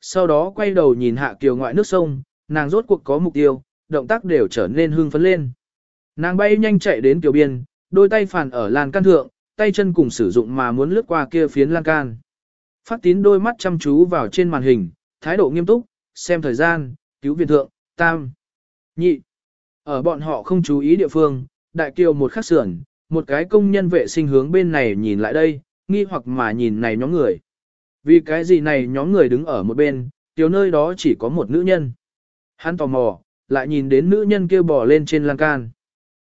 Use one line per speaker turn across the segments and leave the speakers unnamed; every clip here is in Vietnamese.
Sau đó quay đầu nhìn hạ kiều ngoại nước sông, nàng rốt cuộc có mục tiêu, động tác đều trở nên hưng phấn lên. Nàng bay nhanh chạy đến kiều biên, đôi tay phản ở lan can thượng, tay chân cùng sử dụng mà muốn lướt qua kia phiến lan can. Phát tín đôi mắt chăm chú vào trên màn hình, thái độ nghiêm túc, xem thời gian, cứu viện thượng, tam, nhị. Ở bọn họ không chú ý địa phương, đại kiều một khắc sườn, một cái công nhân vệ sinh hướng bên này nhìn lại đây, nghi hoặc mà nhìn này nhóm người. Vì cái gì này nhóm người đứng ở một bên, tiểu nơi đó chỉ có một nữ nhân. Hắn tò mò, lại nhìn đến nữ nhân kia bò lên trên lan can.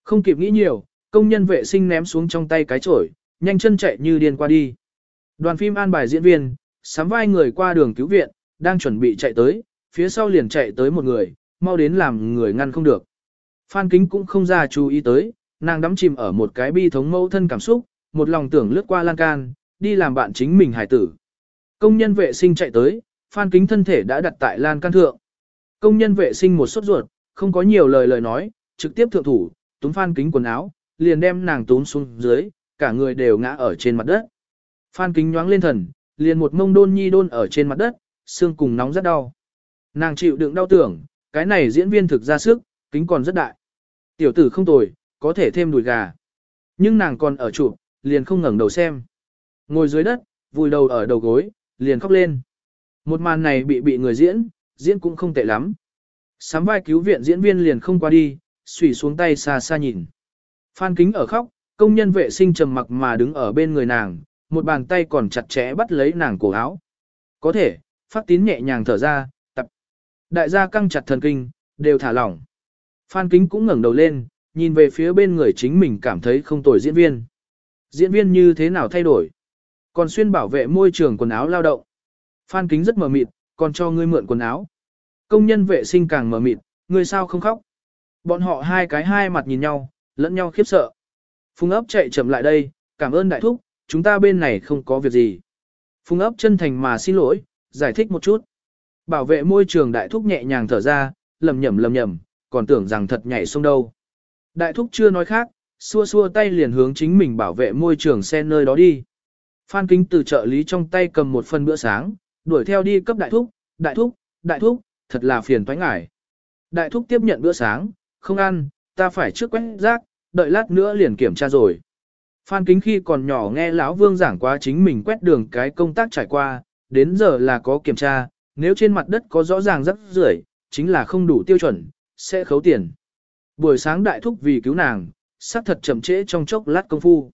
Không kịp nghĩ nhiều, công nhân vệ sinh ném xuống trong tay cái chổi, nhanh chân chạy như điên qua đi. Đoàn phim an bài diễn viên, sắm vai người qua đường cứu viện, đang chuẩn bị chạy tới, phía sau liền chạy tới một người, mau đến làm người ngăn không được. Phan Kính cũng không ra chú ý tới, nàng đắm chìm ở một cái bi thống mâu thân cảm xúc, một lòng tưởng lướt qua lan can, đi làm bạn chính mình hải tử. Công nhân vệ sinh chạy tới, Phan Kính thân thể đã đặt tại lan can thượng. Công nhân vệ sinh một sốt ruột, không có nhiều lời lời nói, trực tiếp thượng thủ, túm Phan Kính quần áo, liền đem nàng túm xuống dưới, cả người đều ngã ở trên mặt đất. Phan Kính nhoáng lên thần, liền một mông đôn nhi đôn ở trên mặt đất, xương cùng nóng rất đau. Nàng chịu đựng đau tưởng, cái này diễn viên thực ra sức, kính còn rất đại. Tiểu tử không tồi, có thể thêm đùi gà. Nhưng nàng còn ở trụ, liền không ngẩng đầu xem. Ngồi dưới đất, vùi đầu ở đầu gối, liền khóc lên. Một màn này bị bị người diễn, diễn cũng không tệ lắm. Sám vai cứu viện diễn viên liền không qua đi, xủy xuống tay xa xa nhìn. Phan kính ở khóc, công nhân vệ sinh trầm mặc mà đứng ở bên người nàng, một bàn tay còn chặt chẽ bắt lấy nàng cổ áo. Có thể, phát tín nhẹ nhàng thở ra, tập. Đại gia căng chặt thần kinh, đều thả lỏng. Phan kính cũng ngẩng đầu lên, nhìn về phía bên người chính mình cảm thấy không tồi diễn viên. Diễn viên như thế nào thay đổi? Còn xuyên bảo vệ môi trường quần áo lao động. Phan kính rất mờ mịt, còn cho ngươi mượn quần áo. Công nhân vệ sinh càng mờ mịt, ngươi sao không khóc? Bọn họ hai cái hai mặt nhìn nhau, lẫn nhau khiếp sợ. Phùng ấp chạy chậm lại đây, cảm ơn đại thúc, chúng ta bên này không có việc gì. Phùng ấp chân thành mà xin lỗi, giải thích một chút. Bảo vệ môi trường đại thúc nhẹ nhàng thở ra, lầm nhầm lầm nhầm, còn tưởng rằng thật nhảy sông đâu. Đại thúc chưa nói khác, xua xua tay liền hướng chính mình bảo vệ môi trường xe nơi đó đi. Phan Kính từ trợ lý trong tay cầm một phần bữa sáng, đuổi theo đi cấp đại thúc, đại thúc, đại thúc, thật là phiền toái ngải. Đại thúc tiếp nhận bữa sáng, không ăn, ta phải trước quét rác, đợi lát nữa liền kiểm tra rồi. Phan Kính khi còn nhỏ nghe lão Vương giảng quá chính mình quét đường cái công tác trải qua, đến giờ là có kiểm tra, nếu trên mặt đất có rõ ràng rắc rưởi, chính là không đủ tiêu chuẩn, sẽ khấu tiền. Buổi sáng đại thúc vì cứu nàng, sắc thật chậm trễ trong chốc lát công phu.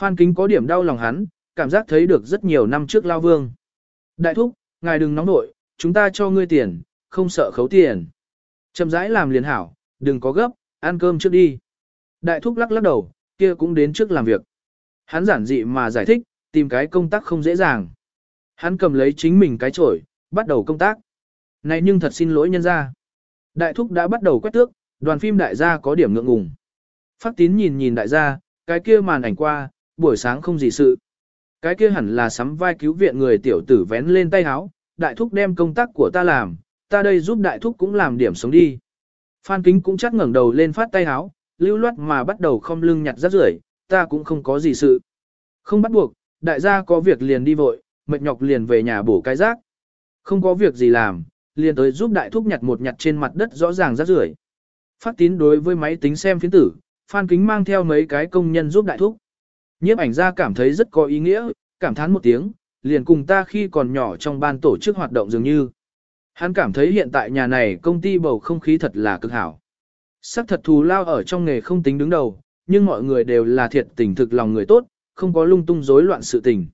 Phan Kính có điểm đau lòng hắn, cảm giác thấy được rất nhiều năm trước lao vương. Đại thúc, ngài đừng nóng nội, chúng ta cho ngươi tiền, không sợ khấu tiền. Chậm rãi làm liền hảo, đừng có gấp, ăn cơm trước đi. Đại thúc lắc lắc đầu, kia cũng đến trước làm việc. Hắn giản dị mà giải thích, tìm cái công tác không dễ dàng. Hắn cầm lấy chính mình cái chổi, bắt đầu công tác. Này nhưng thật xin lỗi nhân ra. Đại thúc đã bắt đầu quét tước, đoàn phim đại gia có điểm ngượng ngùng. Phát tín nhìn nhìn đại gia, cái kia màn ảnh qua, buổi sáng không gì sự. Cái kia hẳn là sắm vai cứu viện người tiểu tử vén lên tay háo, đại thúc đem công tác của ta làm, ta đây giúp đại thúc cũng làm điểm sống đi. Phan kính cũng chắc ngẩng đầu lên phát tay háo, lưu loát mà bắt đầu không lưng nhặt rác rưởi, ta cũng không có gì sự. Không bắt buộc, đại gia có việc liền đi vội, mệt nhọc liền về nhà bổ cái rác. Không có việc gì làm, liền tới giúp đại thúc nhặt một nhặt trên mặt đất rõ ràng rác rưởi. Phát tín đối với máy tính xem phiến tử, Phan Kính mang theo mấy cái công nhân giúp đại thúc. Nhiếp ảnh gia cảm thấy rất có ý nghĩa, cảm thán một tiếng, liền cùng ta khi còn nhỏ trong ban tổ chức hoạt động dường như. Hắn cảm thấy hiện tại nhà này công ty bầu không khí thật là cực hảo. Sắc thật thù lao ở trong nghề không tính đứng đầu, nhưng mọi người đều là thiệt tình thực lòng người tốt, không có lung tung rối loạn sự tình.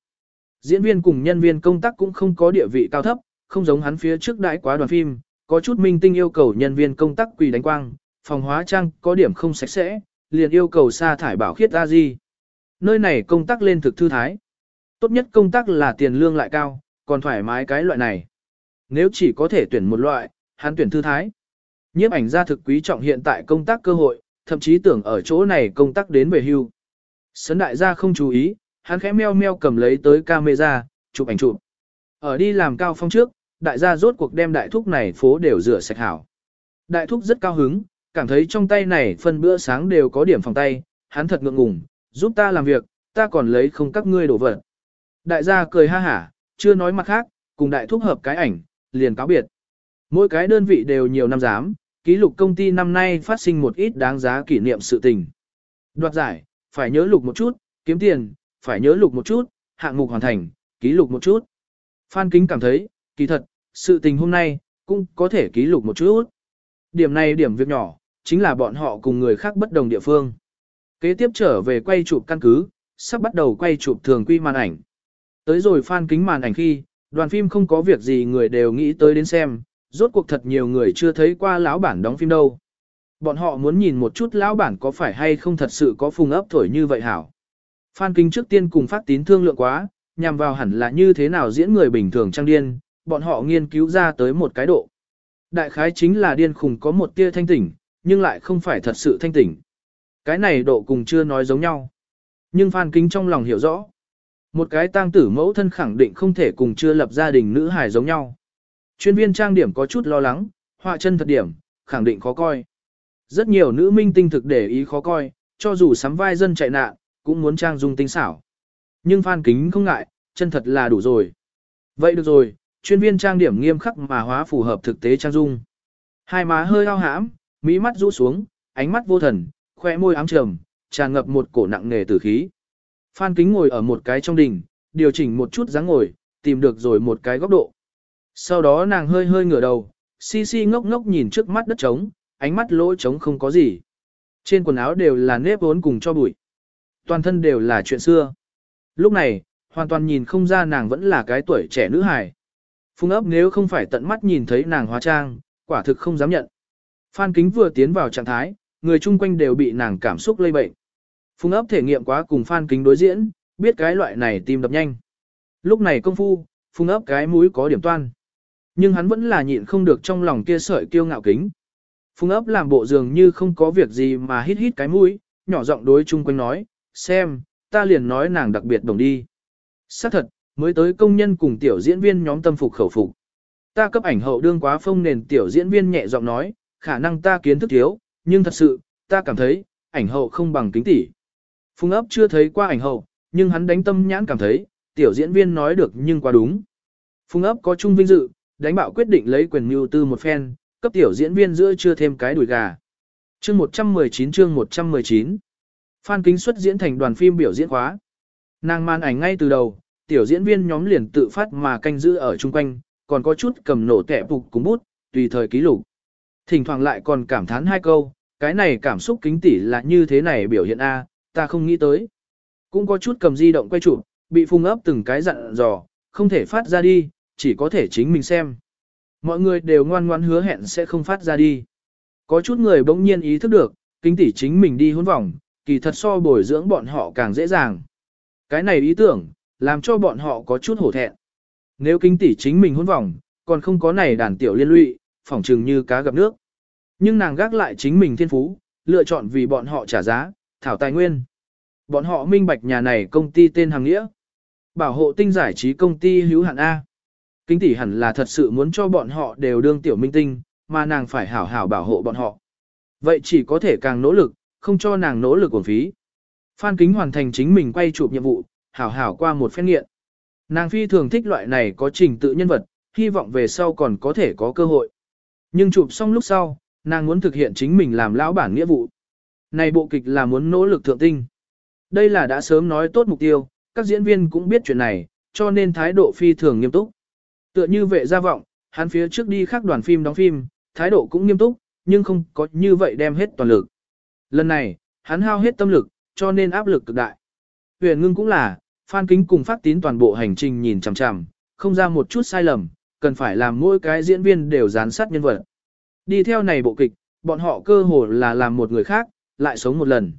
Diễn viên cùng nhân viên công tác cũng không có địa vị cao thấp, không giống hắn phía trước đãi quá đoàn phim, có chút minh tinh yêu cầu nhân viên công tác quỳ đánh quang, phòng hóa trang có điểm không sạch sẽ, liền yêu cầu sa thải bảo khiết a di. Nơi này công tác lên thực thư thái. Tốt nhất công tác là tiền lương lại cao, còn thoải mái cái loại này. Nếu chỉ có thể tuyển một loại, hắn tuyển thư thái. Nhiếp ảnh gia thực quý trọng hiện tại công tác cơ hội, thậm chí tưởng ở chỗ này công tác đến về hưu. Sấn đại gia không chú ý, hắn khẽ meo meo cầm lấy tới camera, chụp ảnh chụp. Ở đi làm cao phong trước, đại gia rốt cuộc đem đại thúc này phố đều rửa sạch hảo. Đại thúc rất cao hứng, cảm thấy trong tay này phân bữa sáng đều có điểm phòng tay, hắn thật ngượng ngùng, giúp ta làm việc, ta còn lấy không các ngươi đổ vật. Đại gia cười ha hả, chưa nói mặt khác, cùng đại thúc hợp cái ảnh, liền cáo biệt. Mỗi cái đơn vị đều nhiều năm giám, ký lục công ty năm nay phát sinh một ít đáng giá kỷ niệm sự tình. Đoạt giải, phải nhớ lục một chút, kiếm tiền, phải nhớ lục một chút, hạng mục hoàn thành, ký lục một chút. Phan Kính cảm thấy, kỳ thật, sự tình hôm nay, cũng có thể ký lục một chút. Điểm này điểm việc nhỏ, chính là bọn họ cùng người khác bất đồng địa phương. Kế tiếp trở về quay chụp căn cứ, sắp bắt đầu quay chụp thường quy màn ảnh. Tới rồi Phan Kính màn ảnh khi, đoàn phim không có việc gì người đều nghĩ tới đến xem, rốt cuộc thật nhiều người chưa thấy qua lão bản đóng phim đâu. Bọn họ muốn nhìn một chút lão bản có phải hay không thật sự có phùng ấp thổi như vậy hảo. Phan Kính trước tiên cùng phát tín thương lượng quá, nhằm vào hẳn là như thế nào diễn người bình thường trang điên, bọn họ nghiên cứu ra tới một cái độ. Đại khái chính là điên khùng có một tia thanh tỉnh, nhưng lại không phải thật sự thanh tỉnh. Cái này độ cùng chưa nói giống nhau. Nhưng Phan Kính trong lòng hiểu rõ. Một cái tang tử mẫu thân khẳng định không thể cùng chưa lập gia đình nữ hài giống nhau. Chuyên viên trang điểm có chút lo lắng, họa chân thật điểm, khẳng định khó coi. Rất nhiều nữ minh tinh thực để ý khó coi, cho dù sắm vai dân chạy nạn, cũng muốn trang dung tinh xảo. Nhưng Phan Kính không ngại, chân thật là đủ rồi. Vậy được rồi, chuyên viên trang điểm nghiêm khắc mà hóa phù hợp thực tế trang dung. Hai má hơi ao hãm, mỹ mắt rũ xuống, ánh mắt vô thần, khoe môi ám trầm, tràn ngập một cổ nặng nề tử khí. Phan Kính ngồi ở một cái trong đỉnh, điều chỉnh một chút dáng ngồi, tìm được rồi một cái góc độ. Sau đó nàng hơi hơi ngửa đầu, si si ngốc ngốc nhìn trước mắt đất trống, ánh mắt lỗ trống không có gì. Trên quần áo đều là nếp vốn cùng cho bụi. Toàn thân đều là chuyện xưa. Lúc này, hoàn toàn nhìn không ra nàng vẫn là cái tuổi trẻ nữ hài. phung ấp nếu không phải tận mắt nhìn thấy nàng hóa trang, quả thực không dám nhận. Phan Kính vừa tiến vào trạng thái, người chung quanh đều bị nàng cảm xúc lây bệnh. Phùng ấp thể nghiệm quá cùng Phan Kính đối diễn, biết cái loại này tim đập nhanh. Lúc này công phu, Phùng ấp cái mũi có điểm toan. Nhưng hắn vẫn là nhịn không được trong lòng kia sợi kiêu ngạo kính. Phùng ấp làm bộ dường như không có việc gì mà hít hít cái mũi, nhỏ giọng đối chung quanh nói, xem, ta liền nói nàng đặc biệt đồng đi. Xác thật, mới tới công nhân cùng tiểu diễn viên nhóm tâm phục khẩu phục. Ta cấp ảnh hậu đương quá phong nền tiểu diễn viên nhẹ giọng nói, khả năng ta kiến thức thiếu, nhưng thật sự, ta cảm thấy, ảnh hậu không bằng kính tỷ. Phùng ấp chưa thấy qua ảnh hậu, nhưng hắn đánh tâm nhãn cảm thấy, tiểu diễn viên nói được nhưng quá đúng. Phùng ấp có chung vinh dự, đánh bạo quyết định lấy quyền mưu tư một phen, cấp tiểu diễn viên giữa chưa thêm cái đùi gà. Chương 119 chương 119 Phan Kính xuất diễn thành đoàn phim biểu diễn khóa. Nàng màn ảnh ngay từ đầu, tiểu diễn viên nhóm liền tự phát mà canh giữ ở chung quanh, còn có chút cầm nổ tẻ phục cùng bút, tùy thời ký lục. Thỉnh thoảng lại còn cảm thán hai câu, cái này cảm xúc kính tỷ là như thế này biểu hiện A, ta không nghĩ tới. Cũng có chút cầm di động quay chụp, bị phung ấp từng cái dặn dò, không thể phát ra đi, chỉ có thể chính mình xem. Mọi người đều ngoan ngoãn hứa hẹn sẽ không phát ra đi. Có chút người bỗng nhiên ý thức được, kính tỷ chính mình đi hôn vòng, kỳ thật so bồi dưỡng bọn họ càng dễ dàng. Cái này ý tưởng, làm cho bọn họ có chút hổ thẹn. Nếu kính tỷ chính mình hôn vòng, còn không có này đàn tiểu liên lụy, phỏng chừng như cá gặp nước. Nhưng nàng gác lại chính mình thiên phú, lựa chọn vì bọn họ trả giá, thảo tài nguyên. Bọn họ minh bạch nhà này công ty tên hàng nghĩa. Bảo hộ tinh giải trí công ty hữu hạn A. Kính tỷ hẳn là thật sự muốn cho bọn họ đều đương tiểu minh tinh, mà nàng phải hảo hảo bảo hộ bọn họ. Vậy chỉ có thể càng nỗ lực, không cho nàng nỗ lực uổng phí. Phan Kính hoàn thành chính mình quay chụp nhiệm vụ, hảo hảo qua một phen nghiện. Nàng phi thường thích loại này có trình tự nhân vật, hy vọng về sau còn có thể có cơ hội. Nhưng chụp xong lúc sau, nàng muốn thực hiện chính mình làm lão bản nghĩa vụ. Này bộ kịch là muốn nỗ lực thượng tinh. Đây là đã sớm nói tốt mục tiêu, các diễn viên cũng biết chuyện này, cho nên thái độ phi thường nghiêm túc. Tựa như vệ gia vọng, hắn phía trước đi khác đoàn phim đóng phim, thái độ cũng nghiêm túc, nhưng không có như vậy đem hết toàn lực. Lần này, hắn hao hết tâm lực, cho nên áp lực cực đại. Huyền ngưng cũng là, Phan Kính cùng phát tín toàn bộ hành trình nhìn chằm chằm, không ra một chút sai lầm, cần phải làm mỗi cái diễn viên đều gián sát nhân vật. Đi theo này bộ kịch, bọn họ cơ hồ là làm một người khác, lại sống một lần.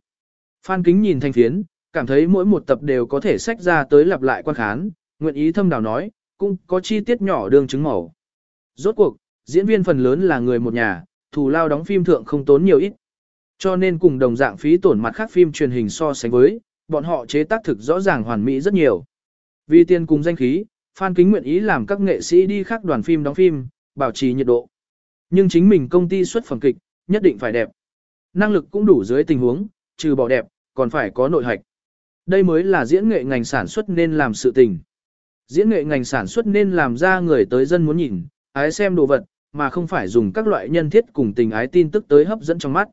Phan Kính nhìn thanh phiến, cảm thấy mỗi một tập đều có thể sách ra tới lặp lại quan khán, nguyện ý thâm đào nói, cũng có chi tiết nhỏ đường chứng màu. Rốt cuộc, diễn viên phần lớn là người một nhà, thù lao đóng phim thượng không tốn nhiều ít. Cho nên cùng đồng dạng phí tổn mặt khác phim truyền hình so sánh với, bọn họ chế tác thực rõ ràng hoàn mỹ rất nhiều. Vì tiền cùng danh khí, Phan Kính nguyện ý làm các nghệ sĩ đi khác đoàn phim đóng phim, bảo trì nhiệt độ. Nhưng chính mình công ty xuất phẩm kịch, nhất định phải đẹp. Năng lực cũng đủ dưới tình huống, trừ bỏ đẹp, còn phải có nội hạch. Đây mới là diễn nghệ ngành sản xuất nên làm sự tình. Diễn nghệ ngành sản xuất nên làm ra người tới dân muốn nhìn, ái xem đồ vật, mà không phải dùng các loại nhân thiết cùng tình ái tin tức tới hấp dẫn trong mắt.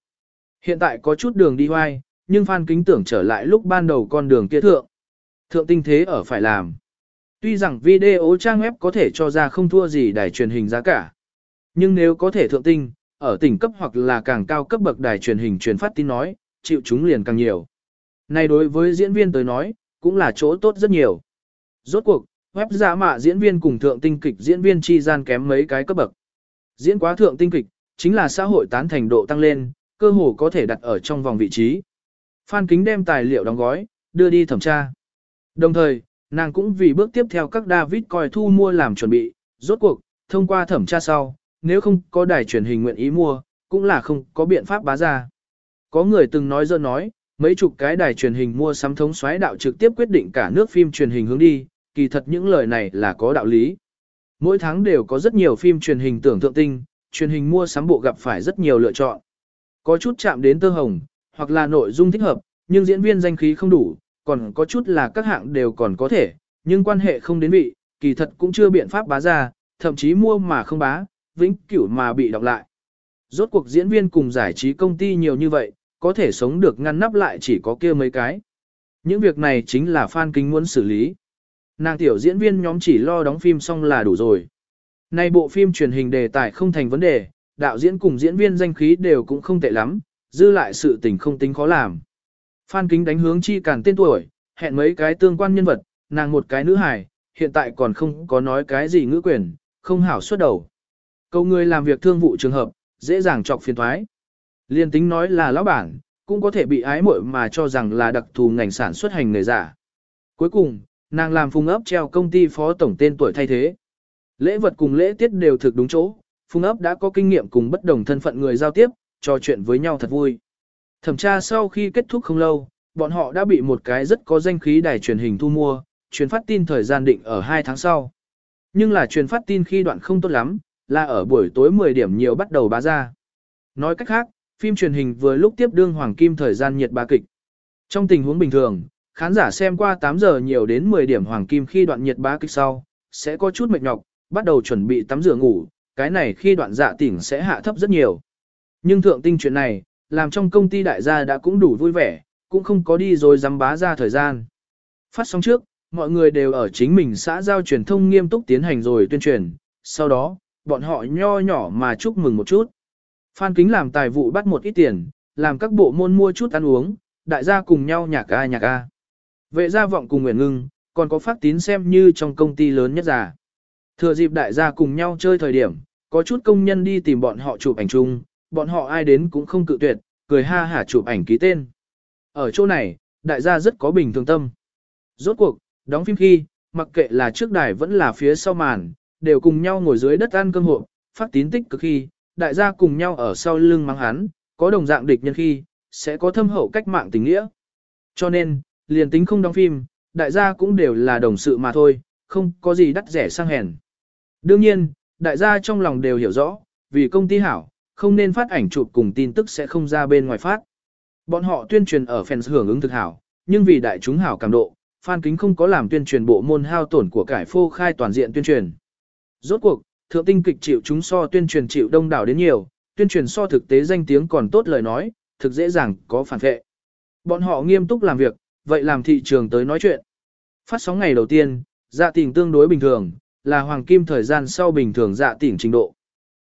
Hiện tại có chút đường đi hoai, nhưng Phan Kính tưởng trở lại lúc ban đầu con đường kia thượng. Thượng tinh thế ở phải làm. Tuy rằng video trang web có thể cho ra không thua gì đài truyền hình giá cả. Nhưng nếu có thể thượng tinh, ở tỉnh cấp hoặc là càng cao cấp bậc đài truyền hình truyền phát tin nói, chịu chúng liền càng nhiều. Này đối với diễn viên tới nói, cũng là chỗ tốt rất nhiều. Rốt cuộc, web giả mạ diễn viên cùng thượng tinh kịch diễn viên chi gian kém mấy cái cấp bậc. Diễn quá thượng tinh kịch, chính là xã hội tán thành độ tăng lên, cơ hồ có thể đặt ở trong vòng vị trí. Phan Kính đem tài liệu đóng gói, đưa đi thẩm tra. Đồng thời, nàng cũng vì bước tiếp theo các David coi thu mua làm chuẩn bị, rốt cuộc, thông qua thẩm tra sau, nếu không có đài truyền hình nguyện ý mua, cũng là không có biện pháp bá ra. Có người từng nói dơ nói, mấy chục cái đài truyền hình mua sắm thống xoáy đạo trực tiếp quyết định cả nước phim truyền hình hướng đi, kỳ thật những lời này là có đạo lý. Mỗi tháng đều có rất nhiều phim truyền hình tưởng tượng tinh, truyền hình mua sắm bộ gặp phải rất nhiều lựa chọn. Có chút chạm đến tơ hồng, hoặc là nội dung thích hợp, nhưng diễn viên danh khí không đủ, còn có chút là các hạng đều còn có thể, nhưng quan hệ không đến vị, kỳ thật cũng chưa biện pháp bá ra, thậm chí mua mà không bá, vĩnh cửu mà bị đọc lại. Rốt cuộc diễn viên cùng giải trí công ty nhiều như vậy, có thể sống được ngăn nắp lại chỉ có kia mấy cái. Những việc này chính là Phan Kính muốn xử lý. Nàng tiểu diễn viên nhóm chỉ lo đóng phim xong là đủ rồi. Nay bộ phim truyền hình đề tài không thành vấn đề, đạo diễn cùng diễn viên danh khí đều cũng không tệ lắm, dư lại sự tình không tính khó làm. Phan Kính đánh hướng chi cản tên tuổi, hẹn mấy cái tương quan nhân vật, nàng một cái nữ hài, hiện tại còn không có nói cái gì ngữ quyền, không hảo xuất đầu. Câu người làm việc thương vụ trường hợp, dễ dàng chọc phiền thoái. Liên tính nói là lão bản, cũng có thể bị ái muội mà cho rằng là đặc thù ngành sản xuất hành nghề giả. Cuối cùng, nàng làm phung ấp treo công ty phó tổng tên tuổi thay thế. Lễ vật cùng lễ tiết đều thực đúng chỗ, phung ấp đã có kinh nghiệm cùng bất đồng thân phận người giao tiếp, trò chuyện với nhau thật vui. Thẩm tra sau khi kết thúc không lâu, bọn họ đã bị một cái rất có danh khí đài truyền hình thu mua, truyền phát tin thời gian định ở 2 tháng sau. Nhưng là truyền phát tin khi đoạn không tốt lắm, là ở buổi tối 10 điểm nhiều bắt đầu bá ra. Nói cách khác, phim truyền hình vừa lúc tiếp đương hoàng kim thời gian nhiệt ba kịch. Trong tình huống bình thường, khán giả xem qua 8 giờ nhiều đến 10 điểm hoàng kim khi đoạn nhiệt ba kịch sau, sẽ có chút mệt nhọc, bắt đầu chuẩn bị tắm rửa ngủ, cái này khi đoạn dạ tỉnh sẽ hạ thấp rất nhiều. Nhưng thượng tinh chuyện này, làm trong công ty đại gia đã cũng đủ vui vẻ, cũng không có đi rồi dám bá ra thời gian. Phát sóng trước, mọi người đều ở chính mình xã giao truyền thông nghiêm túc tiến hành rồi tuyên truyền, sau đó, bọn họ nho nhỏ mà chúc mừng một chút. Phan Kính làm tài vụ bắt một ít tiền, làm các bộ môn mua chút ăn uống, đại gia cùng nhau nhạc a nhạc a. Vệ gia vọng cùng Nguyễn Ngưng, còn có phát tín xem như trong công ty lớn nhất già. Thừa dịp đại gia cùng nhau chơi thời điểm, có chút công nhân đi tìm bọn họ chụp ảnh chung, bọn họ ai đến cũng không cự tuyệt, cười ha hả chụp ảnh ký tên. Ở chỗ này, đại gia rất có bình thường tâm. Rốt cuộc, đóng phim khi, mặc kệ là trước đài vẫn là phía sau màn, đều cùng nhau ngồi dưới đất ăn cơm hộp, phát tín tích cực khi, đại gia cùng nhau ở sau lưng mắng hắn, có đồng dạng địch nhân khi, sẽ có thâm hậu cách mạng tình nghĩa. Cho nên, liền tính không đóng phim, đại gia cũng đều là đồng sự mà thôi, không có gì đắt rẻ sang hèn. Đương nhiên, đại gia trong lòng đều hiểu rõ, vì công ty hảo, không nên phát ảnh chụp cùng tin tức sẽ không ra bên ngoài phát. Bọn họ tuyên truyền ở fans hưởng ứng thực hảo, nhưng vì đại chúng hảo cảm độ, Phan Kính không có làm tuyên truyền bộ môn hao tổn của cải phô khai toàn diện tuyên truyền. Rốt cuộc, thượng tinh kịch chịu chúng so tuyên truyền chịu đông đảo đến nhiều, tuyên truyền so thực tế danh tiếng còn tốt lời nói, thực dễ dàng có phản vệ. Bọn họ nghiêm túc làm việc, vậy làm thị trường tới nói chuyện. Phát sóng ngày đầu tiên, dạ tình tương đối bình thường, là hoàng kim thời gian sau bình thường dạ tỉnh trình độ.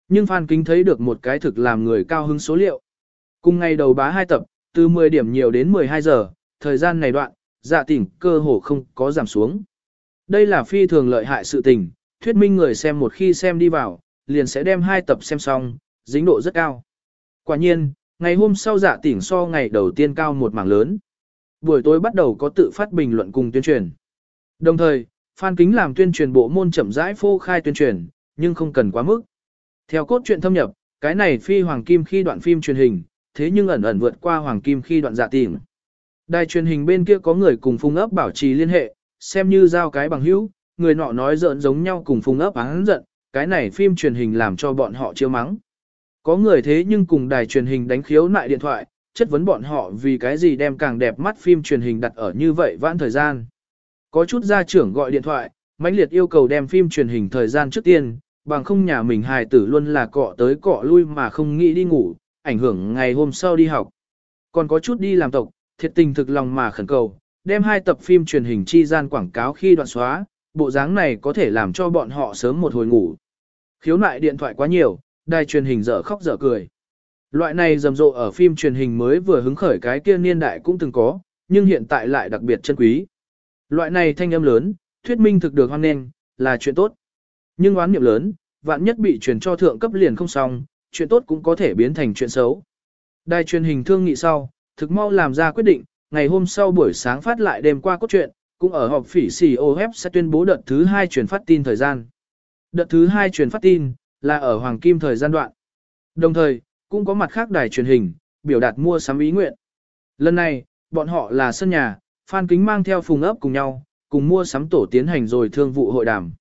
Nhưng Phan Kính thấy được một cái thực làm người cao hứng số liệu. Cùng ngày đầu bá hai tập, từ 10 điểm nhiều đến 12 giờ, thời gian này đoạn, dạ tỉnh cơ hồ không có giảm xuống. Đây là phi thường lợi hại sự tình, thuyết minh người xem một khi xem đi vào, liền sẽ đem hai tập xem xong, dính độ rất cao. Quả nhiên, ngày hôm sau dạ tỉnh so ngày đầu tiên cao một mảng lớn. Buổi tối bắt đầu có tự phát bình luận cùng tuyên truyền. Đồng thời, Phan Kính làm tuyên truyền bộ môn chậm rãi phô khai tuyên truyền, nhưng không cần quá mức. Theo cốt truyện thâm nhập, cái này phi hoàng kim khi đoạn phim truyền hình, thế nhưng ẩn ẩn vượt qua hoàng kim khi đoạn dạ tìm. Đài truyền hình bên kia có người cùng phung ấp bảo trì liên hệ, xem như giao cái bằng hữu, người nọ nói giỡn giống nhau cùng phùng ấp án giận, cái này phim truyền hình làm cho bọn họ chiêu mắng. Có người thế nhưng cùng đài truyền hình đánh khiếu nại điện thoại, chất vấn bọn họ vì cái gì đem càng đẹp mắt phim truyền hình đặt ở như vậy vãn thời gian. Có chút gia trưởng gọi điện thoại, mãnh liệt yêu cầu đem phim truyền hình thời gian trước tiên, bằng không nhà mình hài tử luôn là cọ tới cọ lui mà không nghĩ đi ngủ, ảnh hưởng ngày hôm sau đi học. Còn có chút đi làm tộc, thiệt tình thực lòng mà khẩn cầu, đem hai tập phim truyền hình chi gian quảng cáo khi đoạn xóa, bộ dáng này có thể làm cho bọn họ sớm một hồi ngủ. Khiếu nại điện thoại quá nhiều, đài truyền hình dở khóc dở cười. Loại này rầm rộ ở phim truyền hình mới vừa hứng khởi cái kia niên đại cũng từng có, nhưng hiện tại lại đặc biệt chân quý. Loại này thanh âm lớn, thuyết minh thực được hoan nghênh, là chuyện tốt. Nhưng oán niệm lớn, vạn nhất bị truyền cho thượng cấp liền không xong, chuyện tốt cũng có thể biến thành chuyện xấu. Đài truyền hình thương nghị sau, thực mau làm ra quyết định, ngày hôm sau buổi sáng phát lại đêm qua cốt truyện, cũng ở họp phỉ COF sẽ tuyên bố đợt thứ hai truyền phát tin thời gian. Đợt thứ hai truyền phát tin, là ở Hoàng Kim thời gian đoạn. Đồng thời, cũng có mặt khác đài truyền hình, biểu đạt mua sắm ý nguyện. Lần này, bọn họ là sân nhà, Phan Kính mang theo phùng ấp cùng nhau, cùng mua sắm tổ tiến hành rồi thương vụ hội đàm.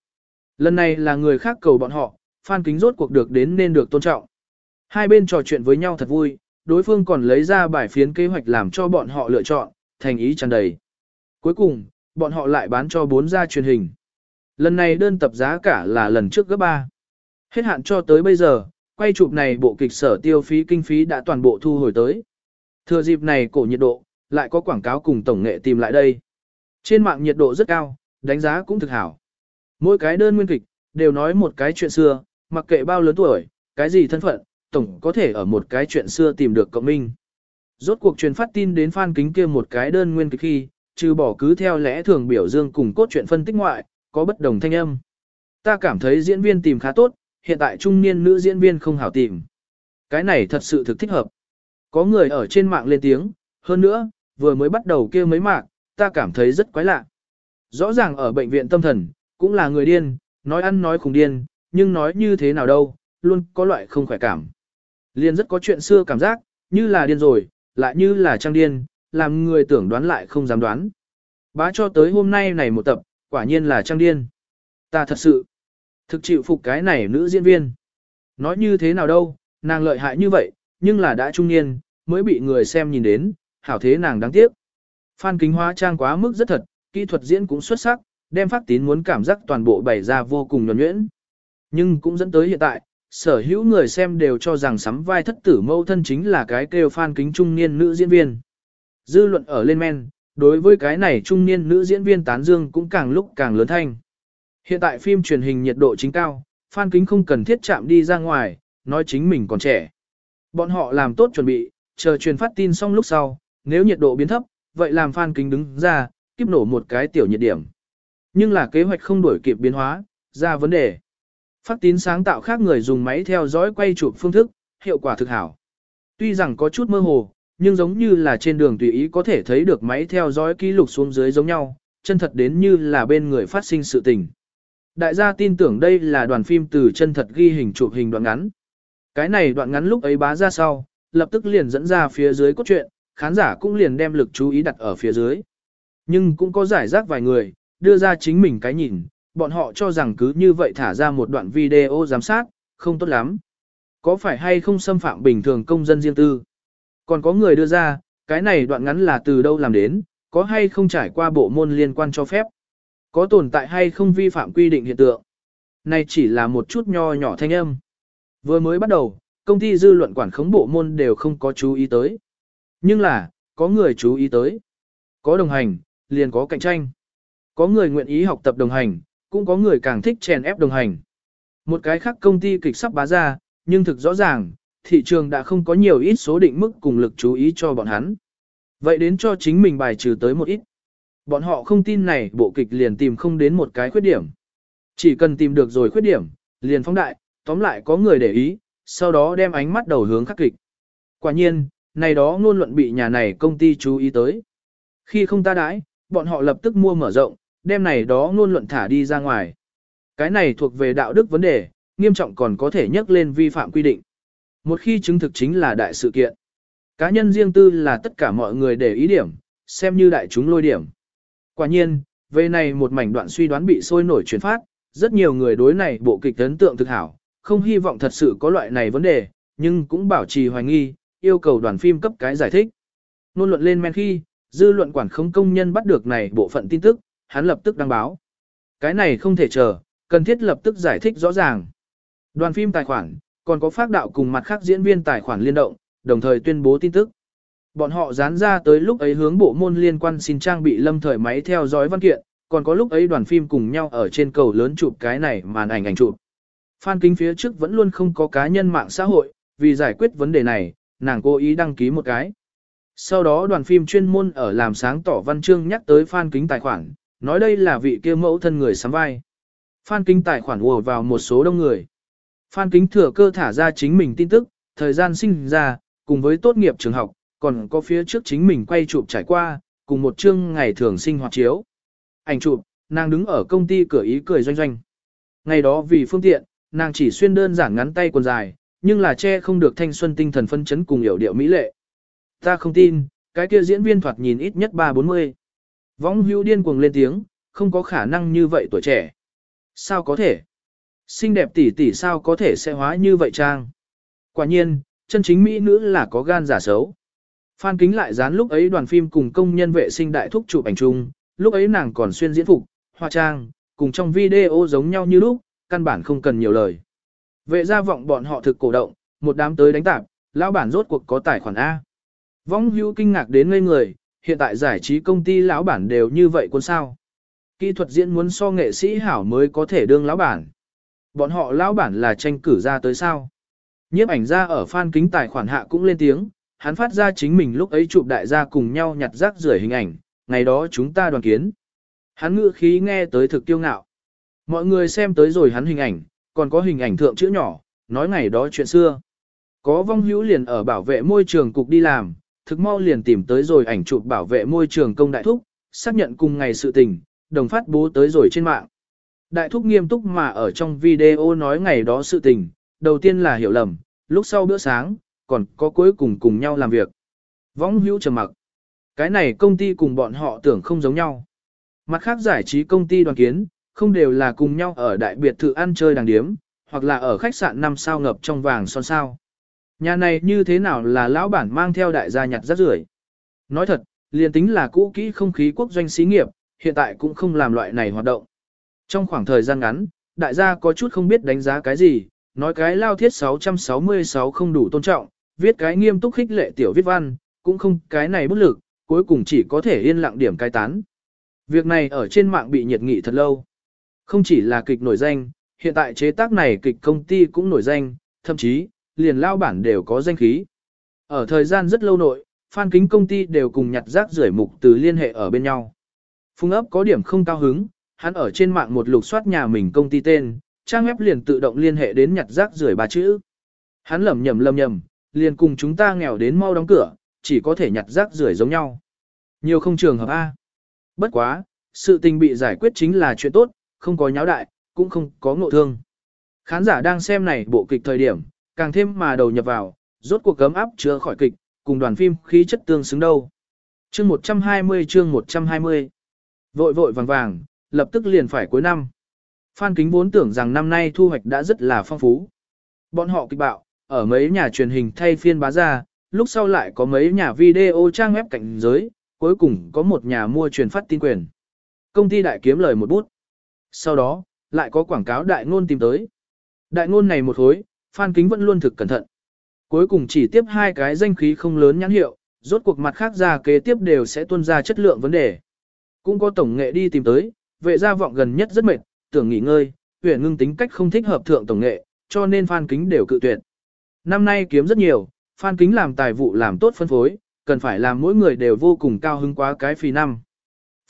Lần này là người khác cầu bọn họ, Phan Kính rốt cuộc được đến nên được tôn trọng. Hai bên trò chuyện với nhau thật vui, đối phương còn lấy ra bài phiến kế hoạch làm cho bọn họ lựa chọn, thành ý tràn đầy. Cuối cùng, bọn họ lại bán cho bốn gia truyền hình. Lần này đơn tập giá cả là lần trước gấp 3. Hết hạn cho tới bây giờ, quay chụp này bộ kịch sở tiêu phí kinh phí đã toàn bộ thu hồi tới. Thừa dịp này cổ nhiệt độ, lại có quảng cáo cùng tổng nghệ tìm lại đây. Trên mạng nhiệt độ rất cao, đánh giá cũng thực hảo. Mỗi cái đơn nguyên kịch, đều nói một cái chuyện xưa, mặc kệ bao lớn tuổi, cái gì thân phận, tổng có thể ở một cái chuyện xưa tìm được cộng minh. Rốt cuộc truyền phát tin đến fan kính kia một cái đơn nguyên kịch khi, trừ bỏ cứ theo lẽ thường biểu dương cùng cốt truyện phân tích ngoại, có bất đồng thanh âm. Ta cảm thấy diễn viên tìm khá tốt, hiện tại trung niên nữ diễn viên không hảo tìm. Cái này thật sự thực thích hợp. Có người ở trên mạng lên tiếng, hơn nữa, vừa mới bắt đầu kia mấy mạc, ta cảm thấy rất quái lạ. Rõ ràng ở bệnh viện tâm thần, cũng là người điên, nói ăn nói khùng điên, nhưng nói như thế nào đâu, luôn có loại không khỏe cảm. Liên rất có chuyện xưa cảm giác, như là điên rồi, lại như là trang điên, làm người tưởng đoán lại không dám đoán. Bá cho tới hôm nay này một tập, quả nhiên là trang điên. Ta thật sự, thực chịu phục cái này nữ diễn viên. Nói như thế nào đâu, nàng lợi hại như vậy, nhưng là đã trung niên, mới bị người xem nhìn đến, hảo thế nàng đáng tiếc. Phan kính hóa trang quá mức rất thật, kỹ thuật diễn cũng xuất sắc, đem phát tín muốn cảm giác toàn bộ bày ra vô cùng nhuẩn nhuyễn. Nhưng cũng dẫn tới hiện tại, sở hữu người xem đều cho rằng sắm vai thất tử mâu thân chính là cái kêu phan kính trung niên nữ diễn viên. Dư luận ở lên men, đối với cái này trung niên nữ diễn viên tán dương cũng càng lúc càng lớn thanh. Hiện tại phim truyền hình nhiệt độ chính cao, phan kính không cần thiết chạm đi ra ngoài, nói chính mình còn trẻ. Bọn họ làm tốt chuẩn bị, chờ truyền phát tin xong lúc sau, nếu nhiệt độ biến thấp, vậy làm phan kính đứng ra, kiếp nổ một cái tiểu nhiệt điểm. Nhưng là kế hoạch không đổi kịp biến hóa, ra vấn đề. Phát tín sáng tạo khác người dùng máy theo dõi quay chụp phương thức, hiệu quả thực hảo. Tuy rằng có chút mơ hồ, nhưng giống như là trên đường tùy ý có thể thấy được máy theo dõi ký lục xuống dưới giống nhau, chân thật đến như là bên người phát sinh sự tình. Đại gia tin tưởng đây là đoàn phim từ chân thật ghi hình chụp hình đoạn ngắn. Cái này đoạn ngắn lúc ấy bá ra sau, lập tức liền dẫn ra phía dưới cốt truyện, khán giả cũng liền đem lực chú ý đặt ở phía dưới. Nhưng cũng có giải rác vài người, đưa ra chính mình cái nhìn, bọn họ cho rằng cứ như vậy thả ra một đoạn video giám sát, không tốt lắm. Có phải hay không xâm phạm bình thường công dân riêng tư? Còn có người đưa ra, cái này đoạn ngắn là từ đâu làm đến, có hay không trải qua bộ môn liên quan cho phép? Có tồn tại hay không vi phạm quy định hiện tượng? Này chỉ là một chút nho nhỏ thanh âm. Vừa mới bắt đầu, công ty dư luận quản khống bộ môn đều không có chú ý tới. Nhưng là, có người chú ý tới. Có đồng hành, liền có cạnh tranh. Có người nguyện ý học tập đồng hành, cũng có người càng thích chèn ép đồng hành. Một cái khác công ty kịch sắp bá ra, nhưng thực rõ ràng, thị trường đã không có nhiều ít số định mức cùng lực chú ý cho bọn hắn. Vậy đến cho chính mình bài trừ tới một ít. Bọn họ không tin này bộ kịch liền tìm không đến một cái khuyết điểm. Chỉ cần tìm được rồi khuyết điểm, liền phóng đại, tóm lại có người để ý, sau đó đem ánh mắt đầu hướng khắc kịch. Quả nhiên, này đó ngôn luận bị nhà này công ty chú ý tới. Khi không ta đãi, bọn họ lập tức mua mở rộng, đem này đó ngôn luận thả đi ra ngoài. Cái này thuộc về đạo đức vấn đề, nghiêm trọng còn có thể nhắc lên vi phạm quy định. Một khi chứng thực chính là đại sự kiện. Cá nhân riêng tư là tất cả mọi người để ý điểm, xem như đại chúng lôi điểm. Quả nhiên, về này một mảnh đoạn suy đoán bị sôi nổi truyền phát, rất nhiều người đối này bộ kịch ấn tượng thực hảo, không hy vọng thật sự có loại này vấn đề, nhưng cũng bảo trì hoài nghi, yêu cầu đoàn phim cấp cái giải thích. Nôn luận lên men khi, dư luận quản không công nhân bắt được này bộ phận tin tức, hắn lập tức đăng báo. Cái này không thể chờ, cần thiết lập tức giải thích rõ ràng. Đoàn phim tài khoản, còn có phát đạo cùng mặt khác diễn viên tài khoản liên động, đồng thời tuyên bố tin tức. Bọn họ dán ra tới lúc ấy hướng bộ môn liên quan xin trang bị lâm thời máy theo dõi văn kiện, còn có lúc ấy đoàn phim cùng nhau ở trên cầu lớn chụp cái này màn ảnh ảnh chụp. Phan Kính phía trước vẫn luôn không có cá nhân mạng xã hội, vì giải quyết vấn đề này, nàng cố ý đăng ký một cái. Sau đó đoàn phim chuyên môn ở làm sáng tỏ văn chương nhắc tới Phan Kính tài khoản, nói đây là vị kia mẫu thân người sắm vai. Phan Kính tài khoản ùa vào một số đông người. Phan Kính thừa cơ thả ra chính mình tin tức, thời gian sinh ra, cùng với tốt nghiệp trường học, còn có phía trước chính mình quay chụp trải qua, cùng một chương ngày thường sinh hoạt chiếu. Ảnh chụp, nàng đứng ở công ty cửa ý cười doanh doanh. Ngày đó vì phương tiện, nàng chỉ xuyên đơn giản ngắn tay quần dài, nhưng là che không được thanh xuân tinh thần phân chấn cùng hiểu điệu mỹ lệ. Ta không tin, cái kia diễn viên thoạt nhìn ít nhất ba bốn mươi. Võng hữu điên cuồng lên tiếng, không có khả năng như vậy tuổi trẻ. Sao có thể? Xinh đẹp tỷ tỷ sao có thể sẽ hóa như vậy trang? Quả nhiên, chân chính mỹ nữ là có gan giả xấu. Phan Kính lại dán lúc ấy đoàn phim cùng công nhân vệ sinh đại thúc chụp ảnh chung, lúc ấy nàng còn xuyên diễn phục, hóa trang, cùng trong video giống nhau như lúc, căn bản không cần nhiều lời. Vệ gia vọng bọn họ thực cổ động, một đám tới đánh tạp, lão bản rốt cuộc có tài khoản A. Vong hữu kinh ngạc đến ngây người, hiện tại giải trí công ty lão bản đều như vậy quân sao. Kỹ thuật diễn muốn so nghệ sĩ hảo mới có thể đương lão bản. Bọn họ lão bản là tranh cử ra tới sao. Nhiếp ảnh ra ở fan kính tài khoản hạ cũng lên tiếng, hắn phát ra chính mình lúc ấy chụp đại gia cùng nhau nhặt rác rưởi hình ảnh, ngày đó chúng ta đoàn kiến. Hắn ngữ khí nghe tới thực tiêu ngạo. Mọi người xem tới rồi hắn hình ảnh, còn có hình ảnh thượng chữ nhỏ, nói ngày đó chuyện xưa. Có vong hữu liền ở bảo vệ môi trường cục đi làm, thực mau liền tìm tới rồi ảnh chụp bảo vệ môi trường công đại thúc, xác nhận cùng ngày sự tình, đồng phát bố tới rồi trên mạng. Đại thúc nghiêm túc mà ở trong video nói ngày đó sự tình, đầu tiên là hiểu lầm, lúc sau bữa sáng, còn có cuối cùng cùng nhau làm việc. Võng hữu trầm mặc. Cái này công ty cùng bọn họ tưởng không giống nhau. Mặt khác giải trí công ty đoàn kiến, không đều là cùng nhau ở đại biệt thự ăn chơi đàng điếm, hoặc là ở khách sạn năm sao ngập trong vàng son sao. Nhà này như thế nào là lão bản mang theo đại gia nhặt rác rưởi? Nói thật, liền tính là cũ kỹ không khí quốc doanh xí nghiệp, hiện tại cũng không làm loại này hoạt động. Trong khoảng thời gian ngắn, đại gia có chút không biết đánh giá cái gì, nói cái lao thiết 666 không đủ tôn trọng, viết cái nghiêm túc khích lệ tiểu viết văn, cũng không cái này bất lực, cuối cùng chỉ có thể yên lặng điểm cai tán. Việc này ở trên mạng bị nhiệt nghị thật lâu. Không chỉ là kịch nổi danh, hiện tại chế tác này kịch công ty cũng nổi danh, thậm chí, liền lao bản đều có danh khí. Ở thời gian rất lâu nội, fan kính công ty đều cùng nhặt rác rưởi mục từ liên hệ ở bên nhau. Phung ấp có điểm không cao hứng, hắn ở trên mạng một lục soát nhà mình công ty tên, trang web liền tự động liên hệ đến nhặt rác rưởi ba chữ. Hắn lầm nhầm lầm nhầm, liền cùng chúng ta nghèo đến mau đóng cửa, chỉ có thể nhặt rác rưởi giống nhau. Nhiều không trường hợp A. Bất quá, sự tình bị giải quyết chính là chuyện tốt, không có nháo đại, cũng không có ngộ thương. Khán giả đang xem này bộ kịch thời điểm, càng thêm mà đầu nhập vào, rốt cuộc cấm áp chưa khỏi kịch, cùng đoàn phim khí chất tương xứng đâu. Chương 120 chương 120 Vội vội vàng vàng, lập tức liền phải cuối năm. Phan Kính vốn tưởng rằng năm nay thu hoạch đã rất là phong phú. Bọn họ kịch bạo, ở mấy nhà truyền hình thay phiên bá ra, lúc sau lại có mấy nhà video trang web cảnh giới, cuối cùng có một nhà mua truyền phát tin quyền. Công ty đại kiếm lời một bút. Sau đó, lại có quảng cáo đại ngôn tìm tới. Đại ngôn này một hối, Phan Kính vẫn luôn thực cẩn thận. Cuối cùng chỉ tiếp hai cái danh khí không lớn nhãn hiệu, rốt cuộc mặt khác ra kế tiếp đều sẽ tuân ra chất lượng vấn đề. Cũng có tổng nghệ đi tìm tới, vệ gia vọng gần nhất rất mệt, tưởng nghỉ ngơi, huyền ngưng tính cách không thích hợp thượng tổng nghệ, cho nên Phan Kính đều cự tuyệt. Năm nay kiếm rất nhiều, Phan Kính làm tài vụ làm tốt phân phối, cần phải làm mỗi người đều vô cùng cao hứng quá cái phì năm.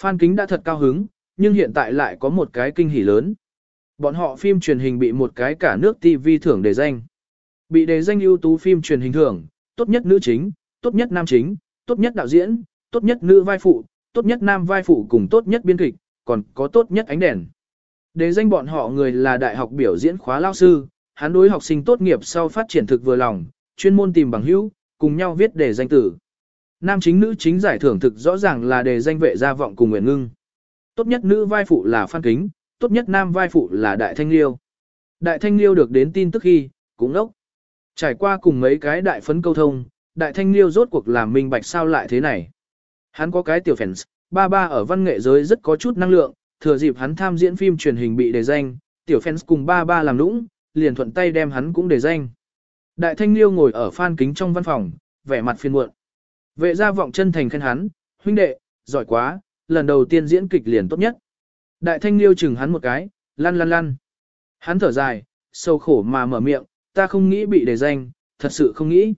Phan Kính đã thật cao hứng, nhưng hiện tại lại có một cái kinh hỉ lớn. Bọn họ phim truyền hình bị một cái cả nước TV thưởng đề danh. Bị đề danh ưu tú phim truyền hình thưởng, tốt nhất nữ chính, tốt nhất nam chính, tốt nhất đạo diễn, tốt nhất nữ vai phụ, tốt nhất nam vai phụ cùng tốt nhất biên kịch, còn có tốt nhất ánh đèn. Đề danh bọn họ người là đại học biểu diễn khóa lao sư, hắn đối học sinh tốt nghiệp sau phát triển thực vừa lòng, chuyên môn tìm bằng hữu, cùng nhau viết đề danh tử. Nam chính nữ chính giải thưởng thực rõ ràng là đề danh vệ gia vọng cùng Nguyễn Ngưng. Tốt nhất nữ vai phụ là Phan Kính, tốt nhất nam vai phụ là Đại Thanh Liêu. Đại Thanh Liêu được đến tin tức khi, cũng ốc. Trải qua cùng mấy cái đại phấn câu thông, Đại Thanh Liêu rốt cuộc làm minh bạch sao lại thế này. Hắn có cái tiểu fans, ba ba ở văn nghệ giới rất có chút năng lượng, thừa dịp hắn tham diễn phim truyền hình bị đề danh, tiểu fans cùng ba ba làm nũng, liền thuận tay đem hắn cũng đề danh. Đại thanh liêu ngồi ở phan kính trong văn phòng, vẻ mặt phiền muộn. Vệ gia vọng chân thành khen hắn, huynh đệ, giỏi quá, lần đầu tiên diễn kịch liền tốt nhất. Đại thanh liêu chừng hắn một cái, lăn lăn lăn. Hắn thở dài, sâu khổ mà mở miệng, ta không nghĩ bị đề danh, thật sự không nghĩ.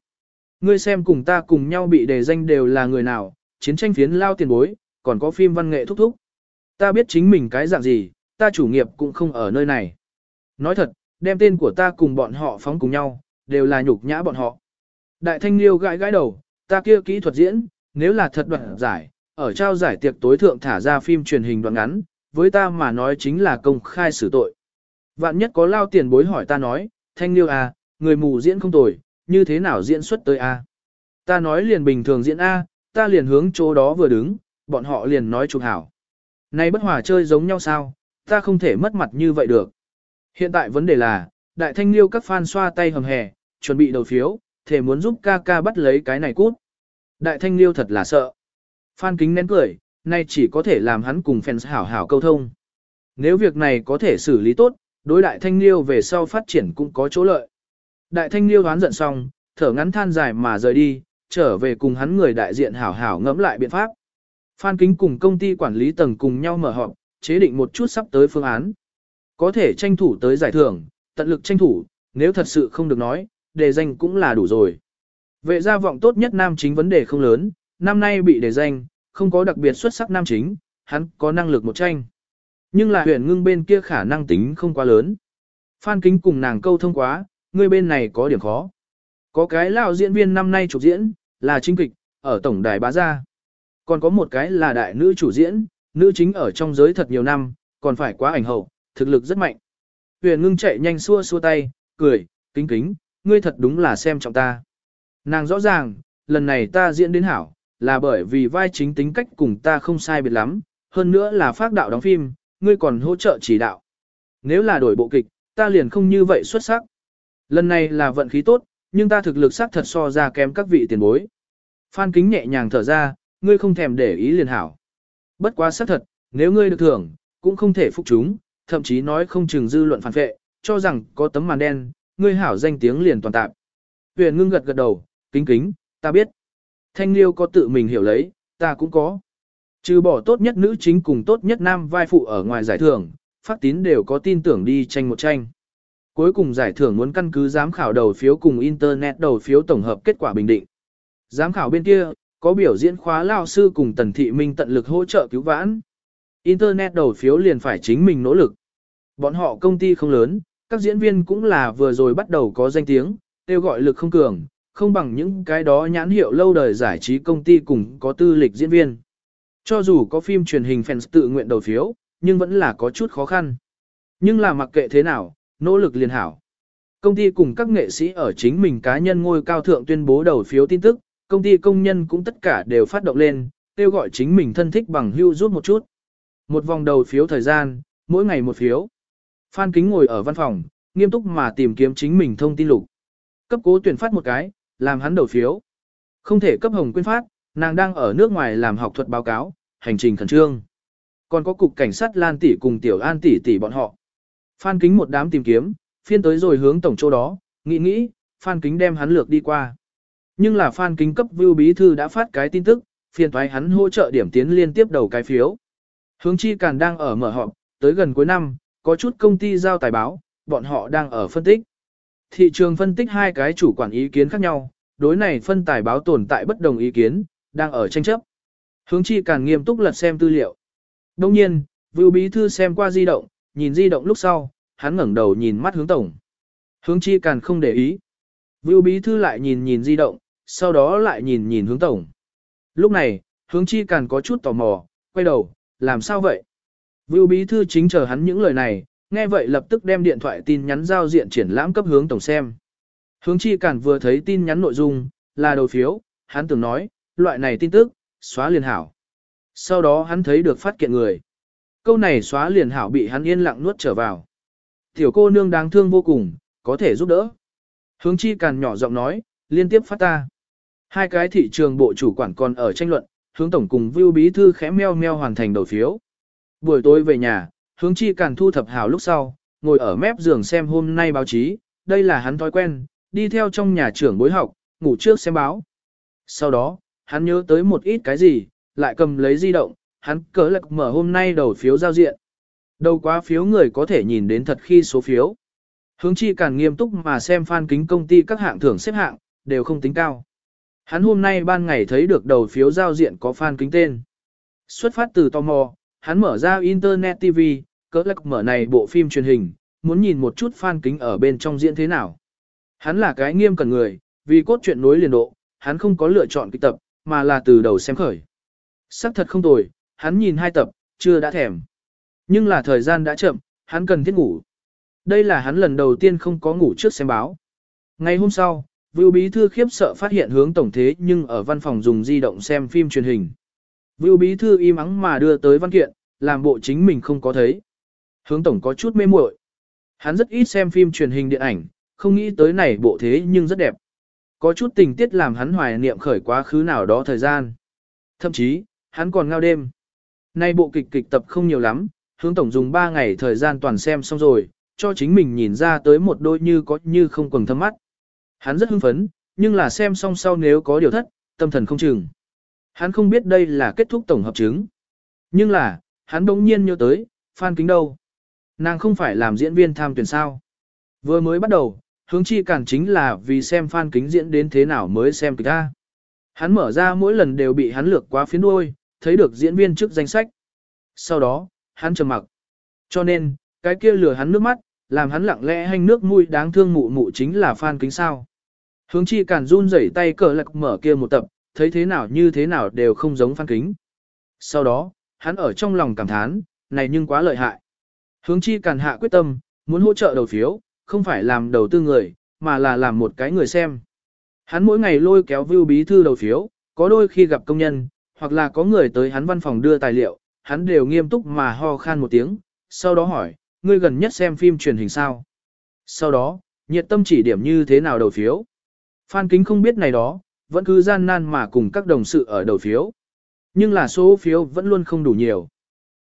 Ngươi xem cùng ta cùng nhau bị đề danh đều là người nào, chiến tranh phiến lao tiền bối, còn có phim văn nghệ thúc thúc. Ta biết chính mình cái dạng gì, ta chủ nghiệp cũng không ở nơi này. Nói thật, đem tên của ta cùng bọn họ phóng cùng nhau, đều là nhục nhã bọn họ. Đại thanh liêu gãi gãi đầu, ta kia kỹ thuật diễn, nếu là thật đoạn giải, ở trao giải tiệc tối thượng thả ra phim truyền hình đoạn ngắn, với ta mà nói chính là công khai xử tội. Vạn nhất có lao tiền bối hỏi ta nói, thanh liêu à, người mù diễn không tồi, như thế nào diễn xuất tới A. Ta nói liền bình thường diễn A, ta liền hướng chỗ đó vừa đứng, bọn họ liền nói chụp hảo. Này bất hòa chơi giống nhau sao, ta không thể mất mặt như vậy được. Hiện tại vấn đề là, đại thanh liêu các fan xoa tay hầm hè, chuẩn bị đầu phiếu, thể muốn giúp ca ca bắt lấy cái này cút. Đại thanh liêu thật là sợ. Phan kính nén cười, nay chỉ có thể làm hắn cùng fans hảo hảo câu thông. Nếu việc này có thể xử lý tốt, đối đại thanh liêu về sau phát triển cũng có chỗ lợi. Đại thanh liêu đoán giận xong, thở ngắn than dài mà rời đi, trở về cùng hắn người đại diện hảo hảo ngẫm lại biện pháp. Phan Kính cùng công ty quản lý tầng cùng nhau mở họp, chế định một chút sắp tới phương án. Có thể tranh thủ tới giải thưởng, tận lực tranh thủ, nếu thật sự không được nói, đề danh cũng là đủ rồi. Vệ gia vọng tốt nhất nam chính vấn đề không lớn, năm nay bị đề danh, không có đặc biệt xuất sắc nam chính, hắn có năng lực một tranh. Nhưng là huyền ngưng bên kia khả năng tính không quá lớn. Phan Kính cùng nàng câu thông quá, người bên này có điểm khó. Có cái lão diễn viên năm nay chụp diễn, là chính kịch, ở tổng đài bá gia. Còn có một cái là đại nữ chủ diễn, nữ chính ở trong giới thật nhiều năm, còn phải quá ảnh hậu, thực lực rất mạnh. Huyền ngưng chạy nhanh xua xua tay, cười, kính kính, ngươi thật đúng là xem trọng ta. Nàng rõ ràng, lần này ta diễn đến hảo, là bởi vì vai chính tính cách cùng ta không sai biệt lắm, hơn nữa là phát đạo đóng phim, ngươi còn hỗ trợ chỉ đạo. Nếu là đổi bộ kịch, ta liền không như vậy xuất sắc. Lần này là vận khí tốt, nhưng ta thực lực xác thật so ra kém các vị tiền bối. Phan kính nhẹ nhàng thở ra, ngươi không thèm để ý liền hảo. Bất quá xác thật, nếu ngươi được thưởng, cũng không thể phục chúng, thậm chí nói không chừng dư luận phản vệ, cho rằng có tấm màn đen, ngươi hảo danh tiếng liền toàn tạp. Huyền ngưng gật gật đầu, kính kính, ta biết. Thanh liêu có tự mình hiểu lấy, ta cũng có. Trừ bỏ tốt nhất nữ chính cùng tốt nhất nam vai phụ ở ngoài giải thưởng, phát tín đều có tin tưởng đi tranh một tranh. Cuối cùng giải thưởng muốn căn cứ giám khảo đầu phiếu cùng Internet đầu phiếu tổng hợp kết quả bình định. Giám khảo bên kia, có biểu diễn khóa lao sư cùng Tần Thị Minh tận lực hỗ trợ cứu vãn. Internet đầu phiếu liền phải chính mình nỗ lực. Bọn họ công ty không lớn, các diễn viên cũng là vừa rồi bắt đầu có danh tiếng, kêu gọi lực không cường, không bằng những cái đó nhãn hiệu lâu đời giải trí công ty cùng có tư lịch diễn viên. Cho dù có phim truyền hình fans tự nguyện đầu phiếu, nhưng vẫn là có chút khó khăn. Nhưng là mặc kệ thế nào, nỗ lực liền hảo. Công ty cùng các nghệ sĩ ở chính mình cá nhân ngôi cao thượng tuyên bố đầu phiếu tin tức, công ty công nhân cũng tất cả đều phát động lên, kêu gọi chính mình thân thích bằng hưu rút một chút. Một vòng đầu phiếu thời gian, mỗi ngày một phiếu. Phan Kính ngồi ở văn phòng, nghiêm túc mà tìm kiếm chính mình thông tin lục. Cấp cố tuyển phát một cái, làm hắn đầu phiếu. Không thể cấp hồng quyên phát, nàng đang ở nước ngoài làm học thuật báo cáo, hành trình khẩn trương. Còn có cục cảnh sát Lan tỷ cùng Tiểu An tỷ tỷ bọn họ. Phan Kính một đám tìm kiếm, phiên tới rồi hướng tổng chỗ đó, nghĩ nghĩ, Phan Kính đem hắn lược đi qua. Nhưng là Phan Kính cấp view bí thư đã phát cái tin tức, phiên thoái hắn hỗ trợ điểm tiến liên tiếp đầu cái phiếu. Hướng chi càn đang ở mở họp, tới gần cuối năm, có chút công ty giao tài báo, bọn họ đang ở phân tích. Thị trường phân tích hai cái chủ quản ý kiến khác nhau, đối này phân tài báo tồn tại bất đồng ý kiến, đang ở tranh chấp. Hướng chi càn nghiêm túc lật xem tư liệu. Đông nhiên, Vưu Bí Thư xem qua di động, nhìn di động lúc sau, hắn ngẩng đầu nhìn mắt hướng tổng. Hướng chi càn không để ý. Vưu Bí Thư lại nhìn nhìn di động, sau đó lại nhìn nhìn hướng tổng. Lúc này, hướng chi càn có chút tò mò, quay đầu, làm sao vậy? Vưu Bí Thư chính chờ hắn những lời này, nghe vậy lập tức đem điện thoại tin nhắn giao diện triển lãm cấp hướng tổng xem. Hướng chi càn vừa thấy tin nhắn nội dung, là đầu phiếu, hắn tưởng nói, loại này tin tức, xóa liền hảo. Sau đó hắn thấy được phát kiện người. Câu này xóa liền hảo bị hắn yên lặng nuốt trở vào. Tiểu cô nương đáng thương vô cùng, có thể giúp đỡ. Hướng chi càn nhỏ giọng nói, liên tiếp phát ta. Hai cái thị trường bộ chủ quản còn ở tranh luận, hướng tổng cùng Vưu bí thư khẽ meo meo hoàn thành đầu phiếu. Buổi tối về nhà, hướng chi càn thu thập hào lúc sau, ngồi ở mép giường xem hôm nay báo chí, đây là hắn thói quen, đi theo trong nhà trưởng bối học, ngủ trước xem báo. Sau đó, hắn nhớ tới một ít cái gì, lại cầm lấy di động, hắn cớ lạc mở hôm nay đầu phiếu giao diện. Đầu quá phiếu người có thể nhìn đến thật khi số phiếu. Hướng chi càng nghiêm túc mà xem phan kính công ty các hạng thưởng xếp hạng, đều không tính cao. Hắn hôm nay ban ngày thấy được đầu phiếu giao diện có fan kính tên. Xuất phát từ tò mò, hắn mở ra Internet TV, cỡ lắc mở này bộ phim truyền hình, muốn nhìn một chút fan kính ở bên trong diễn thế nào. Hắn là cái nghiêm cần người, vì cốt truyện nối liền độ, hắn không có lựa chọn kịch tập, mà là từ đầu xem khởi. Sắc thật không tồi, hắn nhìn hai tập, chưa đã thèm. Nhưng là thời gian đã chậm, hắn cần thiết ngủ. Đây là hắn lần đầu tiên không có ngủ trước xem báo. Ngày hôm sau, Vưu Bí Thư khiếp sợ phát hiện hướng tổng thế nhưng ở văn phòng dùng di động xem phim truyền hình. Vưu Bí Thư im ắng mà đưa tới văn kiện, làm bộ chính mình không có thấy. Hướng tổng có chút mê muội. Hắn rất ít xem phim truyền hình điện ảnh, không nghĩ tới này bộ thế nhưng rất đẹp. Có chút tình tiết làm hắn hoài niệm khởi quá khứ nào đó thời gian. Thậm chí, hắn còn ngao đêm. Nay bộ kịch kịch tập không nhiều lắm, hướng tổng dùng 3 ngày thời gian toàn xem xong rồi, cho chính mình nhìn ra tới một đôi như có như không quần thâm mắt. Hắn rất hưng phấn, nhưng là xem xong sau nếu có điều thất, tâm thần không chừng. Hắn không biết đây là kết thúc tổng hợp chứng. Nhưng là, hắn đống nhiên nhớ tới, Phan Kính đâu. Nàng không phải làm diễn viên tham tuyển sao. Vừa mới bắt đầu, hướng chi cản chính là vì xem Phan Kính diễn đến thế nào mới xem kịch ta. Hắn mở ra mỗi lần đều bị hắn lược quá phiến đuôi, thấy được diễn viên trước danh sách. Sau đó, hắn trầm mặc. Cho nên, cái kia lừa hắn nước mắt, làm hắn lặng lẽ hành nước mũi đáng thương mụ mụ chính là Phan Kính sao. Hướng chi Càn run rẩy tay cờ lạc mở kia một tập, thấy thế nào như thế nào đều không giống Phan Kính. Sau đó, hắn ở trong lòng cảm thán, này nhưng quá lợi hại. Hướng chi Càn hạ quyết tâm, muốn hỗ trợ đầu phiếu, không phải làm đầu tư người, mà là làm một cái người xem. Hắn mỗi ngày lôi kéo view bí thư đầu phiếu, có đôi khi gặp công nhân, hoặc là có người tới hắn văn phòng đưa tài liệu, hắn đều nghiêm túc mà ho khan một tiếng, sau đó hỏi, ngươi gần nhất xem phim truyền hình sao? Sau đó, nhiệt tâm chỉ điểm như thế nào đầu phiếu? Phan Kính không biết này đó, vẫn cứ gian nan mà cùng các đồng sự ở đầu phiếu. Nhưng là số phiếu vẫn luôn không đủ nhiều.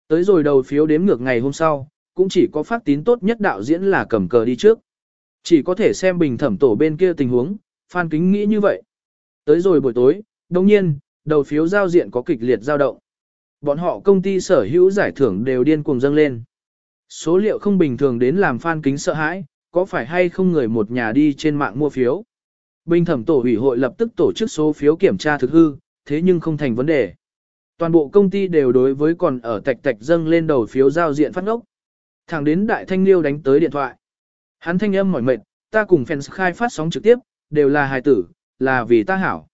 Tới rồi đầu phiếu đếm ngược ngày hôm sau, cũng chỉ có phát tín tốt nhất đạo diễn là cầm cờ đi trước. Chỉ có thể xem bình thẩm tổ bên kia tình huống, Phan Kính nghĩ như vậy. Tới rồi buổi tối, đồng nhiên, đầu phiếu giao diện có kịch liệt dao động. Bọn họ công ty sở hữu giải thưởng đều điên cuồng dâng lên. Số liệu không bình thường đến làm Phan Kính sợ hãi, có phải hay không người một nhà đi trên mạng mua phiếu. Bình thẩm tổ ủy hội lập tức tổ chức số phiếu kiểm tra thực hư, thế nhưng không thành vấn đề. Toàn bộ công ty đều đối với còn ở tạch tạch dâng lên đầu phiếu giao diện phát ngốc. Thẳng đến đại thanh liêu đánh tới điện thoại. Hắn thanh âm mỏi mệt, ta cùng fans khai phát sóng trực tiếp, đều là hài tử, là vì ta hảo.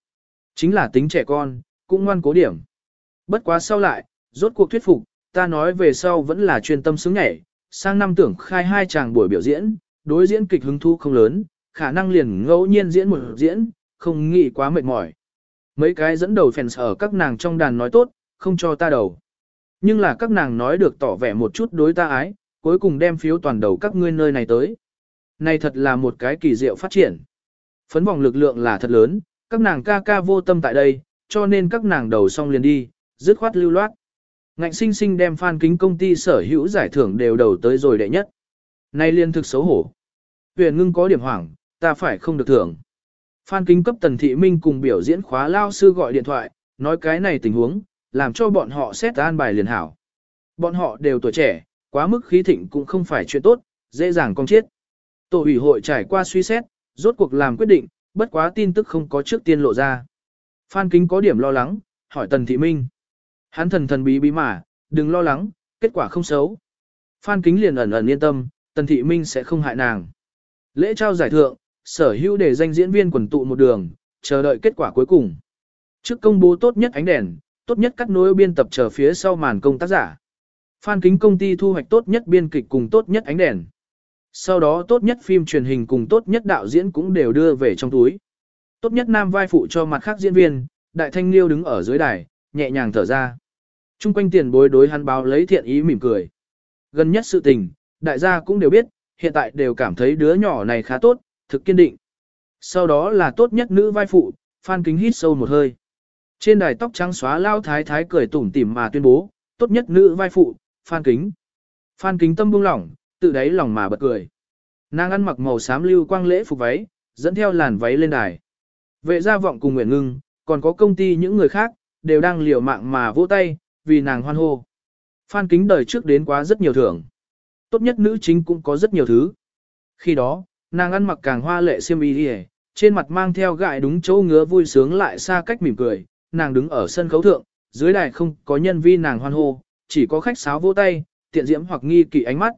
Chính là tính trẻ con, cũng ngoan cố điểm. Bất quá sau lại, rốt cuộc thuyết phục, ta nói về sau vẫn là chuyên tâm sướng nhảy, sang năm tưởng khai hai chàng buổi biểu diễn, đối diễn kịch hứng thu không lớn, khả năng liền ngẫu nhiên diễn một diễn, không nghĩ quá mệt mỏi. Mấy cái dẫn đầu fans ở các nàng trong đàn nói tốt, không cho ta đầu. Nhưng là các nàng nói được tỏ vẻ một chút đối ta ái, cuối cùng đem phiếu toàn đầu các ngươi nơi này tới. Này thật là một cái kỳ diệu phát triển. Phấn vòng lực lượng là thật lớn, các nàng ca ca vô tâm tại đây, cho nên các nàng đầu xong liền đi, dứt khoát lưu loát. Ngạnh sinh sinh đem fan kính công ty sở hữu giải thưởng đều đầu tới rồi đệ nhất. Nay liên thực xấu hổ. Huyền ngưng có điểm hoảng, ta phải không được thưởng. Phan kính cấp tần thị minh cùng biểu diễn khóa lao sư gọi điện thoại, nói cái này tình huống, làm cho bọn họ xét an bài liền hảo. Bọn họ đều tuổi trẻ, quá mức khí thịnh cũng không phải chuyện tốt, dễ dàng con chết. Tổ ủy hội trải qua suy xét, rốt cuộc làm quyết định, bất quá tin tức không có trước tiên lộ ra. Phan Kính có điểm lo lắng, hỏi Tần Thị Minh. Hắn thần thần bí bí mà, đừng lo lắng, kết quả không xấu. Phan Kính liền ẩn ẩn yên tâm, Tần Thị Minh sẽ không hại nàng. Lễ trao giải thượng, sở hữu để danh diễn viên quần tụ một đường, chờ đợi kết quả cuối cùng. Trước công bố tốt nhất ánh đèn, tốt nhất cắt nối biên tập chờ phía sau màn công tác giả. Phan Kính công ty thu hoạch tốt nhất biên kịch cùng tốt nhất ánh đèn. Sau đó tốt nhất phim truyền hình cùng tốt nhất đạo diễn cũng đều đưa về trong túi. Tốt nhất nam vai phụ cho mặt khác diễn viên, đại thanh liêu đứng ở dưới đài, nhẹ nhàng thở ra. Trung quanh tiền bối đối hắn báo lấy thiện ý mỉm cười. Gần nhất sự tình, đại gia cũng đều biết, hiện tại đều cảm thấy đứa nhỏ này khá tốt, thực kiên định. Sau đó là tốt nhất nữ vai phụ, Phan Kính hít sâu một hơi. Trên đài tóc trắng xóa lao thái thái cười tủm tỉm mà tuyên bố, tốt nhất nữ vai phụ, Phan Kính. Phan Kính tâm buông lỏng, tự đáy lòng mà bật cười. Nàng ăn mặc màu xám lưu quang lễ phục váy, dẫn theo làn váy lên đài. Vệ gia vọng cùng Nguyễn Ngưng, còn có công ty những người khác, đều đang liều mạng mà vỗ tay, vì nàng hoan hô. Phan kính đời trước đến quá rất nhiều thưởng. Tốt nhất nữ chính cũng có rất nhiều thứ. Khi đó, nàng ăn mặc càng hoa lệ xiêm y đi trên mặt mang theo gại đúng chỗ ngứa vui sướng lại xa cách mỉm cười, nàng đứng ở sân khấu thượng, dưới đài không có nhân vi nàng hoan hô, chỉ có khách sáo vỗ tay, tiện diễm hoặc nghi kỵ ánh mắt.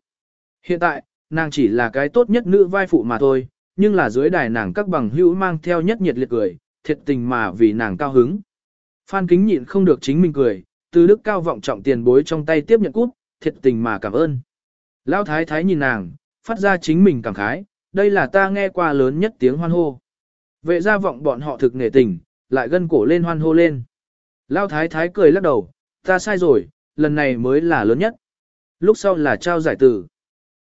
Hiện tại, nàng chỉ là cái tốt nhất nữ vai phụ mà thôi, nhưng là dưới đài nàng các bằng hữu mang theo nhất nhiệt liệt cười, thiệt tình mà vì nàng cao hứng. Phan kính nhịn không được chính mình cười, từ đức cao vọng trọng tiền bối trong tay tiếp nhận cút, thiệt tình mà cảm ơn. Lão thái thái nhìn nàng, phát ra chính mình cảm khái, đây là ta nghe qua lớn nhất tiếng hoan hô. Vệ gia vọng bọn họ thực nể tình, lại gân cổ lên hoan hô lên. Lão thái thái cười lắc đầu, ta sai rồi, lần này mới là lớn nhất. Lúc sau là trao giải tử.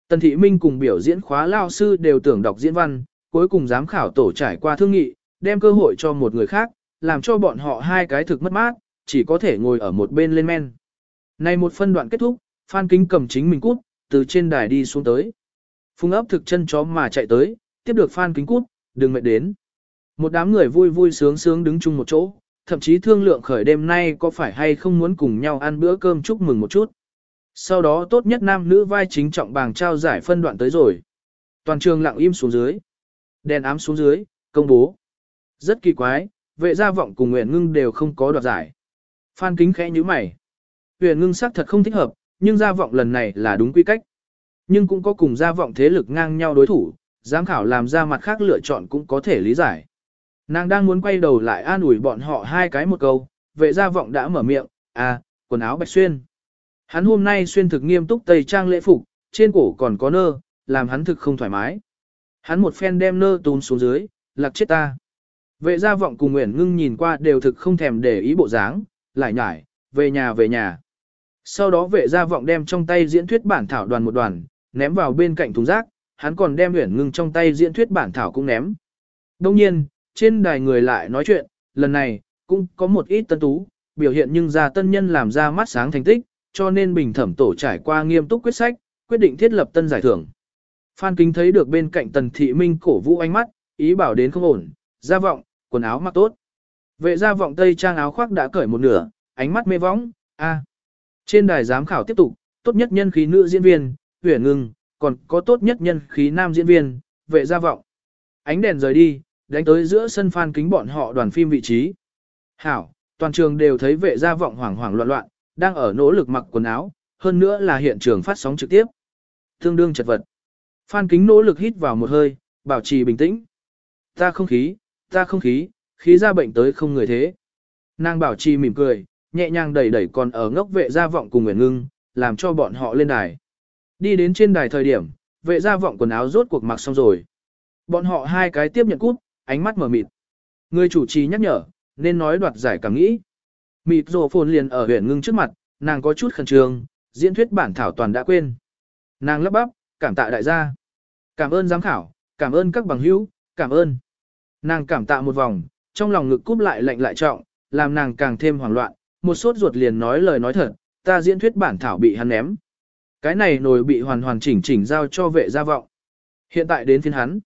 Tần Thị Minh cùng biểu diễn khóa lao sư đều tưởng đọc diễn văn, cuối cùng giám khảo tổ trải qua thương nghị, đem cơ hội cho một người khác, làm cho bọn họ hai cái thực mất mát, chỉ có thể ngồi ở một bên lên men. Này một phân đoạn kết thúc, Phan Kính cầm chính mình cút, từ trên đài đi xuống tới. Phùng ấp thực chân chó mà chạy tới, tiếp được Phan Kính cút, đừng mệt đến. Một đám người vui vui sướng sướng đứng chung một chỗ, thậm chí thương lượng khởi đêm nay có phải hay không muốn cùng nhau ăn bữa cơm chúc mừng một chút. Sau đó tốt nhất nam nữ vai chính trọng bàng trao giải phân đoạn tới rồi. Toàn trường lặng im xuống dưới. Đèn ám xuống dưới, công bố. Rất kỳ quái, vệ gia vọng cùng Nguyễn Ngưng đều không có đoạt giải. Phan kính khẽ như mày. Nguyễn ngưng sắc thật không thích hợp, nhưng gia vọng lần này là đúng quy cách. Nhưng cũng có cùng gia vọng thế lực ngang nhau đối thủ, giám khảo làm ra mặt khác lựa chọn cũng có thể lý giải. Nàng đang muốn quay đầu lại an ủi bọn họ hai cái một câu, vệ gia vọng đã mở miệng, à, quần áo bạch xuyên. Hắn hôm nay xuyên thực nghiêm túc tây trang lễ phục, trên cổ còn có nơ, làm hắn thực không thoải mái. Hắn một phen đem nơ tún xuống dưới, lạc chết ta. Vệ gia vọng cùng Nguyễn Ngưng nhìn qua đều thực không thèm để ý bộ dáng, lại nhải, về nhà về nhà. Sau đó vệ gia vọng đem trong tay diễn thuyết bản thảo đoàn một đoàn, ném vào bên cạnh thùng rác, hắn còn đem Nguyễn Ngưng trong tay diễn thuyết bản thảo cũng ném. Đông nhiên, trên đài người lại nói chuyện, lần này, cũng có một ít tân tú, biểu hiện nhưng ra tân nhân làm ra mắt sáng thành tích, cho nên bình thẩm tổ trải qua nghiêm túc quyết sách, quyết định thiết lập tân giải thưởng. Phan Kính thấy được bên cạnh Tần Thị Minh cổ vũ ánh mắt, ý bảo đến không ổn, gia vọng, quần áo mặc tốt. Vệ gia vọng tây trang áo khoác đã cởi một nửa, ánh mắt mê võng, a. Trên đài giám khảo tiếp tục, tốt nhất nhân khí nữ diễn viên, huyền ngưng còn có tốt nhất nhân khí nam diễn viên, vệ gia vọng. Ánh đèn rời đi, đánh tới giữa sân Phan Kính bọn họ đoàn phim vị trí. Hảo, toàn trường đều thấy vệ gia vọng hoảng hoảng loạn loạn, đang ở nỗ lực mặc quần áo, hơn nữa là hiện trường phát sóng trực tiếp. Tương đương chật vật. Phan Kính nỗ lực hít vào một hơi, bảo trì bình tĩnh. Ta không khí, ta không khí, khí ra bệnh tới không người thế. Nàng bảo trì mỉm cười, nhẹ nhàng đẩy đẩy còn ở ngốc vệ gia vọng cùng Nguyễn Ngưng, làm cho bọn họ lên đài. Đi đến trên đài thời điểm, vệ gia vọng quần áo rốt cuộc mặc xong rồi. Bọn họ hai cái tiếp nhận cút, ánh mắt mở mịt. Người chủ trì nhắc nhở, nên nói đoạt giải cảm nghĩ. Mịt rồ phồn liền ở huyện ngưng trước mặt, nàng có chút khẩn trương, diễn thuyết bản thảo toàn đã quên. Nàng lắp bắp, cảm tạ đại gia. Cảm ơn giám khảo, cảm ơn các bằng hữu, cảm ơn. Nàng cảm tạ một vòng, trong lòng ngực cúp lại lạnh lại trọng, làm nàng càng thêm hoảng loạn, một sốt ruột liền nói lời nói thật, ta diễn thuyết bản thảo bị hắn ném. Cái này nồi bị hoàn hoàn chỉnh chỉnh giao cho vệ gia vọng. Hiện tại đến phiên hắn.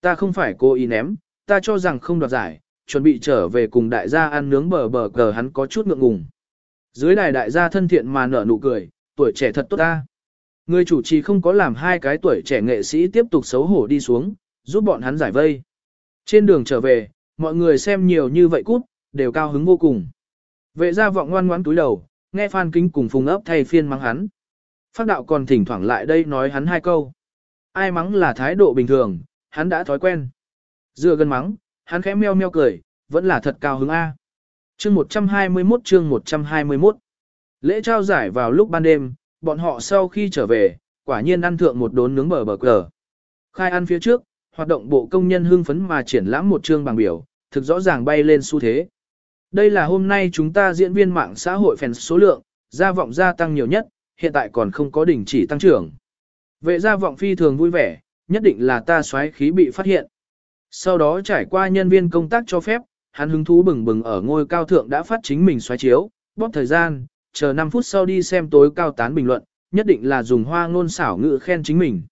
Ta không phải cố ý ném, ta cho rằng không đoạt giải, chuẩn bị trở về cùng đại gia ăn nướng bờ bờ cờ hắn có chút ngượng ngùng. Dưới đài đại gia thân thiện mà nở nụ cười, tuổi trẻ thật tốt ta. Người chủ trì không có làm hai cái tuổi trẻ nghệ sĩ tiếp tục xấu hổ đi xuống, giúp bọn hắn giải vây. Trên đường trở về, mọi người xem nhiều như vậy cút, đều cao hứng vô cùng. Vệ gia vọng ngoan ngoãn túi đầu, nghe Phan Kính cùng Phùng ấp thay phiên mắng hắn. Phát đạo còn thỉnh thoảng lại đây nói hắn hai câu. Ai mắng là thái độ bình thường, hắn đã thói quen. Dựa gần mắng, hắn khẽ meo meo cười, vẫn là thật cao hứng A. Chương 121 chương 121 Lễ trao giải vào lúc ban đêm, bọn họ sau khi trở về, quả nhiên ăn thượng một đốn nướng bờ bờ cờ. Khai ăn phía trước, hoạt động bộ công nhân hưng phấn mà triển lãm một chương bằng biểu, thực rõ ràng bay lên xu thế. Đây là hôm nay chúng ta diễn viên mạng xã hội phèn số lượng, gia vọng gia tăng nhiều nhất, hiện tại còn không có đỉnh chỉ tăng trưởng. Vệ gia vọng phi thường vui vẻ, nhất định là ta xoáy khí bị phát hiện. Sau đó trải qua nhân viên công tác cho phép, hắn hứng thú bừng bừng ở ngôi cao thượng đã phát chính mình xoáy chiếu, bóp thời gian, chờ 5 phút sau đi xem tối cao tán bình luận, nhất định là dùng hoa ngôn xảo ngữ khen chính mình.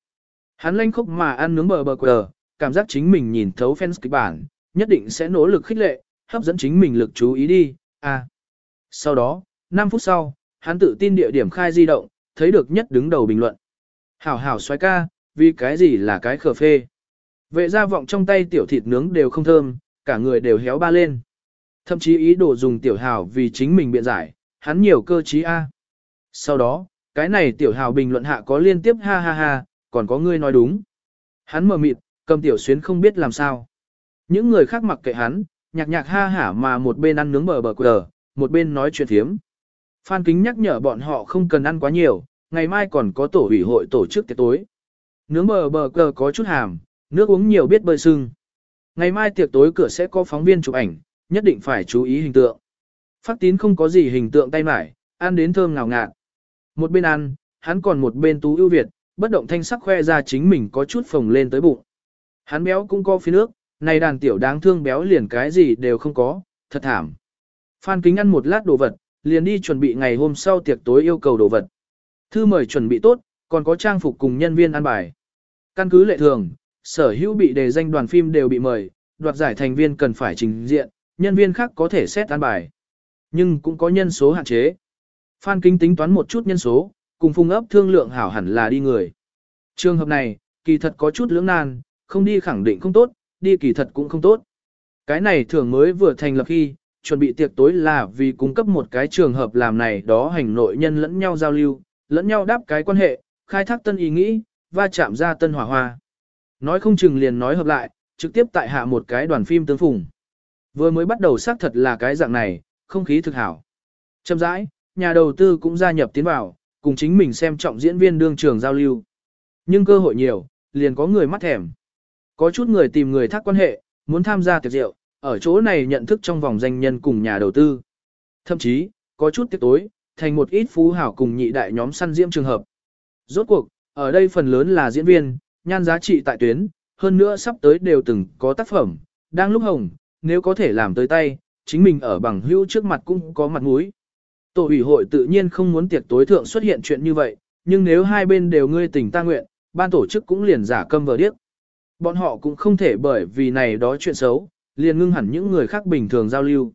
Hắn lanh khúc mà ăn nướng bờ bờ quờ, cảm giác chính mình nhìn thấu fans kịch bản, nhất định sẽ nỗ lực khích lệ, hấp dẫn chính mình lực chú ý đi, à. Sau đó, 5 phút sau, hắn tự tin địa điểm khai di động, thấy được nhất đứng đầu bình luận. Hảo hảo xoái ca, vì cái gì là cái khờ phê. Vệ gia vọng trong tay tiểu thịt nướng đều không thơm, cả người đều héo ba lên. Thậm chí ý đồ dùng tiểu hào vì chính mình biện giải, hắn nhiều cơ trí A. Sau đó, cái này tiểu hào bình luận hạ có liên tiếp ha ha ha, còn có ngươi nói đúng. Hắn mờ mịt, cầm tiểu xuyến không biết làm sao. Những người khác mặc kệ hắn, nhạc nhạc ha hả mà một bên ăn nướng bờ bờ quờ, một bên nói chuyện thiếm. Phan Kính nhắc nhở bọn họ không cần ăn quá nhiều, ngày mai còn có tổ ủy hội tổ chức tiệc tối. Nướng bờ bờ cờ có chút hàm, nước uống nhiều biết bơi sưng. Ngày mai tiệc tối cửa sẽ có phóng viên chụp ảnh, nhất định phải chú ý hình tượng. Phát tín không có gì hình tượng tay mải, ăn đến thơm ngào ngạt. Một bên ăn, hắn còn một bên tú ưu việt, bất động thanh sắc khoe ra chính mình có chút phồng lên tới bụng. Hắn béo cũng có phía nước, này đàn tiểu đáng thương béo liền cái gì đều không có, thật thảm. Phan Kính ăn một lát đồ vật, liền đi chuẩn bị ngày hôm sau tiệc tối yêu cầu đồ vật. Thư mời chuẩn bị tốt, còn có trang phục cùng nhân viên ăn bài. Căn cứ lệ thường, sở hữu bị đề danh đoàn phim đều bị mời, đoạt giải thành viên cần phải trình diện, nhân viên khác có thể xét ăn bài. Nhưng cũng có nhân số hạn chế. Phan Kính tính toán một chút nhân số, cùng phung ấp thương lượng hảo hẳn là đi người. Trường hợp này, kỳ thật có chút lưỡng nan, không đi khẳng định không tốt, đi kỳ thật cũng không tốt. Cái này thường mới vừa thành lập khi, chuẩn bị tiệc tối là vì cung cấp một cái trường hợp làm này đó hành nội nhân lẫn nhau giao lưu, lẫn nhau đáp cái quan hệ, khai thác tân ý nghĩ, va chạm ra tân hỏa hoa. Nói không chừng liền nói hợp lại, trực tiếp tại hạ một cái đoàn phim tương phùng. Vừa mới bắt đầu xác thật là cái dạng này, không khí thực hảo. Chậm rãi, nhà đầu tư cũng gia nhập tiến vào, cùng chính mình xem trọng diễn viên đương trường giao lưu. Nhưng cơ hội nhiều, liền có người mắt thèm. Có chút người tìm người thác quan hệ, muốn tham gia tiệc rượu, ở chỗ này nhận thức trong vòng danh nhân cùng nhà đầu tư. Thậm chí, có chút tiếc tối, thành một ít phú hảo cùng nhị đại nhóm săn diễm trường hợp. Rốt cuộc, ở đây phần lớn là diễn viên, nhan giá trị tại tuyến, hơn nữa sắp tới đều từng có tác phẩm, đang lúc hồng, nếu có thể làm tới tay, chính mình ở bằng hữu trước mặt cũng có mặt mũi. Tổ ủy hội tự nhiên không muốn tiệc tối thượng xuất hiện chuyện như vậy, nhưng nếu hai bên đều ngươi tình ta nguyện, ban tổ chức cũng liền giả câm vờ điếc. Bọn họ cũng không thể bởi vì này đó chuyện xấu, liền ngưng hẳn những người khác bình thường giao lưu.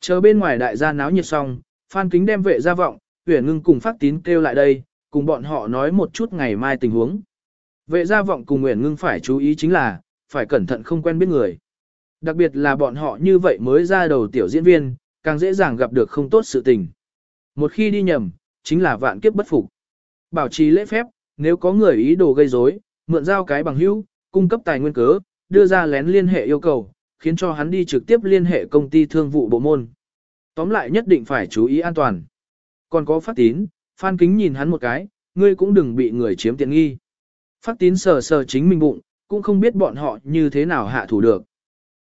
Chờ bên ngoài đại gia náo nhiệt xong, Phan Kính đem vệ ra vọng, tuyển ngưng cùng phát tín kêu lại đây, cùng bọn họ nói một chút ngày mai tình huống. Vệ gia vọng cùng Nguyễn Ngưng phải chú ý chính là, phải cẩn thận không quen biết người. Đặc biệt là bọn họ như vậy mới ra đầu tiểu diễn viên, càng dễ dàng gặp được không tốt sự tình. Một khi đi nhầm, chính là vạn kiếp bất phục. Bảo trì lễ phép, nếu có người ý đồ gây rối, mượn giao cái bằng hữu, cung cấp tài nguyên cớ, đưa ra lén liên hệ yêu cầu, khiến cho hắn đi trực tiếp liên hệ công ty thương vụ bộ môn. Tóm lại nhất định phải chú ý an toàn. Còn có phát tín, Phan Kính nhìn hắn một cái, ngươi cũng đừng bị người chiếm tiện nghi. Phát tín sờ sờ chính mình bụng, cũng không biết bọn họ như thế nào hạ thủ được.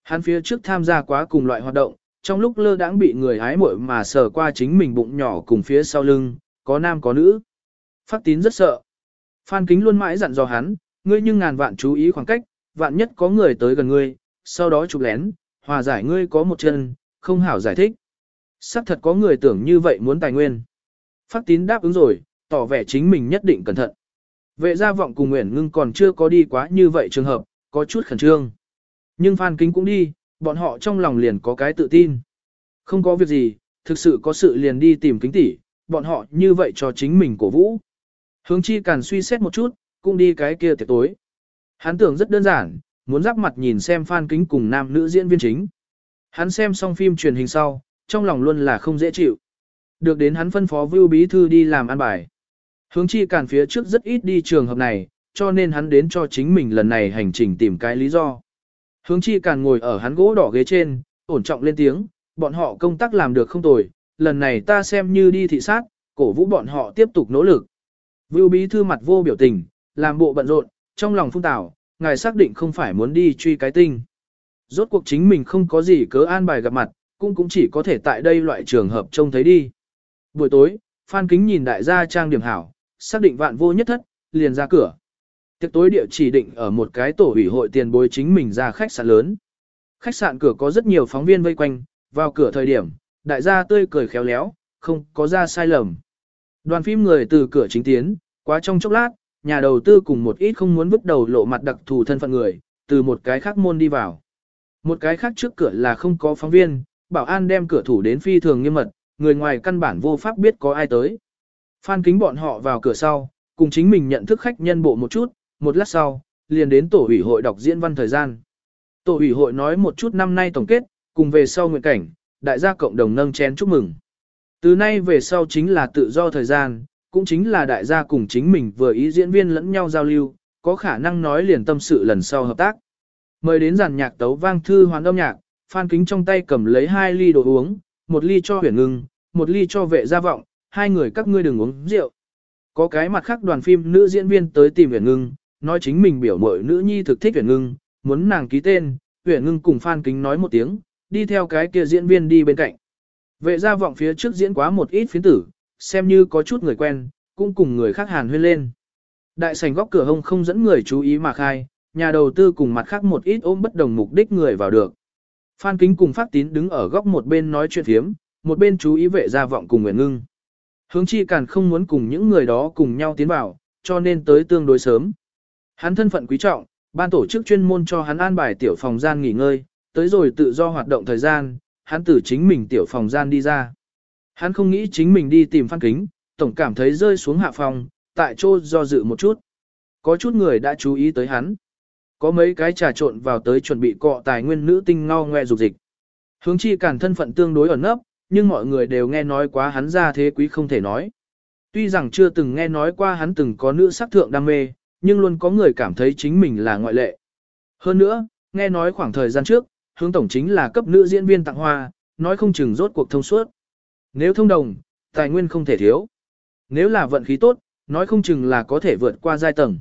Hắn phía trước tham gia quá cùng loại hoạt động, trong lúc lơ đãng bị người hái muội mà sờ qua chính mình bụng nhỏ cùng phía sau lưng, có nam có nữ. Phát tín rất sợ. Phan Kính luôn mãi dặn dò hắn, ngươi nhưng ngàn vạn chú ý khoảng cách, vạn nhất có người tới gần ngươi, sau đó chụp lén, hòa giải ngươi có một chân, không hảo giải thích. Sắc thật có người tưởng như vậy muốn tài nguyên. Phát tín đáp ứng rồi, tỏ vẻ chính mình nhất định cẩn thận. Vệ gia vọng cùng Nguyễn Ngưng còn chưa có đi quá như vậy trường hợp, có chút khẩn trương. Nhưng Phan Kính cũng đi, bọn họ trong lòng liền có cái tự tin. Không có việc gì, thực sự có sự liền đi tìm kính tỷ, bọn họ như vậy cho chính mình cổ vũ. Hướng chi càn suy xét một chút, cũng đi cái kia tiệc tối. Hắn tưởng rất đơn giản, muốn giáp mặt nhìn xem Phan Kính cùng nam nữ diễn viên chính. Hắn xem xong phim truyền hình sau, trong lòng luôn là không dễ chịu. Được đến hắn phân phó Vưu Bí Thư đi làm ăn bài. Hướng chi cản phía trước rất ít đi trường hợp này, cho nên hắn đến cho chính mình lần này hành trình tìm cái lý do. Hướng chi cản ngồi ở hắn gỗ đỏ ghế trên, ổn trọng lên tiếng, bọn họ công tác làm được không tồi, lần này ta xem như đi thị sát, cổ vũ bọn họ tiếp tục nỗ lực. Vưu Bí Thư mặt vô biểu tình, làm bộ bận rộn, trong lòng phung tảo, ngài xác định không phải muốn đi truy cái tinh. Rốt cuộc chính mình không có gì cớ an bài gặp mặt, cũng cũng chỉ có thể tại đây loại trường hợp trông thấy đi. Buổi tối, Phan Kính nhìn đại gia trang điểm hảo, xác định vạn vô nhất thất, liền ra cửa. Tiệc tối địa chỉ định ở một cái tổ ủy hội tiền bối chính mình ra khách sạn lớn. Khách sạn cửa có rất nhiều phóng viên vây quanh, vào cửa thời điểm, đại gia tươi cười khéo léo, không có ra sai lầm. Đoàn phim người từ cửa chính tiến, quá trong chốc lát, nhà đầu tư cùng một ít không muốn vứt đầu lộ mặt đặc thù thân phận người, từ một cái khác môn đi vào. Một cái khác trước cửa là không có phóng viên, bảo an đem cửa thủ đến phi thường nghiêm mật, người ngoài căn bản vô pháp biết có ai tới. Phan kính bọn họ vào cửa sau, cùng chính mình nhận thức khách nhân bộ một chút, một lát sau, liền đến tổ ủy hội đọc diễn văn thời gian. Tổ ủy hội nói một chút năm nay tổng kết, cùng về sau nguyện cảnh, đại gia cộng đồng nâng chén chúc mừng. Từ nay về sau chính là tự do thời gian, cũng chính là đại gia cùng chính mình vừa ý diễn viên lẫn nhau giao lưu, có khả năng nói liền tâm sự lần sau hợp tác. Mời đến giàn nhạc tấu vang thư hoàn âm nhạc, Phan Kính trong tay cầm lấy hai ly đồ uống, một ly cho huyền ngưng, một ly cho vệ gia vọng, hai người các ngươi đừng uống rượu. Có cái mặt khác đoàn phim nữ diễn viên tới tìm huyền ngưng, nói chính mình biểu mội nữ nhi thực thích huyền ngưng, muốn nàng ký tên, huyền ngưng cùng Phan Kính nói một tiếng, đi theo cái kia diễn viên đi bên cạnh. Vệ gia vọng phía trước diễn quá một ít phiến tử, xem như có chút người quen, cũng cùng người khác hàn huyên lên. Đại sảnh góc cửa hông không dẫn người chú ý mà khai, nhà đầu tư cùng mặt khác một ít ôm bất đồng mục đích người vào được. Phan Kính cùng Phát Tín đứng ở góc một bên nói chuyện thiếm, một bên chú ý vệ gia vọng cùng Nguyễn Ngưng. Hướng chi càn không muốn cùng những người đó cùng nhau tiến vào, cho nên tới tương đối sớm. Hắn thân phận quý trọng, ban tổ chức chuyên môn cho hắn an bài tiểu phòng gian nghỉ ngơi, tới rồi tự do hoạt động thời gian, hắn từ chính mình tiểu phòng gian đi ra. Hắn không nghĩ chính mình đi tìm Phan Kính, tổng cảm thấy rơi xuống hạ phòng, tại chỗ do dự một chút. Có chút người đã chú ý tới hắn. Có mấy cái trà trộn vào tới chuẩn bị cọ tài nguyên nữ tinh ngao ngoe dục dịch. Hướng chi cản thân phận tương đối ẩn nấp, nhưng mọi người đều nghe nói quá hắn ra thế quý không thể nói. Tuy rằng chưa từng nghe nói qua hắn từng có nữ sắc thượng đam mê, nhưng luôn có người cảm thấy chính mình là ngoại lệ. Hơn nữa, nghe nói khoảng thời gian trước, hướng tổng chính là cấp nữ diễn viên tặng hoa, nói không chừng rốt cuộc thông suốt. Nếu thông đồng, tài nguyên không thể thiếu. Nếu là vận khí tốt, nói không chừng là có thể vượt qua giai tầng.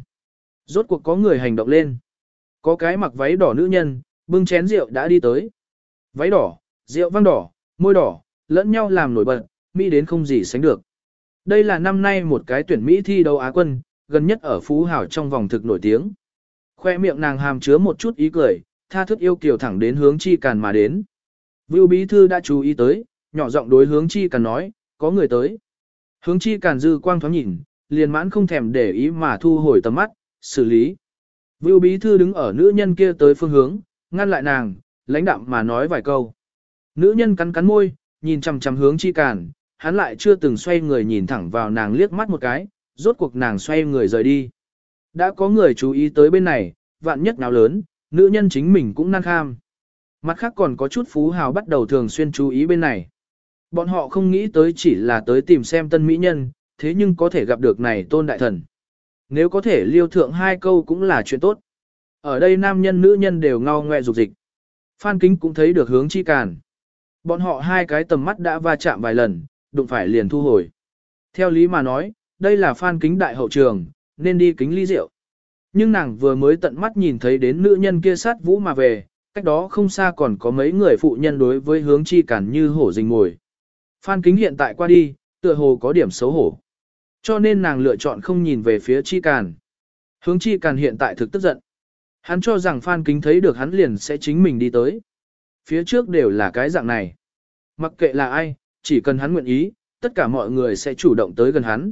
Rốt cuộc có người hành động lên. Có cái mặc váy đỏ nữ nhân, bưng chén rượu đã đi tới. Váy đỏ, rượu vang đỏ, môi đỏ, lẫn nhau làm nổi bật, Mỹ đến không gì sánh được. Đây là năm nay một cái tuyển Mỹ thi đấu Á quân, gần nhất ở Phú Hảo trong vòng thực nổi tiếng. Khoe miệng nàng hàm chứa một chút ý cười, tha thức yêu kiều thẳng đến hướng chi càn mà đến. Vưu Bí Thư đã chú ý tới, nhỏ giọng đối hướng chi càn nói, có người tới. Hướng chi càn dư quang thoáng nhìn, liền mãn không thèm để ý mà thu hồi tầm mắt, xử lý. Vưu Bí Thư đứng ở nữ nhân kia tới phương hướng, ngăn lại nàng, lãnh đạm mà nói vài câu. Nữ nhân cắn cắn môi, nhìn chằm chằm hướng chi càn, hắn lại chưa từng xoay người nhìn thẳng vào nàng liếc mắt một cái, rốt cuộc nàng xoay người rời đi. Đã có người chú ý tới bên này, vạn nhất nào lớn, nữ nhân chính mình cũng năng kham. Mặt khác còn có chút phú hào bắt đầu thường xuyên chú ý bên này. Bọn họ không nghĩ tới chỉ là tới tìm xem tân mỹ nhân, thế nhưng có thể gặp được này tôn đại thần. Nếu có thể liêu thượng hai câu cũng là chuyện tốt. Ở đây nam nhân nữ nhân đều ngao ngoe dục dịch. Phan Kính cũng thấy được hướng chi càn. Bọn họ hai cái tầm mắt đã va chạm vài lần, đụng phải liền thu hồi. Theo lý mà nói, đây là Phan Kính đại hậu trường, nên đi kính ly rượu. Nhưng nàng vừa mới tận mắt nhìn thấy đến nữ nhân kia sát vũ mà về, cách đó không xa còn có mấy người phụ nhân đối với hướng chi cản như hổ rình ngồi. Phan Kính hiện tại qua đi, tựa hồ có điểm xấu hổ. Cho nên nàng lựa chọn không nhìn về phía chi càn. Hướng chi càn hiện tại thực tức giận. Hắn cho rằng Phan Kính thấy được hắn liền sẽ chính mình đi tới. Phía trước đều là cái dạng này. Mặc kệ là ai, chỉ cần hắn nguyện ý, tất cả mọi người sẽ chủ động tới gần hắn.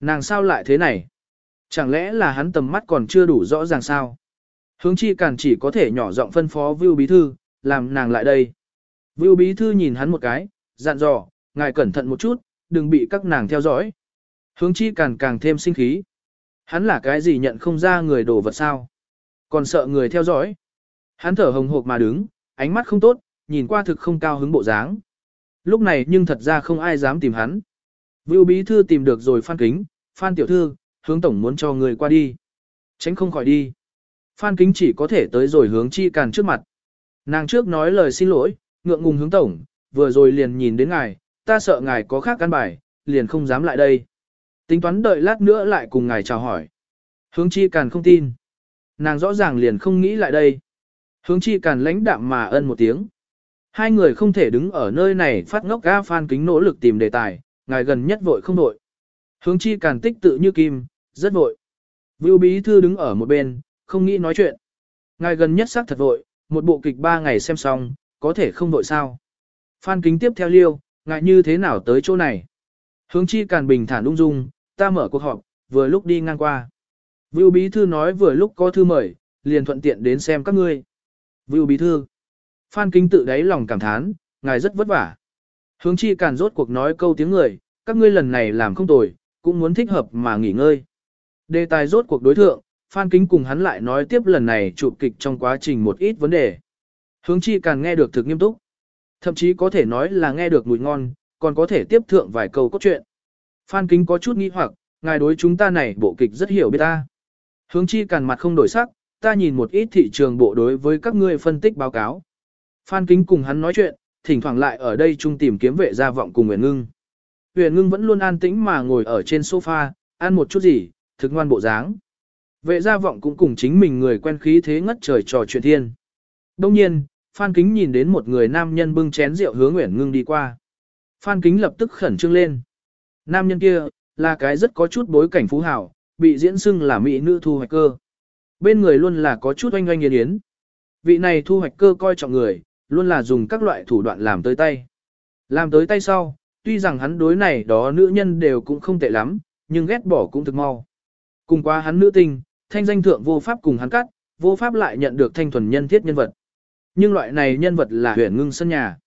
Nàng sao lại thế này? Chẳng lẽ là hắn tầm mắt còn chưa đủ rõ ràng sao? Hướng chi càn chỉ có thể nhỏ giọng phân phó Vưu Bí Thư, làm nàng lại đây. Vưu Bí Thư nhìn hắn một cái, dặn dò, ngài cẩn thận một chút, đừng bị các nàng theo dõi. Hướng chi càng càng thêm sinh khí. Hắn là cái gì nhận không ra người đổ vật sao? Còn sợ người theo dõi. Hắn thở hồng hộc mà đứng, ánh mắt không tốt, nhìn qua thực không cao hứng bộ dáng. Lúc này nhưng thật ra không ai dám tìm hắn. Vưu bí thư tìm được rồi Phan Kính, Phan tiểu thư, hướng tổng muốn cho người qua đi. Tránh không khỏi đi. Phan Kính chỉ có thể tới rồi hướng chi càn trước mặt. Nàng trước nói lời xin lỗi, ngượng ngùng hướng tổng, vừa rồi liền nhìn đến ngài, ta sợ ngài có khác căn bài, liền không dám lại đây. Tính toán đợi lát nữa lại cùng ngài chào hỏi. Hướng chi càn không tin. Nàng rõ ràng liền không nghĩ lại đây. Hướng chi càn lãnh đạm mà ân một tiếng. Hai người không thể đứng ở nơi này phát ngốc ga phan kính nỗ lực tìm đề tài, ngài gần nhất vội không vội. Hướng chi càn tích tự như kim, rất vội. Vưu bí thư đứng ở một bên, không nghĩ nói chuyện. Ngài gần nhất xác thật vội, một bộ kịch ba ngày xem xong, có thể không vội sao. Phan kính tiếp theo liêu, ngài như thế nào tới chỗ này. Hướng chi càn bình thản ung dung, ta mở cuộc họp, vừa lúc đi ngang qua. Vưu bí thư nói vừa lúc có thư mời, liền thuận tiện đến xem các ngươi. Vưu bí thư. Phan Kính tự đáy lòng cảm thán, ngài rất vất vả. Hướng chi càn rốt cuộc nói câu tiếng người, các ngươi lần này làm không tồi, cũng muốn thích hợp mà nghỉ ngơi. Đề tài rốt cuộc đối thượng, Phan Kính cùng hắn lại nói tiếp lần này chụp kịch trong quá trình một ít vấn đề. Hướng chi càn nghe được thực nghiêm túc. Thậm chí có thể nói là nghe được mùi ngon, còn có thể tiếp thượng vài câu cốt truyện. Phan Kính có chút nghi hoặc, ngài đối chúng ta này bộ kịch rất hiểu biết ta. Hướng chi càn mặt không đổi sắc, ta nhìn một ít thị trường bộ đối với các ngươi phân tích báo cáo. Phan Kính cùng hắn nói chuyện, thỉnh thoảng lại ở đây chung tìm kiếm vệ gia vọng cùng Nguyễn Ngưng. Huyền Ngưng vẫn luôn an tĩnh mà ngồi ở trên sofa, ăn một chút gì, thực ngoan bộ dáng. Vệ gia vọng cũng cùng chính mình người quen khí thế ngất trời trò chuyện thiên. Đông nhiên, Phan Kính nhìn đến một người nam nhân bưng chén rượu hướng Nguyễn Ngưng đi qua. Phan Kính lập tức khẩn trương lên. Nam nhân kia, là cái rất có chút bối cảnh phú hảo, bị diễn xưng là mỹ nữ thu hoạch cơ. Bên người luôn là có chút oanh oanh yến yến. Vị này thu hoạch cơ coi trọng người, luôn là dùng các loại thủ đoạn làm tới tay. Làm tới tay sau, tuy rằng hắn đối này đó nữ nhân đều cũng không tệ lắm, nhưng ghét bỏ cũng thực mau. Cùng qua hắn nữ tình, thanh danh thượng vô pháp cùng hắn cắt, vô pháp lại nhận được thanh thuần nhân thiết nhân vật. Nhưng loại này nhân vật là huyền ngưng sân nhà.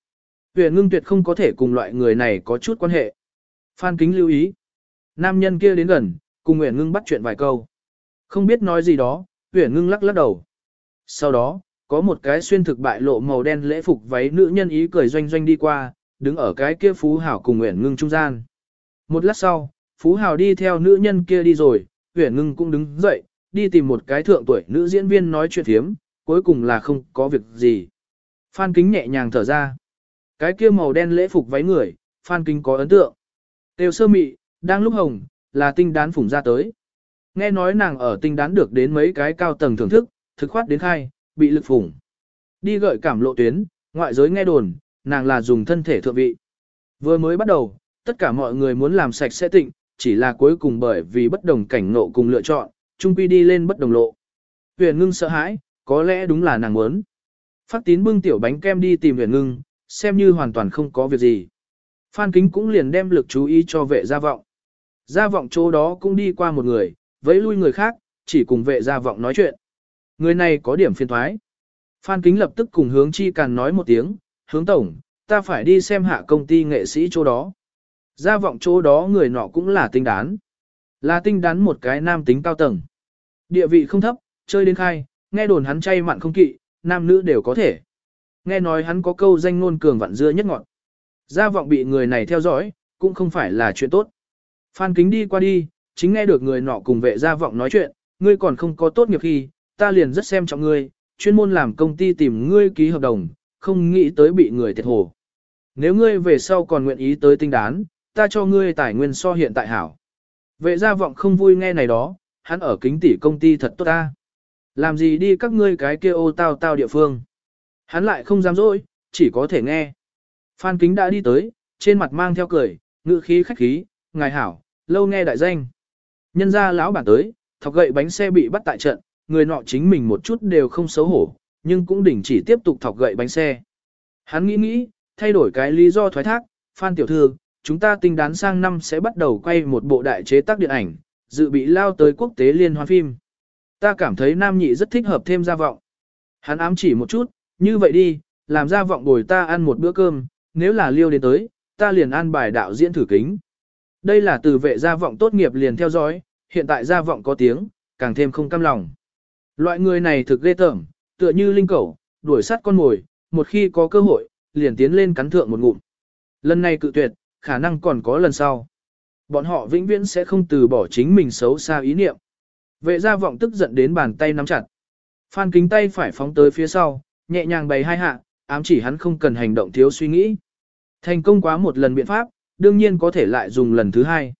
Huyền ngưng tuyệt không có thể cùng loại người này có chút quan hệ. Phan kính lưu ý. Nam nhân kia đến gần, cùng huyền ngưng bắt chuyện vài câu. Không biết nói gì đó, huyền ngưng lắc lắc đầu. Sau đó, có một cái xuyên thực bại lộ màu đen lễ phục váy nữ nhân ý cười doanh doanh đi qua, đứng ở cái kia Phú Hảo cùng Huyền Ngưng trung gian. Một lát sau, Phú Hảo đi theo nữ nhân kia đi rồi, Huyền Ngưng cũng đứng dậy, đi tìm một cái thượng tuổi nữ diễn viên nói chuyện thiếm, cuối cùng là không có việc gì. Phan Kính nhẹ nhàng thở ra. Cái kia màu đen lễ phục váy người, Phan Kính có ấn tượng. Tiêu sơ mị, đang lúc hồng, là tinh đán phủng ra tới. Nghe nói nàng ở tinh đán được đến mấy cái cao tầng thưởng thức, thực khoát đến khai, bị lực phủng. Đi gợi cảm lộ tuyến, ngoại giới nghe đồn, nàng là dùng thân thể thượng vị. Vừa mới bắt đầu, tất cả mọi người muốn làm sạch sẽ tịnh, chỉ là cuối cùng bởi vì bất đồng cảnh ngộ cùng lựa chọn, chung quy đi lên bất đồng lộ. Huyền ngưng sợ hãi, có lẽ đúng là nàng muốn. Phát tín bưng tiểu bánh kem đi tìm huyền ngưng, xem như hoàn toàn không có việc gì. Phan kính cũng liền đem lực chú ý cho vệ gia vọng. Gia vọng chỗ đó cũng đi qua một người, vẫy lui người khác, chỉ cùng vệ gia vọng nói chuyện. Người này có điểm phiền thoái. Phan kính lập tức cùng hướng chi càn nói một tiếng, hướng tổng, ta phải đi xem hạ công ty nghệ sĩ chỗ đó. Gia vọng chỗ đó người nọ cũng là tinh đán. Là tinh đán một cái nam tính cao tầng. Địa vị không thấp, chơi đến khai, nghe đồn hắn chay mặn không kỵ, nam nữ đều có thể. Nghe nói hắn có câu danh ngôn cường vặn dưa nhất ngọn. Gia vọng bị người này theo dõi, cũng không phải là chuyện tốt. Phan kính đi qua đi, chính nghe được người nọ cùng vệ gia vọng nói chuyện, ngươi còn không có tốt nghiệp khi, ta liền rất xem trọng ngươi, chuyên môn làm công ty tìm ngươi ký hợp đồng, không nghĩ tới bị người thiệt hồ. Nếu ngươi về sau còn nguyện ý tới tinh đán, ta cho ngươi tài nguyên so hiện tại hảo. Vệ gia vọng không vui nghe này đó, hắn ở kính tỷ công ty thật tốt ta. Làm gì đi các ngươi cái kia ô tao tao địa phương. Hắn lại không dám dỗi, chỉ có thể nghe. Phan kính đã đi tới, trên mặt mang theo cười, ngữ khí khách khí, ngài hảo, lâu nghe đại danh. Nhân ra lão bản tới, thọc gậy bánh xe bị bắt tại trận, người nọ chính mình một chút đều không xấu hổ, nhưng cũng đỉnh chỉ tiếp tục thọc gậy bánh xe. Hắn nghĩ nghĩ, thay đổi cái lý do thoái thác, Phan Tiểu Thư, chúng ta tính đán sang năm sẽ bắt đầu quay một bộ đại chế tác điện ảnh, dự bị lao tới quốc tế liên hoan phim. Ta cảm thấy nam nhị rất thích hợp thêm gia vọng. Hắn ám chỉ một chút, như vậy đi, làm gia vọng bồi ta ăn một bữa cơm, nếu là liêu đến tới, ta liền ăn bài đạo diễn thử kính. Đây là từ vệ gia vọng tốt nghiệp liền theo dõi, hiện tại gia vọng có tiếng, càng thêm không cam lòng. Loại người này thực ghê tởm, tựa như linh cẩu, đuổi sát con mồi, một khi có cơ hội, liền tiến lên cắn thượng một ngụm. Lần này cự tuyệt, khả năng còn có lần sau. Bọn họ vĩnh viễn sẽ không từ bỏ chính mình xấu xa ý niệm. Vệ gia vọng tức giận đến bàn tay nắm chặt. Phan kính tay phải phóng tới phía sau, nhẹ nhàng bày hai hạ, ám chỉ hắn không cần hành động thiếu suy nghĩ. Thành công quá một lần biện pháp, đương nhiên có thể lại dùng lần thứ hai.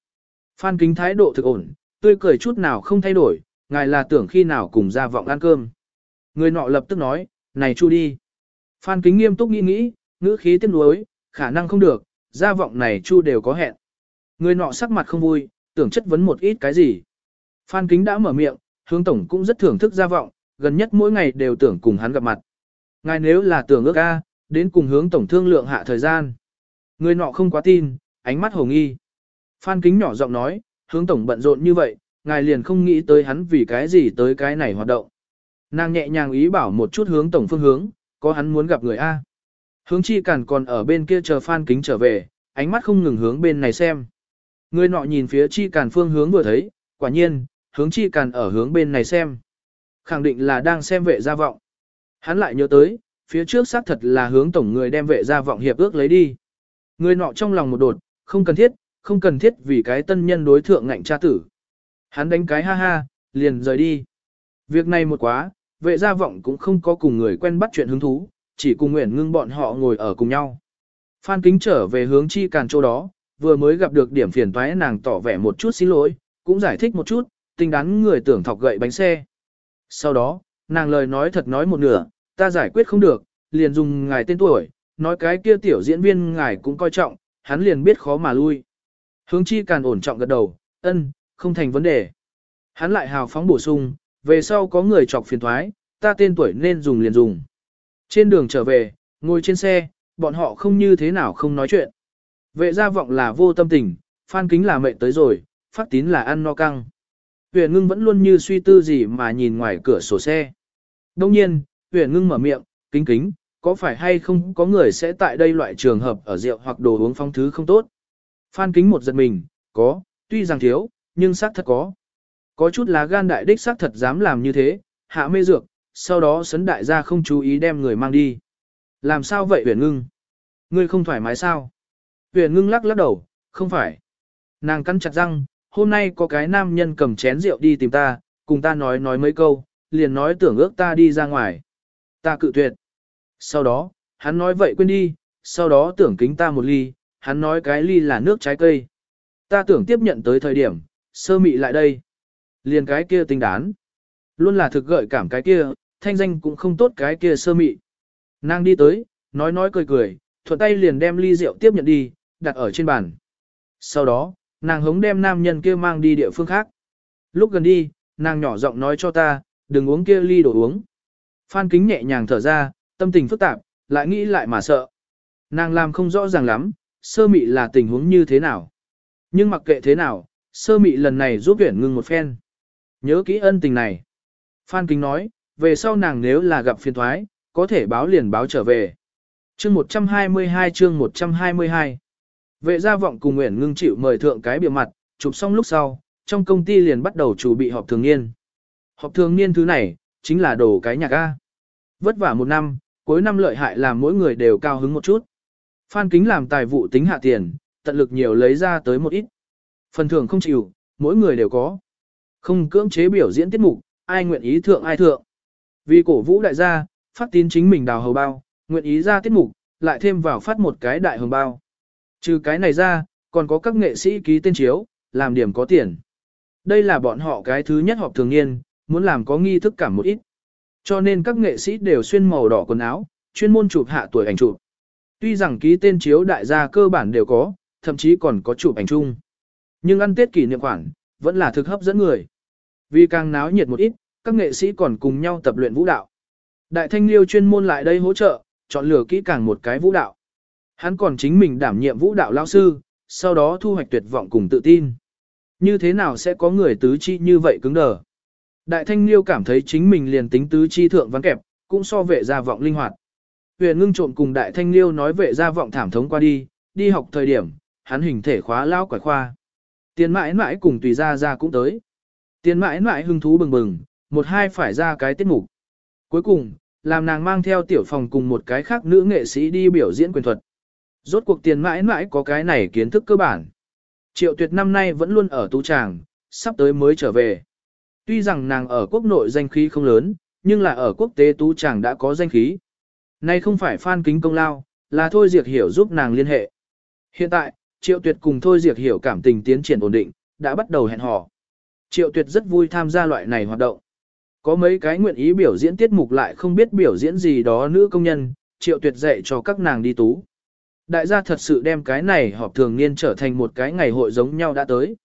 Phan kính thái độ thực ổn, tươi cười chút nào không thay đổi, ngài là tưởng khi nào cùng ra vọng ăn cơm. Người nọ lập tức nói, này chu đi. Phan kính nghiêm túc nghĩ nghĩ, ngữ khí tiếc nuối, khả năng không được, ra vọng này chu đều có hẹn. Người nọ sắc mặt không vui, tưởng chất vấn một ít cái gì. Phan kính đã mở miệng, hướng tổng cũng rất thưởng thức gia vọng, gần nhất mỗi ngày đều tưởng cùng hắn gặp mặt. Ngài nếu là tưởng ước ca, đến cùng hướng tổng thương lượng hạ thời gian. Người nọ không quá tin, ánh mắt hồ nghi. Phan Kính nhỏ giọng nói, hướng tổng bận rộn như vậy, ngài liền không nghĩ tới hắn vì cái gì tới cái này hoạt động. Nàng nhẹ nhàng ý bảo một chút hướng tổng phương hướng, có hắn muốn gặp người A. Hướng chi cản còn ở bên kia chờ Phan Kính trở về, ánh mắt không ngừng hướng bên này xem. Người nọ nhìn phía chi cản phương hướng vừa thấy, quả nhiên, hướng chi Càn ở hướng bên này xem. Khẳng định là đang xem vệ gia vọng. Hắn lại nhớ tới, phía trước xác thật là hướng tổng người đem vệ gia vọng hiệp ước lấy đi. Người nọ trong lòng một đột, không cần thiết, không cần thiết vì cái tân nhân đối thượng ngạnh cha tử. Hắn đánh cái ha ha, liền rời đi. Việc này một quá, vệ gia vọng cũng không có cùng người quen bắt chuyện hứng thú, chỉ cùng Nguyễn Ngưng bọn họ ngồi ở cùng nhau. Phan Kính trở về hướng chi càn chỗ đó, vừa mới gặp được điểm phiền toái nàng tỏ vẻ một chút xin lỗi, cũng giải thích một chút, tình đắn người tưởng thọc gậy bánh xe. Sau đó, nàng lời nói thật nói một nửa, ta giải quyết không được, liền dùng ngài tên tuổi, nói cái kia tiểu diễn viên ngài cũng coi trọng, hắn liền biết khó mà lui. Hướng chi càn ổn trọng gật đầu, ân, không thành vấn đề. Hắn lại hào phóng bổ sung, về sau có người chọc phiền thoái, ta tên tuổi nên dùng liền dùng. Trên đường trở về, ngồi trên xe, bọn họ không như thế nào không nói chuyện. Vệ gia vọng là vô tâm tình, phan kính là mệnh tới rồi, phát tín là ăn no căng. Huyền ngưng vẫn luôn như suy tư gì mà nhìn ngoài cửa sổ xe. Đông nhiên, huyền ngưng mở miệng, kính kính, có phải hay không có người sẽ tại đây loại trường hợp ở rượu hoặc đồ uống phong thứ không tốt. Phan kính một giật mình, có, tuy rằng thiếu, nhưng xác thật có. Có chút lá gan đại đích xác thật dám làm như thế, hạ mê dược, sau đó sấn đại gia không chú ý đem người mang đi. Làm sao vậy huyền ngưng? Ngươi không thoải mái sao? Huyền ngưng lắc lắc đầu, không phải. Nàng cắn chặt răng, hôm nay có cái nam nhân cầm chén rượu đi tìm ta, cùng ta nói nói mấy câu, liền nói tưởng ước ta đi ra ngoài. Ta cự tuyệt. Sau đó, hắn nói vậy quên đi, sau đó tưởng kính ta một ly, hắn nói cái ly là nước trái cây. Ta tưởng tiếp nhận tới thời điểm, sơ mị lại đây. Liền cái kia tinh đán. Luôn là thực gợi cảm cái kia, thanh danh cũng không tốt cái kia sơ mị. Nàng đi tới, nói nói cười cười, thuận tay liền đem ly rượu tiếp nhận đi, đặt ở trên bàn. Sau đó, nàng hống đem nam nhân kia mang đi địa phương khác. Lúc gần đi, nàng nhỏ giọng nói cho ta, đừng uống kia ly đồ uống. Phan kính nhẹ nhàng thở ra, tâm tình phức tạp, lại nghĩ lại mà sợ. Nàng làm không rõ ràng lắm, sơ mị là tình huống như thế nào. Nhưng mặc kệ thế nào, sơ mị lần này giúp huyển ngưng một phen. Nhớ kỹ ân tình này. Phan kính nói, về sau nàng nếu là gặp phiền thoái, có thể báo liền báo trở về. Chương 122 chương 122 Vệ gia vọng cùng Nguyễn Ngưng chịu mời thượng cái bìa mặt, chụp xong lúc sau, trong công ty liền bắt đầu chủ bị họp thường niên. Họp thường niên thứ này, chính là đồ cái nhạc A. Vất vả một năm, cuối năm lợi hại làm mỗi người đều cao hứng một chút. Phan Kính làm tài vụ tính hạ tiền, tận lực nhiều lấy ra tới một ít. Phần thưởng không chịu, mỗi người đều có. Không cưỡng chế biểu diễn tiết mục, ai nguyện ý thượng ai thượng. Vì cổ vũ đại gia, phát tín chính mình đào hầu bao, nguyện ý ra tiết mục, lại thêm vào phát một cái đại hồng bao. Trừ cái này ra, còn có các nghệ sĩ ký tên chiếu, làm điểm có tiền. Đây là bọn họ cái thứ nhất họp thường niên, muốn làm có nghi thức cảm một ít. Cho nên các nghệ sĩ đều xuyên màu đỏ quần áo, chuyên môn chụp hạ tuổi ảnh chụp. Tuy rằng ký tên chiếu đại gia cơ bản đều có, thậm chí còn có chụp ảnh chung. Nhưng ăn Tết kỷ niệm khoản, vẫn là thực hấp dẫn người. Vì càng náo nhiệt một ít, các nghệ sĩ còn cùng nhau tập luyện vũ đạo. Đại thanh liêu chuyên môn lại đây hỗ trợ, chọn lựa kỹ càng một cái vũ đạo. Hắn còn chính mình đảm nhiệm vũ đạo lao sư, sau đó thu hoạch tuyệt vọng cùng tự tin. Như thế nào sẽ có người tứ chi như vậy cứng đờ? Đại thanh liêu cảm thấy chính mình liền tính tứ chi thượng vắng kẹp, cũng so vệ gia vọng linh hoạt. Huyền ngưng trộm cùng đại thanh liêu nói vệ gia vọng thảm thống qua đi, đi học thời điểm, hắn hình thể khóa lao quải khoa. Tiền mãi mãi cùng tùy ra ra cũng tới. Tiền mãi mãi hưng thú bừng bừng, một hai phải ra cái tiết mục. Cuối cùng, làm nàng mang theo tiểu phòng cùng một cái khác nữ nghệ sĩ đi biểu diễn quyền thuật. Rốt cuộc tiền mãi mãi có cái này kiến thức cơ bản. Triệu tuyệt năm nay vẫn luôn ở tú tràng, sắp tới mới trở về. Tuy rằng nàng ở quốc nội danh khí không lớn, nhưng là ở quốc tế tú tràng đã có danh khí. Nay không phải phan kính công lao, là Thôi Diệt Hiểu giúp nàng liên hệ. Hiện tại, Triệu Tuyệt cùng Thôi Diệt Hiểu cảm tình tiến triển ổn định, đã bắt đầu hẹn hò. Triệu Tuyệt rất vui tham gia loại này hoạt động. Có mấy cái nguyện ý biểu diễn tiết mục lại không biết biểu diễn gì đó nữ công nhân, Triệu Tuyệt dạy cho các nàng đi tú. Đại gia thật sự đem cái này họp thường niên trở thành một cái ngày hội giống nhau đã tới.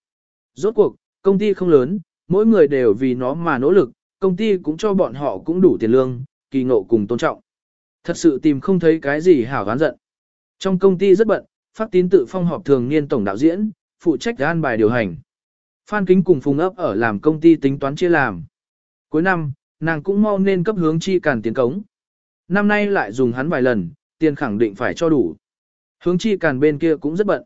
Rốt cuộc, công ty không lớn, mỗi người đều vì nó mà nỗ lực, công ty cũng cho bọn họ cũng đủ tiền lương, kỳ ngộ cùng tôn trọng. Thật sự tìm không thấy cái gì hảo gán giận. Trong công ty rất bận, phát tín tự phong họp thường niên tổng đạo diễn, phụ trách an bài điều hành. Phan Kính cùng Phùng ấp ở làm công ty tính toán chia làm. Cuối năm, nàng cũng mau nên cấp hướng chi càn tiền cống. Năm nay lại dùng hắn vài lần, tiền khẳng định phải cho đủ. Hướng chi càn bên kia cũng rất bận.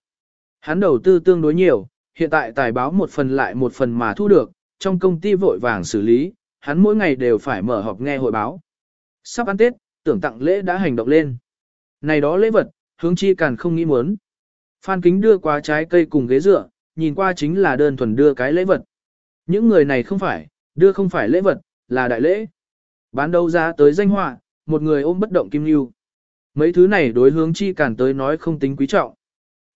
Hắn đầu tư tương đối nhiều, hiện tại tài báo một phần lại một phần mà thu được, trong công ty vội vàng xử lý, hắn mỗi ngày đều phải mở họp nghe hội báo. Sắp ăn Tết, tưởng tặng lễ đã hành động lên. Này đó lễ vật, hướng chi càn không nghĩ muốn. Phan Kính đưa qua trái cây cùng ghế dựa, nhìn qua chính là đơn thuần đưa cái lễ vật. Những người này không phải, đưa không phải lễ vật, là đại lễ. Bán đấu giá tới danh họa, một người ôm bất động kim lưu. Mấy thứ này đối hướng chi càn tới nói không tính quý trọng.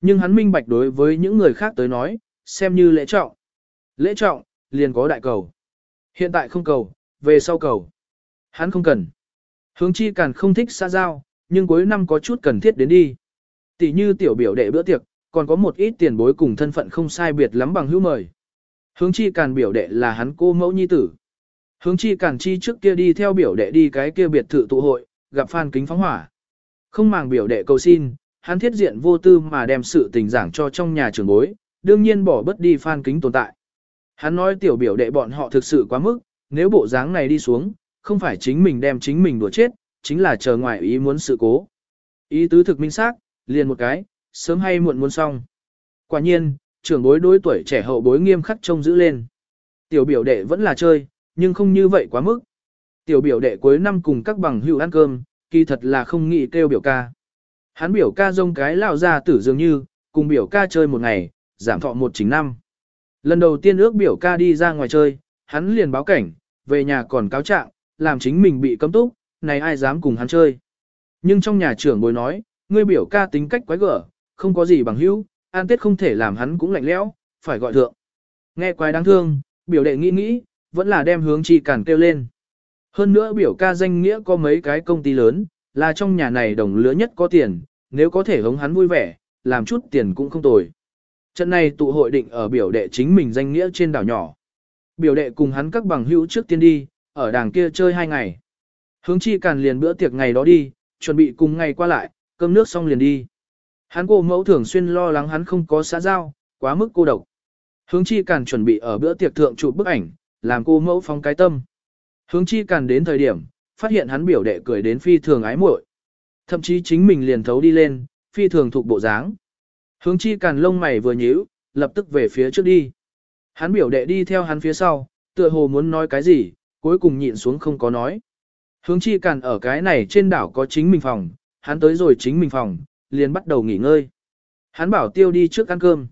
Nhưng hắn minh bạch đối với những người khác tới nói, xem như lễ trọng. Lễ trọng, liền có đại cầu. Hiện tại không cầu, về sau cầu. Hắn không cần. Hướng chi càn không thích xa giao, nhưng cuối năm có chút cần thiết đến đi. Tỷ như tiểu biểu đệ bữa tiệc, còn có một ít tiền bối cùng thân phận không sai biệt lắm bằng hữu mời. Hướng chi càn biểu đệ là hắn cô mẫu nhi tử. Hướng chi càn chi trước kia đi theo biểu đệ đi cái kia biệt thự tụ hội, gặp Phan Kính phóng hỏa. Không màng biểu đệ cầu xin, hắn thiết diện vô tư mà đem sự tình giảng cho trong nhà trường bối, đương nhiên bỏ bất đi Phan Kính tồn tại. Hắn nói tiểu biểu đệ bọn họ thực sự quá mức, nếu bộ dáng này đi xuống, không phải chính mình đem chính mình đùa chết, chính là chờ ngoài ý muốn sự cố. Ý tứ thực minh xác, liền một cái, sớm hay muộn muốn xong. Quả nhiên, trưởng bối đối tuổi trẻ hậu bối nghiêm khắc trông giữ lên. Tiểu biểu đệ vẫn là chơi, nhưng không như vậy quá mức. Tiểu biểu đệ cuối năm cùng các bằng hữu ăn cơm, kỳ thật là không nghĩ kêu biểu ca. Hắn biểu ca rông cái lao ra tử dường như, cùng biểu ca chơi một ngày, giảm thọ một chính năm. Lần đầu tiên ước biểu ca đi ra ngoài chơi, hắn liền báo cảnh, về nhà còn cáo trạng, làm chính mình bị cấm túc, này ai dám cùng hắn chơi. Nhưng trong nhà trưởng bồi nói, ngươi biểu ca tính cách quái gở, không có gì bằng hữu, an tết không thể làm hắn cũng lạnh lẽo, phải gọi thượng. Nghe quái đáng thương, biểu đệ nghĩ nghĩ, vẫn là đem hướng chi cản kêu lên. Hơn nữa biểu ca danh nghĩa có mấy cái công ty lớn, là trong nhà này đồng lứa nhất có tiền, nếu có thể hống hắn vui vẻ, làm chút tiền cũng không tồi. Trận này tụ hội định ở biểu đệ chính mình danh nghĩa trên đảo nhỏ. Biểu đệ cùng hắn các bằng hữu trước tiên đi, ở đàng kia chơi hai ngày. Hướng chi càn liền bữa tiệc ngày đó đi, chuẩn bị cùng ngày qua lại, cơm nước xong liền đi. Hắn cô mẫu thường xuyên lo lắng hắn không có xã giao, quá mức cô độc. Hướng chi càn chuẩn bị ở bữa tiệc thượng chụp bức ảnh, làm cô mẫu phóng cái tâm. Hướng chi càn đến thời điểm, phát hiện hắn biểu đệ cười đến phi thường ái muội. Thậm chí chính mình liền thấu đi lên, phi thường thuộc bộ dáng. Hướng chi càn lông mày vừa nhíu, lập tức về phía trước đi. Hắn biểu đệ đi theo hắn phía sau, tựa hồ muốn nói cái gì, cuối cùng nhịn xuống không có nói. Hướng chi càn ở cái này trên đảo có chính mình phòng, hắn tới rồi chính mình phòng, liền bắt đầu nghỉ ngơi. Hắn bảo tiêu đi trước ăn cơm.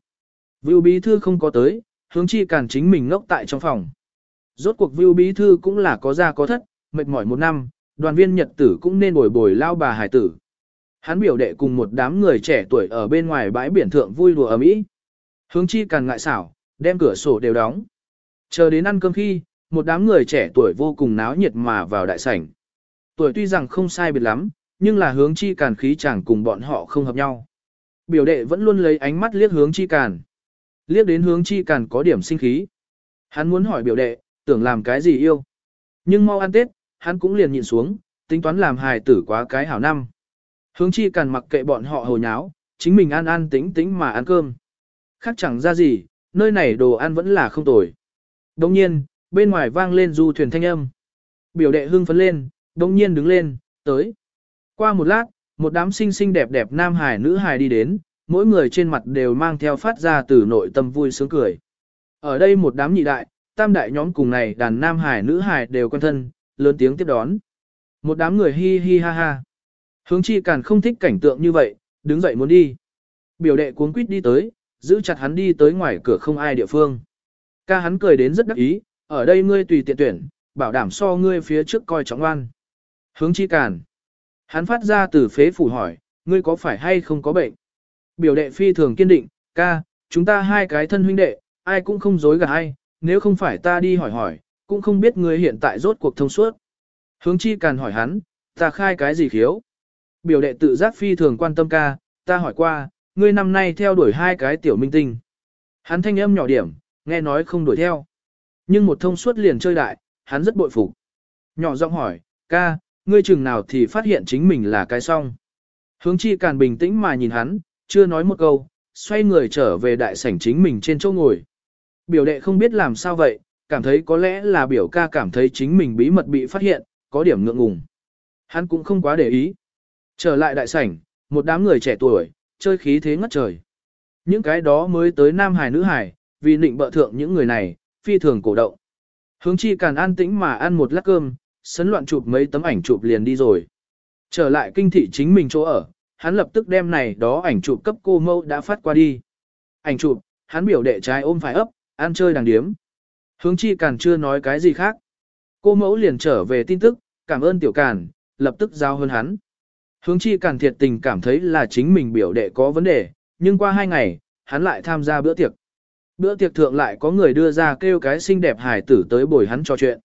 Vưu bí thư không có tới, hướng chi càn chính mình ngốc tại trong phòng. Rốt cuộc Vưu bí thư cũng là có ra có thất, mệt mỏi một năm, đoàn viên nhật tử cũng nên bồi bồi lao bà hải tử. Hắn biểu đệ cùng một đám người trẻ tuổi ở bên ngoài bãi biển thượng vui đùa ầm ĩ. Hướng chi càng ngại xảo, đem cửa sổ đều đóng. Chờ đến ăn cơm khi, một đám người trẻ tuổi vô cùng náo nhiệt mà vào đại sảnh. Tuổi tuy rằng không sai biệt lắm, nhưng là hướng chi càn khí chẳng cùng bọn họ không hợp nhau. Biểu đệ vẫn luôn lấy ánh mắt liếc hướng chi càn. Liếc đến hướng chi càn có điểm sinh khí. Hắn muốn hỏi biểu đệ, tưởng làm cái gì yêu. Nhưng mau ăn Tết, hắn cũng liền nhìn xuống, tính toán làm hài tử quá cái hảo năm. Hướng chi càn mặc kệ bọn họ hồ nháo, chính mình ăn ăn tính tính mà ăn cơm. Khác chẳng ra gì, nơi này đồ ăn vẫn là không tồi. Đồng nhiên, bên ngoài vang lên du thuyền thanh âm. Biểu đệ hưng phấn lên, đồng nhiên đứng lên, tới. Qua một lát, một đám xinh xinh đẹp đẹp nam hài nữ hài đi đến, mỗi người trên mặt đều mang theo phát ra từ nội tâm vui sướng cười. Ở đây một đám nhị đại, tam đại nhóm cùng này đàn nam hải nữ hải đều quen thân, lớn tiếng tiếp đón. Một đám người hi hi ha ha. Hướng chi càn không thích cảnh tượng như vậy, đứng dậy muốn đi. Biểu đệ cuống quýt đi tới, giữ chặt hắn đi tới ngoài cửa không ai địa phương. Ca hắn cười đến rất đắc ý, ở đây ngươi tùy tiện tuyển, bảo đảm so ngươi phía trước coi trọng oan. Hướng chi càn. Hắn phát ra từ phế phủ hỏi, ngươi có phải hay không có bệnh? Biểu đệ phi thường kiên định, ca, chúng ta hai cái thân huynh đệ, ai cũng không dối gạt ai, nếu không phải ta đi hỏi hỏi, cũng không biết ngươi hiện tại rốt cuộc thông suốt. Hướng chi càn hỏi hắn, ta khai cái gì khiếu? Biểu đệ tự giác phi thường quan tâm ca, ta hỏi qua, ngươi năm nay theo đuổi hai cái tiểu minh tinh. Hắn thanh âm nhỏ điểm, nghe nói không đuổi theo. Nhưng một thông suốt liền chơi đại, hắn rất bội phục. Nhỏ giọng hỏi, ca, ngươi chừng nào thì phát hiện chính mình là cái song. Hướng chi càn bình tĩnh mà nhìn hắn, chưa nói một câu, xoay người trở về đại sảnh chính mình trên chỗ ngồi. Biểu đệ không biết làm sao vậy, cảm thấy có lẽ là biểu ca cảm thấy chính mình bí mật bị phát hiện, có điểm ngượng ngùng. Hắn cũng không quá để ý. Trở lại đại sảnh, một đám người trẻ tuổi, chơi khí thế ngất trời. Những cái đó mới tới Nam Hải nữ Hải, vì định bợ thượng những người này, phi thường cổ động. Hướng chi càn an tĩnh mà ăn một lát cơm, sấn loạn chụp mấy tấm ảnh chụp liền đi rồi. Trở lại kinh thị chính mình chỗ ở, hắn lập tức đem này đó ảnh chụp cấp cô mâu đã phát qua đi. Ảnh chụp, hắn biểu đệ trái ôm phải ấp, ăn chơi đàng điếm. Hướng chi càn chưa nói cái gì khác. Cô mẫu liền trở về tin tức, cảm ơn tiểu càn, lập tức giao hơn hắn. Hướng chi càn thiệt tình cảm thấy là chính mình biểu đệ có vấn đề, nhưng qua hai ngày, hắn lại tham gia bữa tiệc. Bữa tiệc thượng lại có người đưa ra kêu cái xinh đẹp hải tử tới bồi hắn trò chuyện.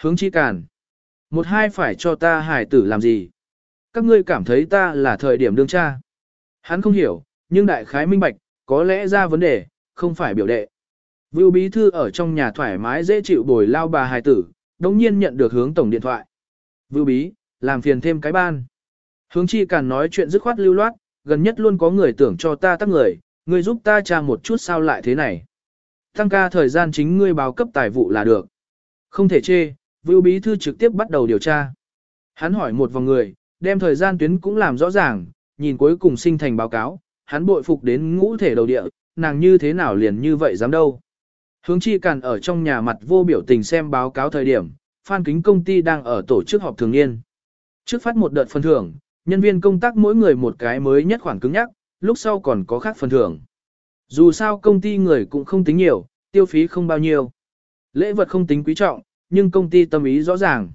Hướng chi càn. Một hai phải cho ta hải tử làm gì? Các ngươi cảm thấy ta là thời điểm đương cha. Hắn không hiểu, nhưng đại khái minh bạch, có lẽ ra vấn đề, không phải biểu đệ. Vưu bí thư ở trong nhà thoải mái dễ chịu bồi lao bà hài tử, đồng nhiên nhận được hướng tổng điện thoại. Vưu bí, làm phiền thêm cái ban. Hướng chi càn nói chuyện dứt khoát lưu loát, gần nhất luôn có người tưởng cho ta tắc người, người giúp ta tra một chút sao lại thế này. Tăng ca thời gian chính ngươi báo cấp tài vụ là được. Không thể chê, Vưu bí thư trực tiếp bắt đầu điều tra. Hắn hỏi một vòng người, đem thời gian tuyến cũng làm rõ ràng, nhìn cuối cùng sinh thành báo cáo, hắn bội phục đến ngũ thể đầu địa, nàng như thế nào liền như vậy dám đâu. Hướng chi càn ở trong nhà mặt vô biểu tình xem báo cáo thời điểm, Phan Kính công ty đang ở tổ chức họp thường niên. Trước phát một đợt phần thưởng, nhân viên công tác mỗi người một cái mới nhất khoản cứng nhắc, lúc sau còn có khác phần thưởng. Dù sao công ty người cũng không tính nhiều, tiêu phí không bao nhiêu. Lễ vật không tính quý trọng, nhưng công ty tâm ý rõ ràng.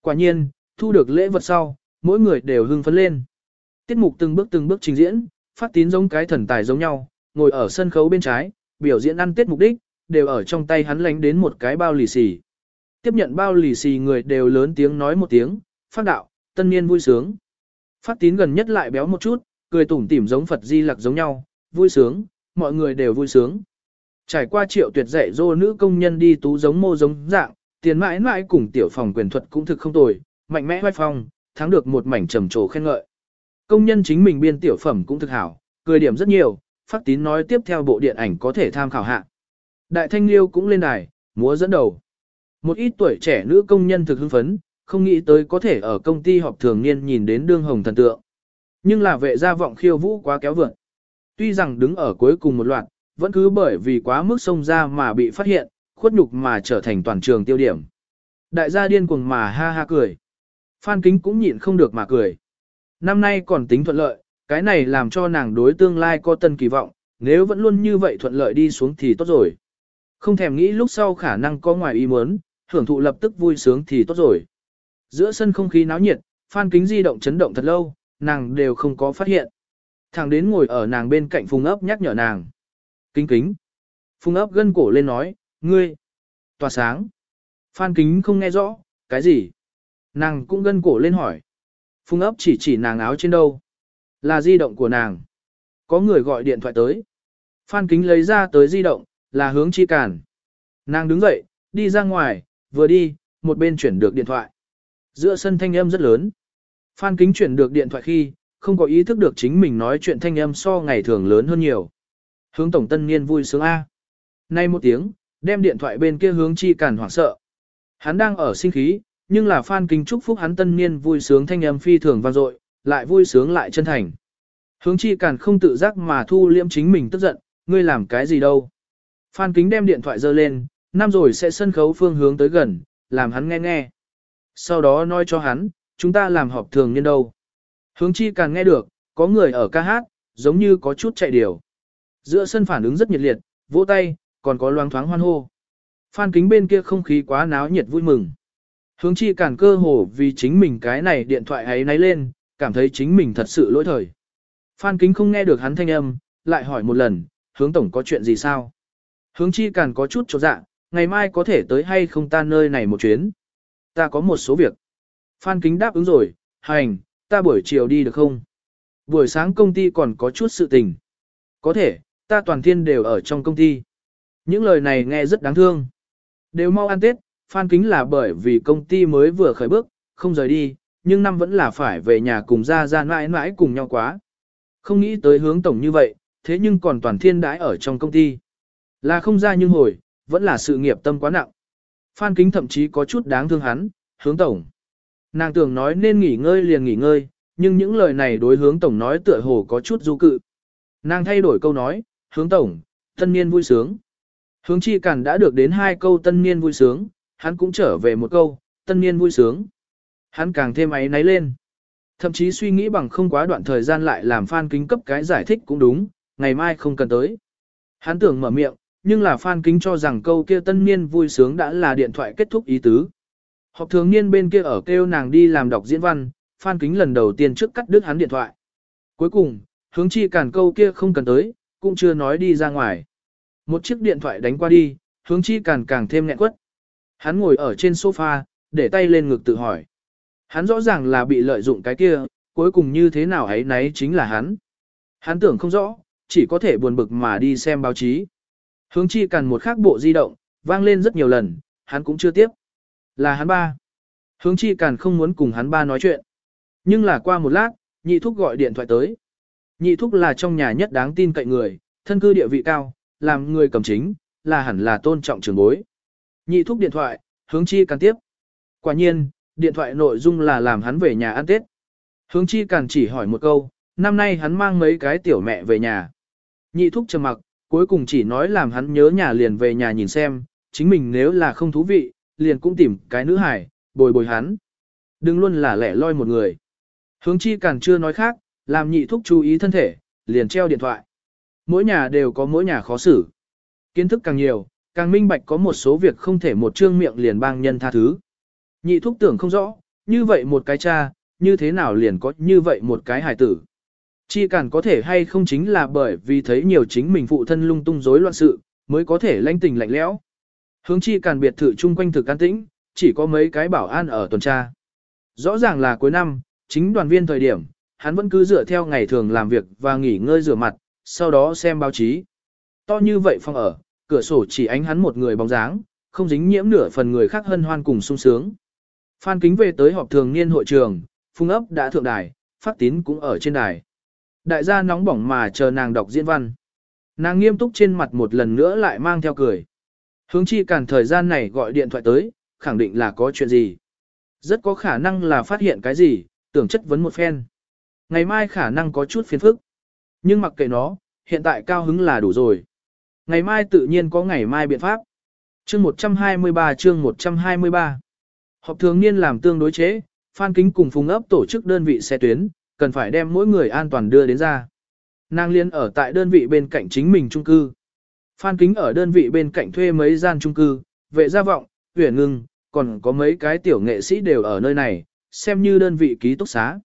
Quả nhiên, thu được lễ vật sau, mỗi người đều hưng phấn lên. Tiết mục từng bước từng bước trình diễn, phát tín giống cái thần tài giống nhau, ngồi ở sân khấu bên trái, biểu diễn ăn tiết mục đích, đều ở trong tay hắn lánh đến một cái bao lì xì. Tiếp nhận bao lì xì người đều lớn tiếng nói một tiếng, phát đạo, tân niên vui sướng. Phát tín gần nhất lại béo một chút, cười tủm tỉm giống Phật di lặc giống nhau, vui sướng, mọi người đều vui sướng. Trải qua triệu tuyệt dạy dô nữ công nhân đi tú giống mô giống dạng, tiền mãi mãi cùng tiểu phòng quyền thuật cũng thực không tồi, mạnh mẽ vai phong, thắng được một mảnh trầm trồ khen ngợi. Công nhân chính mình biên tiểu phẩm cũng thực hảo, cười điểm rất nhiều, phát tín nói tiếp theo bộ điện ảnh có thể tham khảo hạ. Đại thanh liêu cũng lên đài, múa dẫn đầu. Một ít tuổi trẻ nữ công nhân thực hưng phấn, không nghĩ tới có thể ở công ty họp thường niên nhìn đến đương hồng thần tượng. Nhưng là vệ gia vọng khiêu vũ quá kéo vượn, Tuy rằng đứng ở cuối cùng một loạt, vẫn cứ bởi vì quá mức sông ra mà bị phát hiện, khuất nhục mà trở thành toàn trường tiêu điểm. Đại gia điên cuồng mà ha ha cười. Phan Kính cũng nhịn không được mà cười. Năm nay còn tính thuận lợi, cái này làm cho nàng đối tương lai có tân kỳ vọng, nếu vẫn luôn như vậy thuận lợi đi xuống thì tốt rồi. Không thèm nghĩ lúc sau khả năng có ngoài ý muốn, hưởng thụ lập tức vui sướng thì tốt rồi. Giữa sân không khí náo nhiệt, Phan Kính di động chấn động thật lâu, nàng đều không có phát hiện. Thằng đến ngồi ở nàng bên cạnh Phùng ấp nhắc nhở nàng. Kính kính. Phùng ấp gân cổ lên nói, ngươi. Tòa sáng. Phan Kính không nghe rõ, cái gì? Nàng cũng gân cổ lên hỏi. Phùng ấp chỉ chỉ nàng áo trên đâu. Là di động của nàng. Có người gọi điện thoại tới. Phan Kính lấy ra tới di động, là hướng chi cản Nàng đứng dậy, đi ra ngoài, vừa đi, một bên chuyển được điện thoại. Giữa sân thanh âm rất lớn. Phan Kính chuyển được điện thoại khi, không có ý thức được chính mình nói chuyện thanh âm so ngày thường lớn hơn nhiều. Hướng tổng tân niên vui sướng A. Nay một tiếng, đem điện thoại bên kia hướng chi cản hoảng sợ. Hắn đang ở sinh khí, nhưng là Phan Kính chúc phúc hắn tân niên vui sướng thanh âm phi thường vang dội, lại vui sướng lại chân thành. Hướng chi càn không tự giác mà thu liễm chính mình tức giận, ngươi làm cái gì đâu. Phan Kính đem điện thoại giơ lên, năm rồi sẽ sân khấu phương hướng tới gần, làm hắn nghe nghe. Sau đó nói cho hắn, chúng ta làm họp thường niên đâu. Hướng chi càng nghe được, có người ở ca hát, giống như có chút chạy điều. Giữa sân phản ứng rất nhiệt liệt, vỗ tay, còn có loáng thoáng hoan hô. Phan kính bên kia không khí quá náo nhiệt vui mừng. Hướng chi càng cơ hồ vì chính mình cái này điện thoại ấy náy lên, cảm thấy chính mình thật sự lỗi thời. Phan kính không nghe được hắn thanh âm, lại hỏi một lần, hướng tổng có chuyện gì sao? Hướng chi càng có chút cho dạ, ngày mai có thể tới hay không ta nơi này một chuyến. Ta có một số việc. Phan kính đáp ứng rồi, hành, ta buổi chiều đi được không? Buổi sáng công ty còn có chút sự tình. Có thể, ta toàn thiên đều ở trong công ty. Những lời này nghe rất đáng thương. Đều mau ăn Tết, Phan Kính là bởi vì công ty mới vừa khởi bước, không rời đi, nhưng năm vẫn là phải về nhà cùng ra ra mãi mãi cùng nhau quá. Không nghĩ tới hướng tổng như vậy, thế nhưng còn toàn thiên đãi ở trong công ty. Là không ra nhưng hồi, vẫn là sự nghiệp tâm quá nặng. Phan Kính thậm chí có chút đáng thương hắn, hướng tổng. Nàng tưởng nói nên nghỉ ngơi liền nghỉ ngơi, nhưng những lời này đối hướng tổng nói tựa hồ có chút du cự. Nàng thay đổi câu nói, hướng tổng, tân niên vui sướng. Hướng chi cản đã được đến hai câu tân niên vui sướng, hắn cũng trở về một câu, tân niên vui sướng. Hắn càng thêm ấy náy lên. Thậm chí suy nghĩ bằng không quá đoạn thời gian lại làm Phan Kính cấp cái giải thích cũng đúng, ngày mai không cần tới. Hắn tưởng mở miệng, nhưng là Phan Kính cho rằng câu kia tân niên vui sướng đã là điện thoại kết thúc ý tứ. Họp thường niên bên kia ở kêu nàng đi làm đọc diễn văn, Phan Kính lần đầu tiên trước cắt đứt hắn điện thoại. Cuối cùng, hướng chi cản câu kia không cần tới, cũng chưa nói đi ra ngoài. Một chiếc điện thoại đánh qua đi, hướng chi cản càng thêm nghẹn quất. Hắn ngồi ở trên sofa, để tay lên ngực tự hỏi. Hắn rõ ràng là bị lợi dụng cái kia, cuối cùng như thế nào ấy nấy chính là hắn. Hắn tưởng không rõ, chỉ có thể buồn bực mà đi xem báo chí. Hướng chi Cần một khác bộ di động, vang lên rất nhiều lần, hắn cũng chưa tiếp. Là hắn ba. Hướng chi Cần không muốn cùng hắn ba nói chuyện. Nhưng là qua một lát, nhị thúc gọi điện thoại tới. Nhị thúc là trong nhà nhất đáng tin cậy người, thân cư địa vị cao, làm người cầm chính, là hẳn là tôn trọng trường bối. Nhị thúc điện thoại, hướng chi Cần tiếp. Quả nhiên, điện thoại nội dung là làm hắn về nhà ăn Tết. Hướng chi Cần chỉ hỏi một câu, năm nay hắn mang mấy cái tiểu mẹ về nhà. Nhị thúc trầm mặc, cuối cùng chỉ nói làm hắn nhớ nhà liền về nhà nhìn xem, chính mình nếu là không thú vị, liền cũng tìm cái nữ hải, bồi bồi hắn. Đừng luôn là lẻ loi một người. Hướng chi càng chưa nói khác, làm nhị thúc chú ý thân thể, liền treo điện thoại. Mỗi nhà đều có mỗi nhà khó xử. Kiến thức càng nhiều, càng minh bạch có một số việc không thể một trương miệng liền bang nhân tha thứ. Nhị thúc tưởng không rõ, như vậy một cái cha, như thế nào liền có như vậy một cái hài tử. Chi cản có thể hay không chính là bởi vì thấy nhiều chính mình phụ thân lung tung rối loạn sự, mới có thể lanh tình lạnh lẽo. Hướng chi cản biệt thự chung quanh thực an tĩnh, chỉ có mấy cái bảo an ở tuần tra. Rõ ràng là cuối năm, chính đoàn viên thời điểm, hắn vẫn cứ dựa theo ngày thường làm việc và nghỉ ngơi rửa mặt, sau đó xem báo chí. To như vậy phòng ở, cửa sổ chỉ ánh hắn một người bóng dáng, không dính nhiễm nửa phần người khác hân hoan cùng sung sướng. Phan Kính về tới họp thường niên hội trường, phung ấp đã thượng đài, phát tín cũng ở trên đài. Đại gia nóng bỏng mà chờ nàng đọc diễn văn. Nàng nghiêm túc trên mặt một lần nữa lại mang theo cười. Hướng chi cản thời gian này gọi điện thoại tới, khẳng định là có chuyện gì. Rất có khả năng là phát hiện cái gì, tưởng chất vấn một phen. Ngày mai khả năng có chút phiền phức. Nhưng mặc kệ nó, hiện tại cao hứng là đủ rồi. Ngày mai tự nhiên có ngày mai biện pháp. Chương 123 chương 123 Họp thường niên làm tương đối chế, Phan Kính cùng Phùng ấp tổ chức đơn vị xe tuyến, cần phải đem mỗi người an toàn đưa đến ra. Nàng liên ở tại đơn vị bên cạnh chính mình trung cư. Phan Kính ở đơn vị bên cạnh thuê mấy gian trung cư, vệ gia vọng, huyền ngưng, còn có mấy cái tiểu nghệ sĩ đều ở nơi này, xem như đơn vị ký túc xá.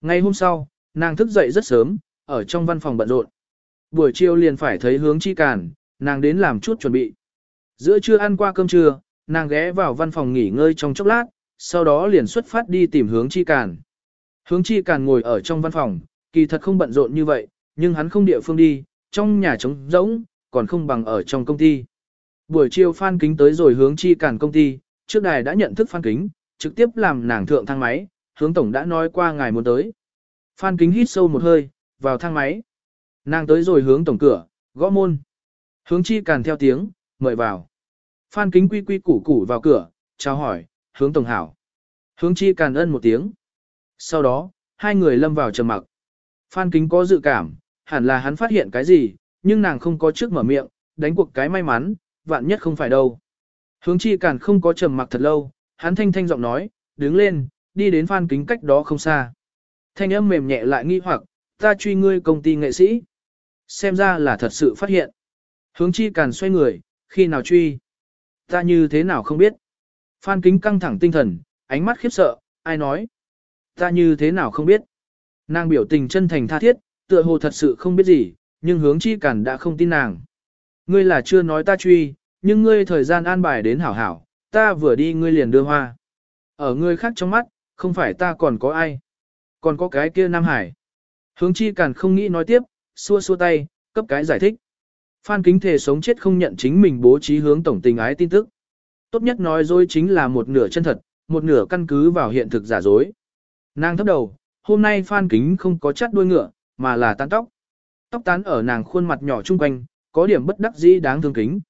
Ngày hôm sau, nàng thức dậy rất sớm, ở trong văn phòng bận rộn. Buổi chiều liền phải thấy hướng chi Cản, nàng đến làm chút chuẩn bị. Giữa trưa ăn qua cơm trưa, nàng ghé vào văn phòng nghỉ ngơi trong chốc lát, sau đó liền xuất phát đi tìm hướng chi Cản. Hướng chi càn ngồi ở trong văn phòng, kỳ thật không bận rộn như vậy, nhưng hắn không địa phương đi, trong nhà trống rỗng, còn không bằng ở trong công ty. Buổi chiều Phan Kính tới rồi hướng chi càn công ty, trước đài đã nhận thức Phan Kính, trực tiếp làm nàng thượng thang máy, hướng tổng đã nói qua ngài muốn tới. Phan Kính hít sâu một hơi, vào thang máy. Nàng tới rồi hướng tổng cửa, gõ môn. Hướng chi càn theo tiếng, mời vào. Phan Kính quy quy củ củ vào cửa, chào hỏi, hướng tổng hảo. Hướng chi càn ân một tiếng. Sau đó, hai người lâm vào trầm mặc. Phan Kính có dự cảm, hẳn là hắn phát hiện cái gì, nhưng nàng không có trước mở miệng, đánh cuộc cái may mắn, vạn nhất không phải đâu. Hướng chi càn không có trầm mặc thật lâu, hắn thanh thanh giọng nói, đứng lên, đi đến phan kính cách đó không xa. Thanh âm mềm nhẹ lại nghi hoặc, ta truy ngươi công ty nghệ sĩ. Xem ra là thật sự phát hiện. Hướng chi càn xoay người, khi nào truy? Ta như thế nào không biết? Phan kính căng thẳng tinh thần, ánh mắt khiếp sợ, ai nói? Ta như thế nào không biết? Nàng biểu tình chân thành tha thiết, tựa hồ thật sự không biết gì, nhưng hướng chi cản đã không tin nàng. Ngươi là chưa nói ta truy, nhưng ngươi thời gian an bài đến hảo hảo, ta vừa đi ngươi liền đưa hoa. Ở ngươi khác trong mắt, không phải ta còn có ai. Còn có cái kia Nam Hải. Hướng chi cản không nghĩ nói tiếp, xua xua tay, cấp cái giải thích. Phan kính thể sống chết không nhận chính mình bố trí hướng tổng tình ái tin tức. Tốt nhất nói dối chính là một nửa chân thật, một nửa căn cứ vào hiện thực giả dối. Nàng thấp đầu, hôm nay Phan kính không có chắt đuôi ngựa, mà là tán tóc. Tóc tán ở nàng khuôn mặt nhỏ trung quanh, có điểm bất đắc dĩ đáng thương kính.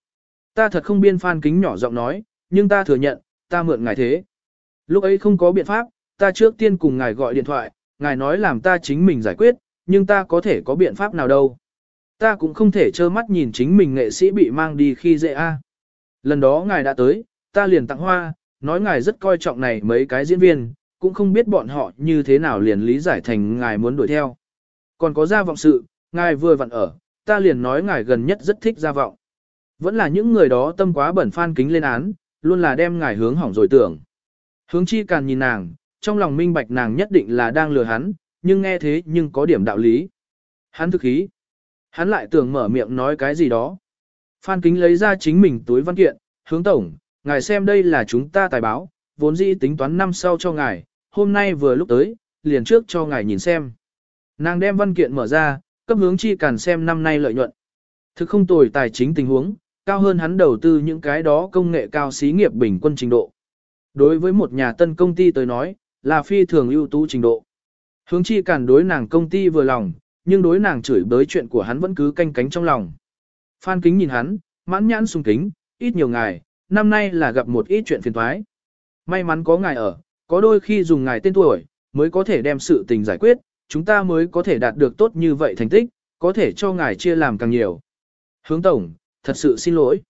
Ta thật không biên phan kính nhỏ giọng nói, nhưng ta thừa nhận, ta mượn ngài thế. Lúc ấy không có biện pháp, ta trước tiên cùng ngài gọi điện thoại, ngài nói làm ta chính mình giải quyết, nhưng ta có thể có biện pháp nào đâu. Ta cũng không thể trơ mắt nhìn chính mình nghệ sĩ bị mang đi khi dễ a. Lần đó ngài đã tới, ta liền tặng hoa, nói ngài rất coi trọng này mấy cái diễn viên, cũng không biết bọn họ như thế nào liền lý giải thành ngài muốn đuổi theo. Còn có gia vọng sự, ngài vừa vặn ở, ta liền nói ngài gần nhất rất thích gia vọng. Vẫn là những người đó tâm quá bẩn phan kính lên án, luôn là đem ngài hướng hỏng rồi tưởng. Hướng chi càng nhìn nàng, trong lòng minh bạch nàng nhất định là đang lừa hắn, nhưng nghe thế nhưng có điểm đạo lý. Hắn thực ý. Hắn lại tưởng mở miệng nói cái gì đó. Phan kính lấy ra chính mình túi văn kiện, hướng tổng, ngài xem đây là chúng ta tài báo, vốn dĩ tính toán năm sau cho ngài, hôm nay vừa lúc tới, liền trước cho ngài nhìn xem. Nàng đem văn kiện mở ra, cấp hướng chi càn xem năm nay lợi nhuận. Thực không tồi tài chính tình huống, cao hơn hắn đầu tư những cái đó công nghệ cao xí nghiệp bình quân trình độ. Đối với một nhà tân công ty tới nói, là phi thường ưu tú trình độ. Hướng chi càn đối nàng công ty vừa lòng, nhưng đối nàng chửi bới chuyện của hắn vẫn cứ canh cánh trong lòng. Phan kính nhìn hắn, mãn nhãn sung kính, ít nhiều ngài, năm nay là gặp một ít chuyện phiền thoái. May mắn có ngài ở, có đôi khi dùng ngài tên tuổi, mới có thể đem sự tình giải quyết, chúng ta mới có thể đạt được tốt như vậy thành tích, có thể cho ngài chia làm càng nhiều. Hướng tổng, thật sự xin lỗi.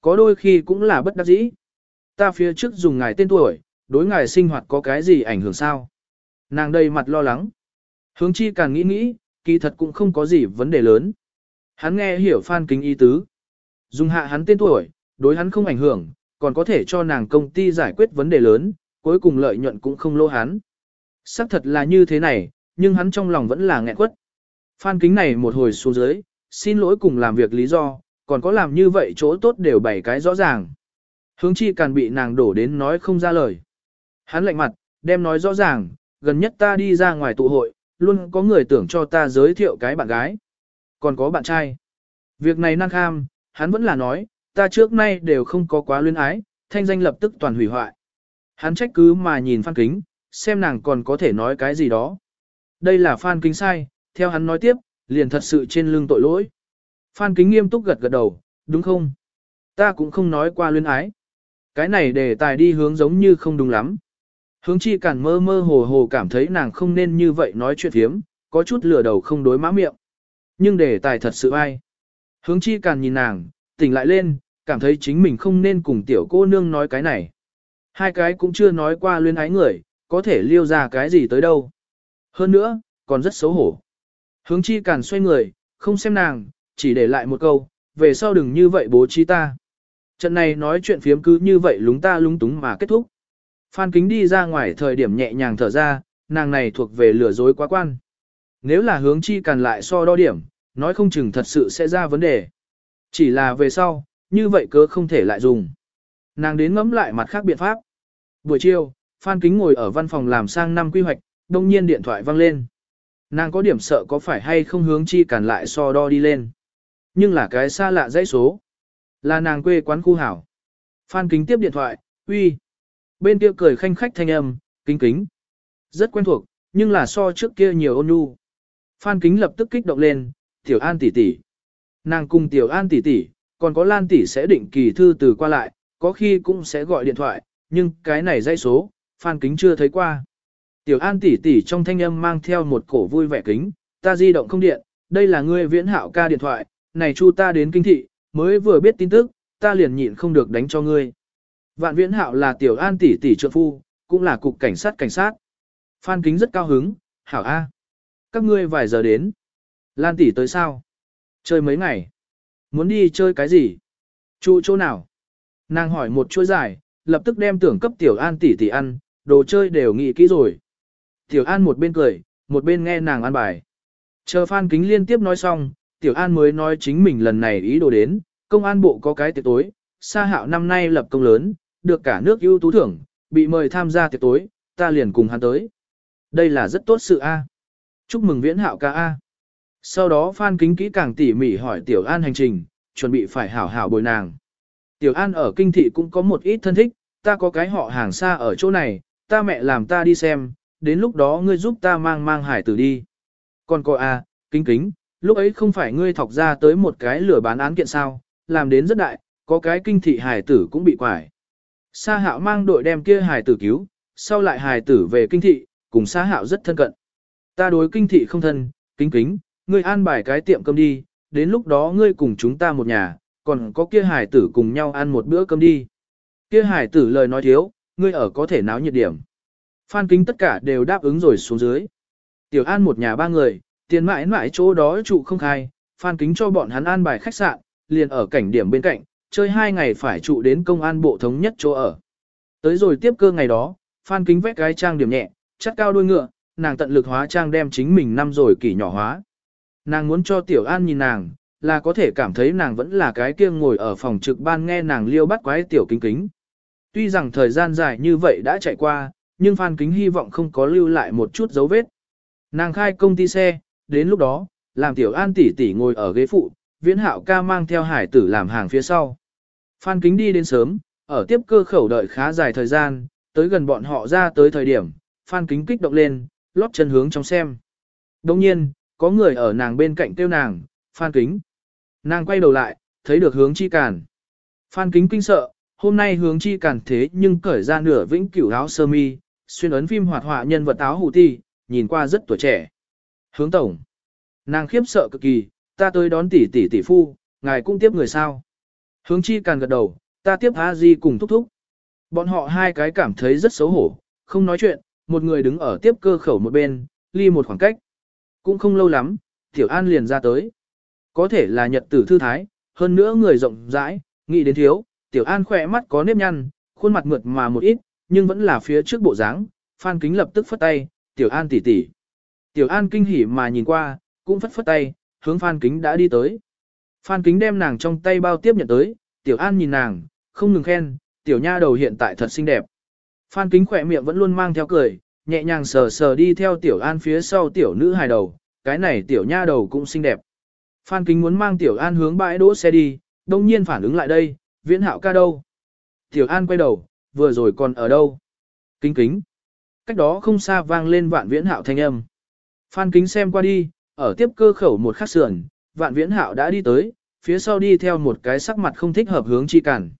Có đôi khi cũng là bất đắc dĩ. Ta phía trước dùng ngài tên tuổi, đối ngài sinh hoạt có cái gì ảnh hưởng sao? Nàng đầy mặt lo lắng. Hướng chi càng nghĩ nghĩ, kỳ thật cũng không có gì vấn đề lớn. Hắn nghe hiểu phan kính ý tứ. Dùng hạ hắn tên tuổi, đối hắn không ảnh hưởng, còn có thể cho nàng công ty giải quyết vấn đề lớn, cuối cùng lợi nhuận cũng không lô hắn. Sắc thật là như thế này, nhưng hắn trong lòng vẫn là nghẹn quất. Phan kính này một hồi xuống dưới, xin lỗi cùng làm việc lý do, còn có làm như vậy chỗ tốt đều bảy cái rõ ràng. Hướng chi càng bị nàng đổ đến nói không ra lời. Hắn lạnh mặt, đem nói rõ ràng, gần nhất ta đi ra ngoài tụ hội, luôn có người tưởng cho ta giới thiệu cái bạn gái. Còn có bạn trai. Việc này năng kham, hắn vẫn là nói, ta trước nay đều không có quá luyến ái, thanh danh lập tức toàn hủy hoại. Hắn trách cứ mà nhìn Phan Kính, xem nàng còn có thể nói cái gì đó. Đây là Phan Kính sai, theo hắn nói tiếp, liền thật sự trên lưng tội lỗi. Phan Kính nghiêm túc gật gật đầu, đúng không? Ta cũng không nói qua luyến ái. Cái này để tài đi hướng giống như không đúng lắm. Hướng chi cản mơ mơ hồ hồ cảm thấy nàng không nên như vậy nói chuyện thiếm, có chút lửa đầu không đối mã miệng. Nhưng để tài thật sự ai. Hướng chi càn nhìn nàng, tỉnh lại lên, cảm thấy chính mình không nên cùng tiểu cô nương nói cái này. Hai cái cũng chưa nói qua luyến ái người, có thể liêu ra cái gì tới đâu. Hơn nữa, còn rất xấu hổ. Hướng chi càn xoay người, không xem nàng, chỉ để lại một câu, về sau đừng như vậy bố trí ta. Trận này nói chuyện phiếm cứ như vậy lúng ta lúng túng mà kết thúc. Phan kính đi ra ngoài thời điểm nhẹ nhàng thở ra, nàng này thuộc về lừa dối quá quan. Nếu là hướng chi càn lại so đo điểm, nói không chừng thật sự sẽ ra vấn đề. Chỉ là về sau, như vậy cớ không thể lại dùng. Nàng đến ngẫm lại mặt khác biện pháp. Buổi chiều, Phan Kính ngồi ở văn phòng làm sang năm quy hoạch, đông nhiên điện thoại vang lên. Nàng có điểm sợ có phải hay không hướng chi cản lại so đo đi lên. Nhưng là cái xa lạ dãy số. Là nàng quê quán khu hảo. Phan Kính tiếp điện thoại, uy. Bên kia cười khanh khách thanh âm, kính kính. Rất quen thuộc, nhưng là so trước kia nhiều ôn nhu. Phan Kính lập tức kích động lên, Tiểu An tỷ tỷ. Nàng cùng Tiểu An tỷ tỷ, còn có Lan tỷ sẽ định kỳ thư từ qua lại, có khi cũng sẽ gọi điện thoại, nhưng cái này dây số, Phan Kính chưa thấy qua. Tiểu An tỷ tỷ trong thanh âm mang theo một cổ vui vẻ kính, ta di động không điện, đây là ngươi viễn hạo ca điện thoại, này chu ta đến kinh thị, mới vừa biết tin tức, ta liền nhịn không được đánh cho ngươi. Vạn viễn hạo là Tiểu An tỷ tỷ trợ phu, cũng là cục cảnh sát cảnh sát. Phan Kính rất cao hứng, hảo A. Các ngươi vài giờ đến. Lan tỷ tới sao? Chơi mấy ngày? Muốn đi chơi cái gì? Trụ chỗ nào? Nàng hỏi một chuỗi dài, lập tức đem tưởng cấp Tiểu An tỷ tỷ ăn, đồ chơi đều nghĩ kỹ rồi. Tiểu An một bên cười, một bên nghe nàng ăn bài. Chờ Phan Kính liên tiếp nói xong, Tiểu An mới nói chính mình lần này ý đồ đến, công an bộ có cái tiệc tối, Sa Hạo năm nay lập công lớn, được cả nước ưu tú thưởng, bị mời tham gia tiệc tối, ta liền cùng hắn tới. Đây là rất tốt sự A. Chúc mừng viễn hạo ca A. Sau đó Phan Kính kỹ càng tỉ mỉ hỏi Tiểu An hành trình, chuẩn bị phải hảo hảo bồi nàng. Tiểu An ở kinh thị cũng có một ít thân thích, ta có cái họ hàng xa ở chỗ này, ta mẹ làm ta đi xem, đến lúc đó ngươi giúp ta mang mang hải tử đi. Còn cô A, à, kính kính, lúc ấy không phải ngươi thọc ra tới một cái lửa bán án kiện sao, làm đến rất đại, có cái kinh thị hải tử cũng bị quải. Sa hạo mang đội đem kia hải tử cứu, sau lại hải tử về kinh thị, cùng sa hạo rất thân cận. Ta đối kinh thị không thân, kính kính, ngươi an bài cái tiệm cơm đi, đến lúc đó ngươi cùng chúng ta một nhà, còn có kia hải tử cùng nhau ăn một bữa cơm đi. Kia hải tử lời nói thiếu, ngươi ở có thể náo nhiệt điểm. Phan kính tất cả đều đáp ứng rồi xuống dưới. Tiểu an một nhà ba người, tiền mãi mãi chỗ đó trụ không khai, phan kính cho bọn hắn an bài khách sạn, liền ở cảnh điểm bên cạnh, chơi hai ngày phải trụ đến công an bộ thống nhất chỗ ở. Tới rồi tiếp cơ ngày đó, phan kính vét gái trang điểm nhẹ, chắt cao đuôi ngựa, nàng tận lực hóa trang đem chính mình năm rồi kỷ nhỏ hóa. Nàng muốn cho tiểu an nhìn nàng, là có thể cảm thấy nàng vẫn là cái kia ngồi ở phòng trực ban nghe nàng liêu bắt quái tiểu kính kính. Tuy rằng thời gian dài như vậy đã chạy qua, nhưng Phan Kính hy vọng không có lưu lại một chút dấu vết. Nàng khai công ty xe, đến lúc đó, làm tiểu an tỷ tỷ ngồi ở ghế phụ, viễn hạo ca mang theo hải tử làm hàng phía sau. Phan Kính đi đến sớm, ở tiếp cơ khẩu đợi khá dài thời gian, tới gần bọn họ ra tới thời điểm, Phan Kính kích động lên, lót chân hướng trong xem. Đồng nhiên, có người ở nàng bên cạnh tiêu nàng, Phan Kính. Nàng quay đầu lại, thấy được hướng chi Cản, Phan Kính kinh sợ, hôm nay hướng chi Cản thế nhưng cởi ra nửa vĩnh cửu áo sơ mi, xuyên ấn phim hoạt họa nhân vật áo hủ ti, nhìn qua rất tuổi trẻ. Hướng tổng. Nàng khiếp sợ cực kỳ, ta tới đón tỷ tỷ tỷ phu, ngài cũng tiếp người sao. Hướng chi càn gật đầu, ta tiếp A Di cùng thúc thúc. Bọn họ hai cái cảm thấy rất xấu hổ, không nói chuyện, một người đứng ở tiếp cơ khẩu một bên, ly một khoảng cách. Cũng không lâu lắm, Tiểu An liền ra tới. Có thể là nhật tử thư thái, hơn nữa người rộng rãi, nghĩ đến thiếu, Tiểu An khỏe mắt có nếp nhăn, khuôn mặt mượt mà một ít, nhưng vẫn là phía trước bộ dáng. Phan Kính lập tức phất tay, Tiểu An tỷ tỷ. Tiểu An kinh hỉ mà nhìn qua, cũng phất phất tay, hướng Phan Kính đã đi tới. Phan Kính đem nàng trong tay bao tiếp nhận tới, Tiểu An nhìn nàng, không ngừng khen, Tiểu Nha đầu hiện tại thật xinh đẹp. Phan Kính khỏe miệng vẫn luôn mang theo cười, nhẹ nhàng sờ sờ đi theo Tiểu An phía sau Tiểu nữ hài đầu, cái này Tiểu Nha đầu cũng xinh đẹp. Phan Kính muốn mang Tiểu An hướng bãi đỗ xe đi, đông nhiên phản ứng lại đây, viễn hạo ca đâu? Tiểu An quay đầu, vừa rồi còn ở đâu? Kính kính. Cách đó không xa vang lên vạn viễn hạo thanh âm. Phan Kính xem qua đi, ở tiếp cơ khẩu một khắc sườn, vạn viễn hạo đã đi tới, phía sau đi theo một cái sắc mặt không thích hợp hướng chi cản.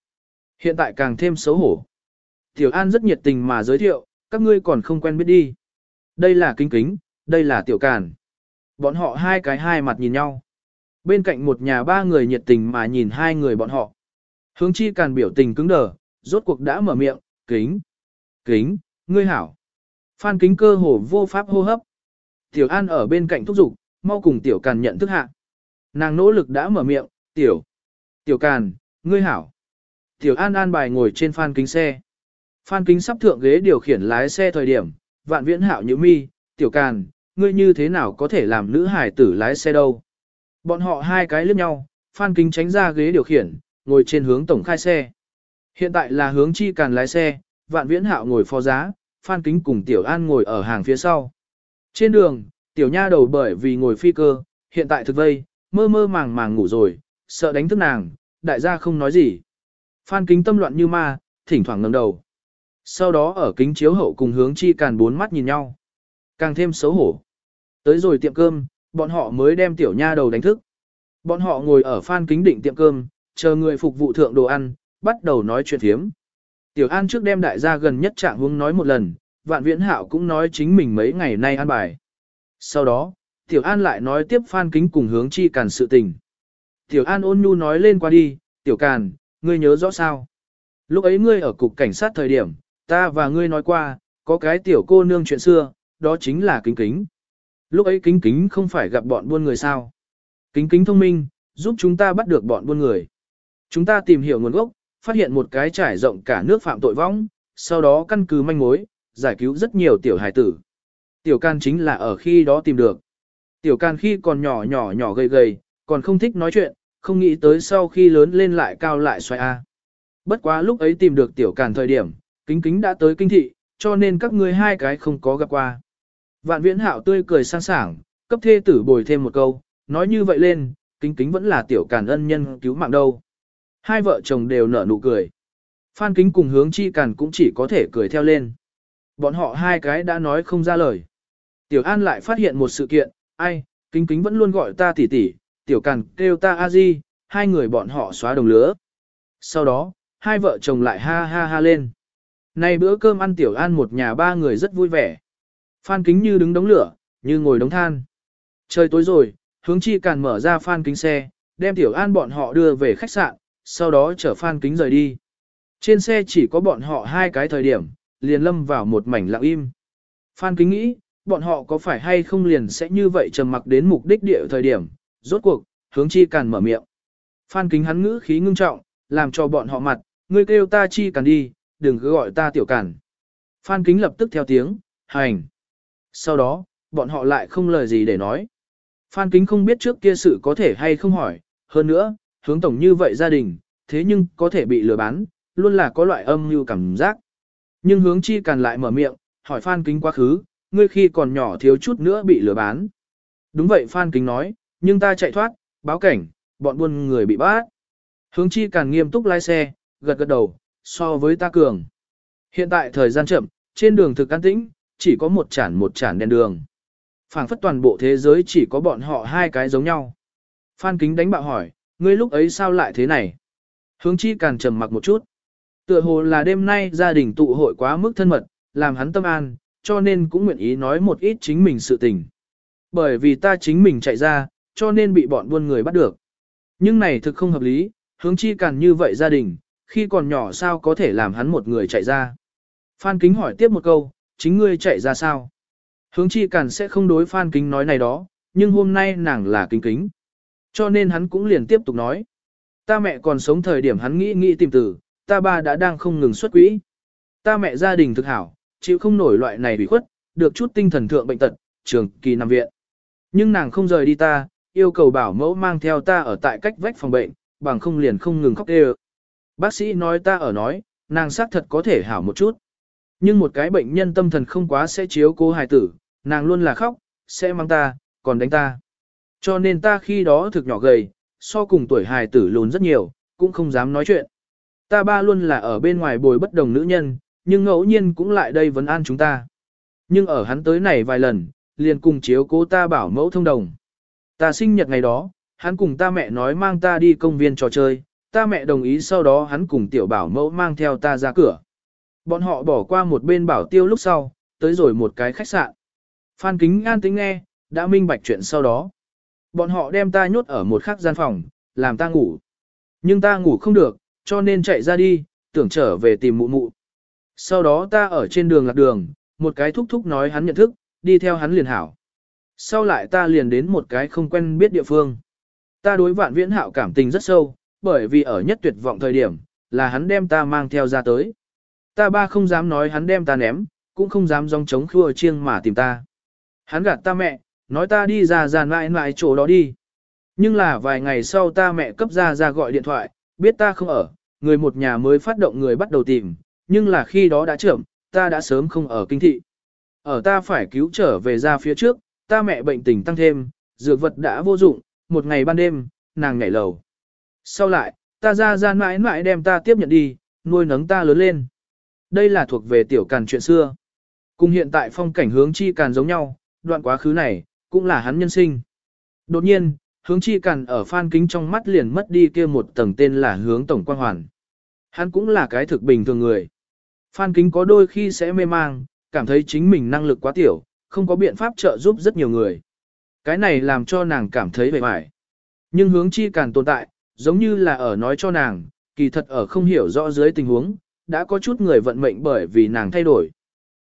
Hiện tại càng thêm xấu hổ. Tiểu An rất nhiệt tình mà giới thiệu, các ngươi còn không quen biết đi. Đây là kính kính, đây là tiểu cản. Bọn họ hai cái hai mặt nhìn nhau. Bên cạnh một nhà ba người nhiệt tình mà nhìn hai người bọn họ. Hướng chi càn biểu tình cứng đờ, rốt cuộc đã mở miệng, kính, kính, ngươi hảo. Phan kính cơ hồ vô pháp hô hấp. Tiểu An ở bên cạnh thúc giục, mau cùng Tiểu Càn nhận thức hạ. Nàng nỗ lực đã mở miệng, Tiểu, Tiểu Càn, ngươi hảo. Tiểu An an bài ngồi trên phan kính xe. Phan kính sắp thượng ghế điều khiển lái xe thời điểm, vạn viễn hạo như mi, Tiểu Càn, ngươi như thế nào có thể làm nữ hải tử lái xe đâu. Bọn họ hai cái liếc nhau, phan kính tránh ra ghế điều khiển, ngồi trên hướng tổng khai xe. Hiện tại là hướng chi càn lái xe, vạn viễn hạo ngồi phó giá, phan kính cùng Tiểu An ngồi ở hàng phía sau. Trên đường, Tiểu Nha đầu bởi vì ngồi phi cơ, hiện tại thực vây, mơ mơ màng màng ngủ rồi, sợ đánh thức nàng, đại gia không nói gì. Phan kính tâm loạn như ma, thỉnh thoảng ngẩng đầu. Sau đó ở kính chiếu hậu cùng hướng chi càn bốn mắt nhìn nhau. Càng thêm xấu hổ. Tới rồi tiệm cơm, bọn họ mới đem tiểu nha đầu đánh thức. Bọn họ ngồi ở phan kính định tiệm cơm, chờ người phục vụ thượng đồ ăn, bắt đầu nói chuyện thiếm. Tiểu An trước đem đại gia gần nhất trạng hướng nói một lần, vạn viễn hạo cũng nói chính mình mấy ngày nay ăn bài. Sau đó, Tiểu An lại nói tiếp Phan Kính cùng hướng chi càn sự tình. Tiểu An ôn nhu nói lên qua đi, Tiểu Càn, ngươi nhớ rõ sao? Lúc ấy ngươi ở cục cảnh sát thời điểm, ta và ngươi nói qua, có cái tiểu cô nương chuyện xưa, đó chính là kính kính. Lúc ấy kính kính không phải gặp bọn buôn người sao? Kính kính thông minh, giúp chúng ta bắt được bọn buôn người. Chúng ta tìm hiểu nguồn gốc, phát hiện một cái trải rộng cả nước phạm tội vong, sau đó căn cứ manh mối, giải cứu rất nhiều tiểu hài tử. Tiểu can chính là ở khi đó tìm được. Tiểu can khi còn nhỏ nhỏ nhỏ gầy gầy, còn không thích nói chuyện, không nghĩ tới sau khi lớn lên lại cao lại xoay A. Bất quá lúc ấy tìm được tiểu càn thời điểm, kính kính đã tới kinh thị, cho nên các ngươi hai cái không có gặp qua. Vạn viễn hạo tươi cười sang sảng, cấp thê tử bồi thêm một câu, nói như vậy lên, kính kính vẫn là tiểu càn ân nhân cứu mạng đâu. Hai vợ chồng đều nở nụ cười. Phan kính cùng hướng chi càn cũng chỉ có thể cười theo lên. Bọn họ hai cái đã nói không ra lời. Tiểu An lại phát hiện một sự kiện, ai, Kính kính vẫn luôn gọi ta tỷ tỷ, tiểu càn kêu ta a di, hai người bọn họ xóa đồng lứa. Sau đó, hai vợ chồng lại ha ha ha lên. Nay bữa cơm ăn tiểu an một nhà ba người rất vui vẻ. Phan kính như đứng đống lửa, như ngồi đống than. Trời tối rồi, hướng chi càn mở ra phan kính xe, đem tiểu an bọn họ đưa về khách sạn, sau đó chở phan kính rời đi. Trên xe chỉ có bọn họ hai cái thời điểm, liền lâm vào một mảnh lặng im. Phan kính nghĩ, bọn họ có phải hay không liền sẽ như vậy trầm mặc đến mục đích địa thời điểm, rốt cuộc, hướng chi càn mở miệng. Phan kính hắn ngữ khí ngưng trọng, làm cho bọn họ mặt, ngươi kêu ta chi càn đi, đừng cứ gọi ta tiểu càn. Phan kính lập tức theo tiếng, hành. Sau đó, bọn họ lại không lời gì để nói. Phan kính không biết trước kia sự có thể hay không hỏi, hơn nữa, hướng tổng như vậy gia đình, thế nhưng có thể bị lừa bán, luôn là có loại âm như cảm giác. Nhưng hướng chi càn lại mở miệng, hỏi Phan kính quá khứ, ngươi khi còn nhỏ thiếu chút nữa bị lừa bán. Đúng vậy Phan kính nói, nhưng ta chạy thoát, báo cảnh, bọn buôn người bị bắt. Hướng chi càn nghiêm túc lái xe, gật gật đầu, so với ta cường. Hiện tại thời gian chậm, trên đường thực an tĩnh, chỉ có một chản một chản đèn đường. phảng phất toàn bộ thế giới chỉ có bọn họ hai cái giống nhau. Phan Kính đánh bạo hỏi, ngươi lúc ấy sao lại thế này? Hướng chi càn trầm mặc một chút. Tựa hồ là đêm nay gia đình tụ hội quá mức thân mật, làm hắn tâm an, cho nên cũng nguyện ý nói một ít chính mình sự tình. Bởi vì ta chính mình chạy ra, cho nên bị bọn buôn người bắt được. Nhưng này thực không hợp lý, hướng chi càn như vậy gia đình, khi còn nhỏ sao có thể làm hắn một người chạy ra. Phan Kính hỏi tiếp một câu, chính ngươi chạy ra sao? Hướng chi càn sẽ không đối Phan Kính nói này đó, nhưng hôm nay nàng là kính kính. Cho nên hắn cũng liền tiếp tục nói. Ta mẹ còn sống thời điểm hắn nghĩ nghĩ tìm tử, ta ba đã đang không ngừng xuất quỹ. Ta mẹ gia đình thực hảo, chịu không nổi loại này bị khuất, được chút tinh thần thượng bệnh tật, trường kỳ nằm viện. Nhưng nàng không rời đi ta, yêu cầu bảo mẫu mang theo ta ở tại cách vách phòng bệnh, bằng không liền không ngừng khóc đê Bác sĩ nói ta ở nói, nàng xác thật có thể hảo một chút. Nhưng một cái bệnh nhân tâm thần không quá sẽ chiếu cố hài tử, nàng luôn là khóc, sẽ mang ta, còn đánh ta. Cho nên ta khi đó thực nhỏ gầy, so cùng tuổi hài tử lùn rất nhiều, cũng không dám nói chuyện. Ta ba luôn là ở bên ngoài bồi bất đồng nữ nhân, nhưng ngẫu nhiên cũng lại đây vấn an chúng ta. Nhưng ở hắn tới này vài lần, liền cùng chiếu cố ta bảo mẫu thông đồng. Ta sinh nhật ngày đó, hắn cùng ta mẹ nói mang ta đi công viên trò chơi, ta mẹ đồng ý sau đó hắn cùng tiểu bảo mẫu mang theo ta ra cửa. Bọn họ bỏ qua một bên bảo tiêu lúc sau, tới rồi một cái khách sạn. Phan Kính an tính nghe, đã minh bạch chuyện sau đó. Bọn họ đem ta nhốt ở một khắc gian phòng, làm ta ngủ. Nhưng ta ngủ không được, cho nên chạy ra đi, tưởng trở về tìm mụ mụ. Sau đó ta ở trên đường lạc đường, một cái thúc thúc nói hắn nhận thức, đi theo hắn liền hảo. Sau lại ta liền đến một cái không quen biết địa phương. Ta đối vạn viễn hạo cảm tình rất sâu, bởi vì ở nhất tuyệt vọng thời điểm, là hắn đem ta mang theo ra tới. Ta ba không dám nói hắn đem ta ném, cũng không dám dòng chống khua chiêng mà tìm ta. Hắn gạt ta mẹ, nói ta đi ra ra mãi mãi chỗ đó đi. Nhưng là vài ngày sau ta mẹ cấp ra ra gọi điện thoại, biết ta không ở, người một nhà mới phát động người bắt đầu tìm, nhưng là khi đó đã trưởng, ta đã sớm không ở kinh thị. Ở ta phải cứu trở về ra phía trước, ta mẹ bệnh tình tăng thêm, dược vật đã vô dụng, một ngày ban đêm, nàng nhảy lầu. Sau lại, ta ra ra mãi mãi đem ta tiếp nhận đi, nuôi nấng ta lớn lên. Đây là thuộc về tiểu càn chuyện xưa. Cùng hiện tại phong cảnh hướng chi càn giống nhau, đoạn quá khứ này, cũng là hắn nhân sinh. Đột nhiên, hướng chi càn ở phan kính trong mắt liền mất đi kia một tầng tên là hướng tổng quan hoàn. Hắn cũng là cái thực bình thường người. Phan kính có đôi khi sẽ mê mang, cảm thấy chính mình năng lực quá tiểu, không có biện pháp trợ giúp rất nhiều người. Cái này làm cho nàng cảm thấy bề mải Nhưng hướng chi càn tồn tại, giống như là ở nói cho nàng, kỳ thật ở không hiểu rõ dưới tình huống, đã có chút người vận mệnh bởi vì nàng thay đổi.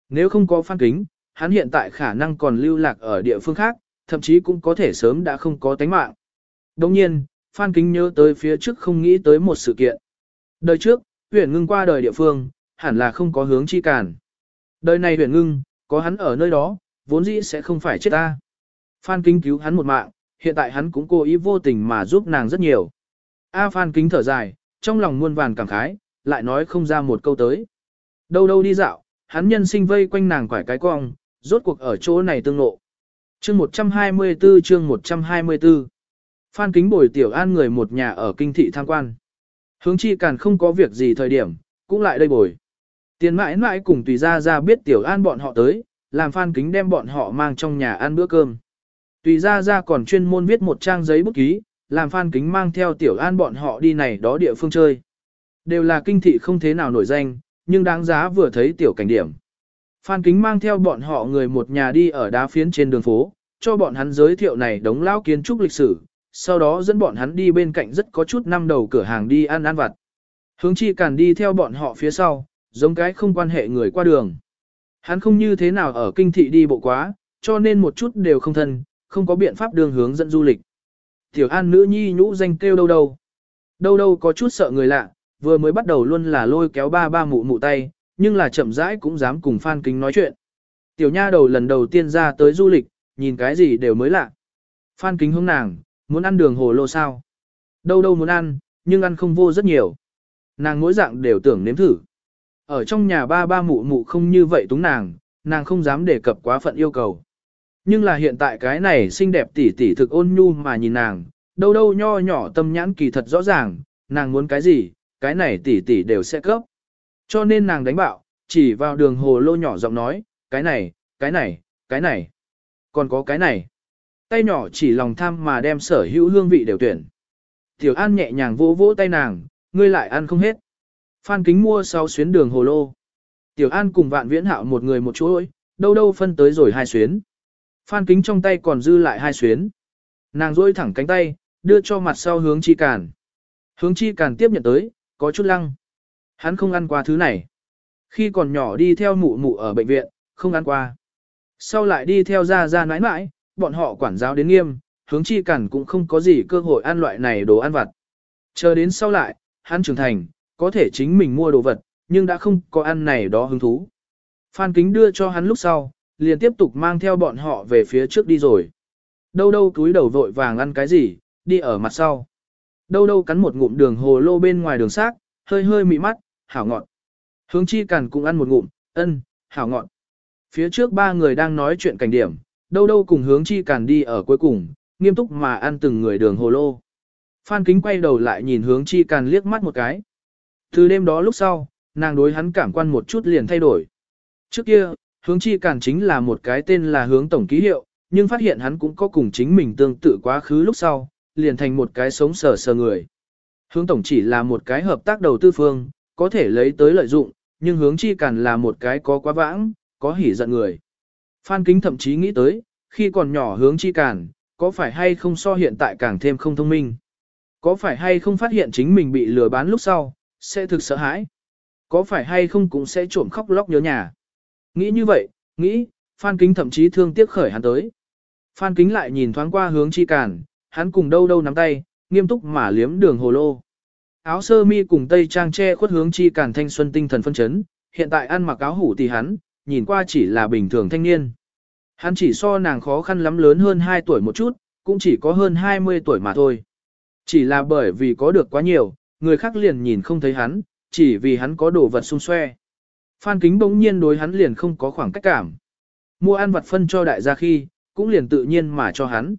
Nếu không có phan kính, hắn hiện tại khả năng còn lưu lạc ở địa phương khác, thậm chí cũng có thể sớm đã không có tánh mạng. Đồng nhiên, Phan Kính nhớ tới phía trước không nghĩ tới một sự kiện. Đời trước, huyền ngưng qua đời địa phương, hẳn là không có hướng chi cản. Đời này huyền ngưng, có hắn ở nơi đó, vốn dĩ sẽ không phải chết ta. Phan Kính cứu hắn một mạng, hiện tại hắn cũng cố ý vô tình mà giúp nàng rất nhiều. A Phan Kính thở dài, trong lòng muôn vàn cảm khái, lại nói không ra một câu tới. Đâu đâu đi dạo, hắn nhân sinh vây quanh nàng quải cái cong, rốt cuộc ở chỗ này tương lộ Chương 124 chương 124 Phan Kính bồi Tiểu An người một nhà ở kinh thị tham quan. Hướng chi càn không có việc gì thời điểm, cũng lại đây bồi. Tiền mãi mãi cùng tùy gia gia biết Tiểu An bọn họ tới, làm Phan Kính đem bọn họ mang trong nhà ăn bữa cơm. Tùy gia gia còn chuyên môn viết một trang giấy bút ký, làm Phan Kính mang theo Tiểu An bọn họ đi này đó địa phương chơi. Đều là kinh thị không thế nào nổi danh, nhưng đáng giá vừa thấy tiểu cảnh điểm. Phan Kính mang theo bọn họ người một nhà đi ở đá phiến trên đường phố, cho bọn hắn giới thiệu này đống lao kiến trúc lịch sử, sau đó dẫn bọn hắn đi bên cạnh rất có chút năm đầu cửa hàng đi ăn ăn vặt. Hướng chi càn đi theo bọn họ phía sau, giống cái không quan hệ người qua đường. Hắn không như thế nào ở kinh thị đi bộ quá, cho nên một chút đều không thân, không có biện pháp đường hướng dẫn du lịch. Tiểu An nữ nhi nhũ danh kêu đâu đâu. Đâu đâu có chút sợ người lạ, vừa mới bắt đầu luôn là lôi kéo ba ba mụ mụ tay, nhưng là chậm rãi cũng dám cùng Phan Kính nói chuyện. Tiểu nha đầu lần đầu tiên ra tới du lịch, nhìn cái gì đều mới lạ. Phan Kính hướng nàng, muốn ăn đường hồ lô sao? Đâu đâu muốn ăn, nhưng ăn không vô rất nhiều. Nàng mỗi dạng đều tưởng nếm thử. Ở trong nhà ba ba mụ mụ không như vậy túng nàng, nàng không dám đề cập quá phận yêu cầu. Nhưng là hiện tại cái này xinh đẹp tỉ tỉ thực ôn nhu mà nhìn nàng, đâu đâu nho nhỏ tâm nhãn kỳ thật rõ ràng, nàng muốn cái gì, cái này tỷ tỷ đều sẽ cấp. Cho nên nàng đánh bạo, chỉ vào đường hồ lô nhỏ giọng nói, cái này, cái này, cái này, còn có cái này. Tay nhỏ chỉ lòng tham mà đem sở hữu hương vị đều tuyển. Tiểu An nhẹ nhàng vỗ vỗ tay nàng, ngươi lại ăn không hết. Phan kính mua sau xuyến đường hồ lô. Tiểu An cùng vạn viễn hạo một người một chỗ ơi, đâu đâu phân tới rồi hai xuyến. Phan kính trong tay còn dư lại hai xuyến. Nàng rôi thẳng cánh tay, đưa cho mặt sau hướng chi càn. Hướng chi càn tiếp nhận tới, có chút lăng. Hắn không ăn qua thứ này. Khi còn nhỏ đi theo mụ mụ ở bệnh viện, không ăn qua. Sau lại đi theo ra ra nãi nãi, bọn họ quản giáo đến nghiêm, hướng chi cản cũng không có gì cơ hội ăn loại này đồ ăn vặt. Chờ đến sau lại, hắn trưởng thành, có thể chính mình mua đồ vật, nhưng đã không có ăn này đó hứng thú. Phan Kính đưa cho hắn lúc sau, liền tiếp tục mang theo bọn họ về phía trước đi rồi. Đâu đâu túi đầu vội vàng ăn cái gì, đi ở mặt sau. Đâu đâu cắn một ngụm đường hồ lô bên ngoài đường xác, hơi hơi mị mắt, hảo ngọt. Hướng chi cản cũng ăn một ngụm, ân, hảo ngọt. Phía trước ba người đang nói chuyện cảnh điểm, đâu đâu cùng hướng chi cản đi ở cuối cùng, nghiêm túc mà ăn từng người đường hồ lô. Phan kính quay đầu lại nhìn hướng chi cản liếc mắt một cái. Từ đêm đó lúc sau, nàng đối hắn cảm quan một chút liền thay đổi. Trước kia, hướng chi cản chính là một cái tên là hướng tổng ký hiệu, nhưng phát hiện hắn cũng có cùng chính mình tương tự quá khứ lúc sau, liền thành một cái sống sờ sờ người. Hướng tổng chỉ là một cái hợp tác đầu tư phương, có thể lấy tới lợi dụng, nhưng hướng chi cản là một cái có quá vãng, có hỉ giận người. Phan Kính thậm chí nghĩ tới, khi còn nhỏ hướng chi cản, có phải hay không so hiện tại càng thêm không thông minh? Có phải hay không phát hiện chính mình bị lừa bán lúc sau, sẽ thực sợ hãi? Có phải hay không cũng sẽ trộm khóc lóc nhớ nhà? Nghĩ như vậy, nghĩ, Phan Kính thậm chí thương tiếc khởi hắn tới. Phan Kính lại nhìn thoáng qua hướng chi cản, hắn cùng đâu đâu nắm tay, nghiêm túc mà liếm đường hồ lô. Áo sơ mi cùng tây trang che khuất hướng chi cản thanh xuân tinh thần phân chấn, hiện tại ăn mặc áo hủ thì hắn, nhìn qua chỉ là bình thường thanh niên. Hắn chỉ so nàng khó khăn lắm lớn hơn 2 tuổi một chút, cũng chỉ có hơn 20 tuổi mà thôi. Chỉ là bởi vì có được quá nhiều, người khác liền nhìn không thấy hắn, chỉ vì hắn có đồ vật xung xoe. Phan kính bỗng nhiên đối hắn liền không có khoảng cách cảm. Mua ăn vật phân cho đại gia khi, cũng liền tự nhiên mà cho hắn.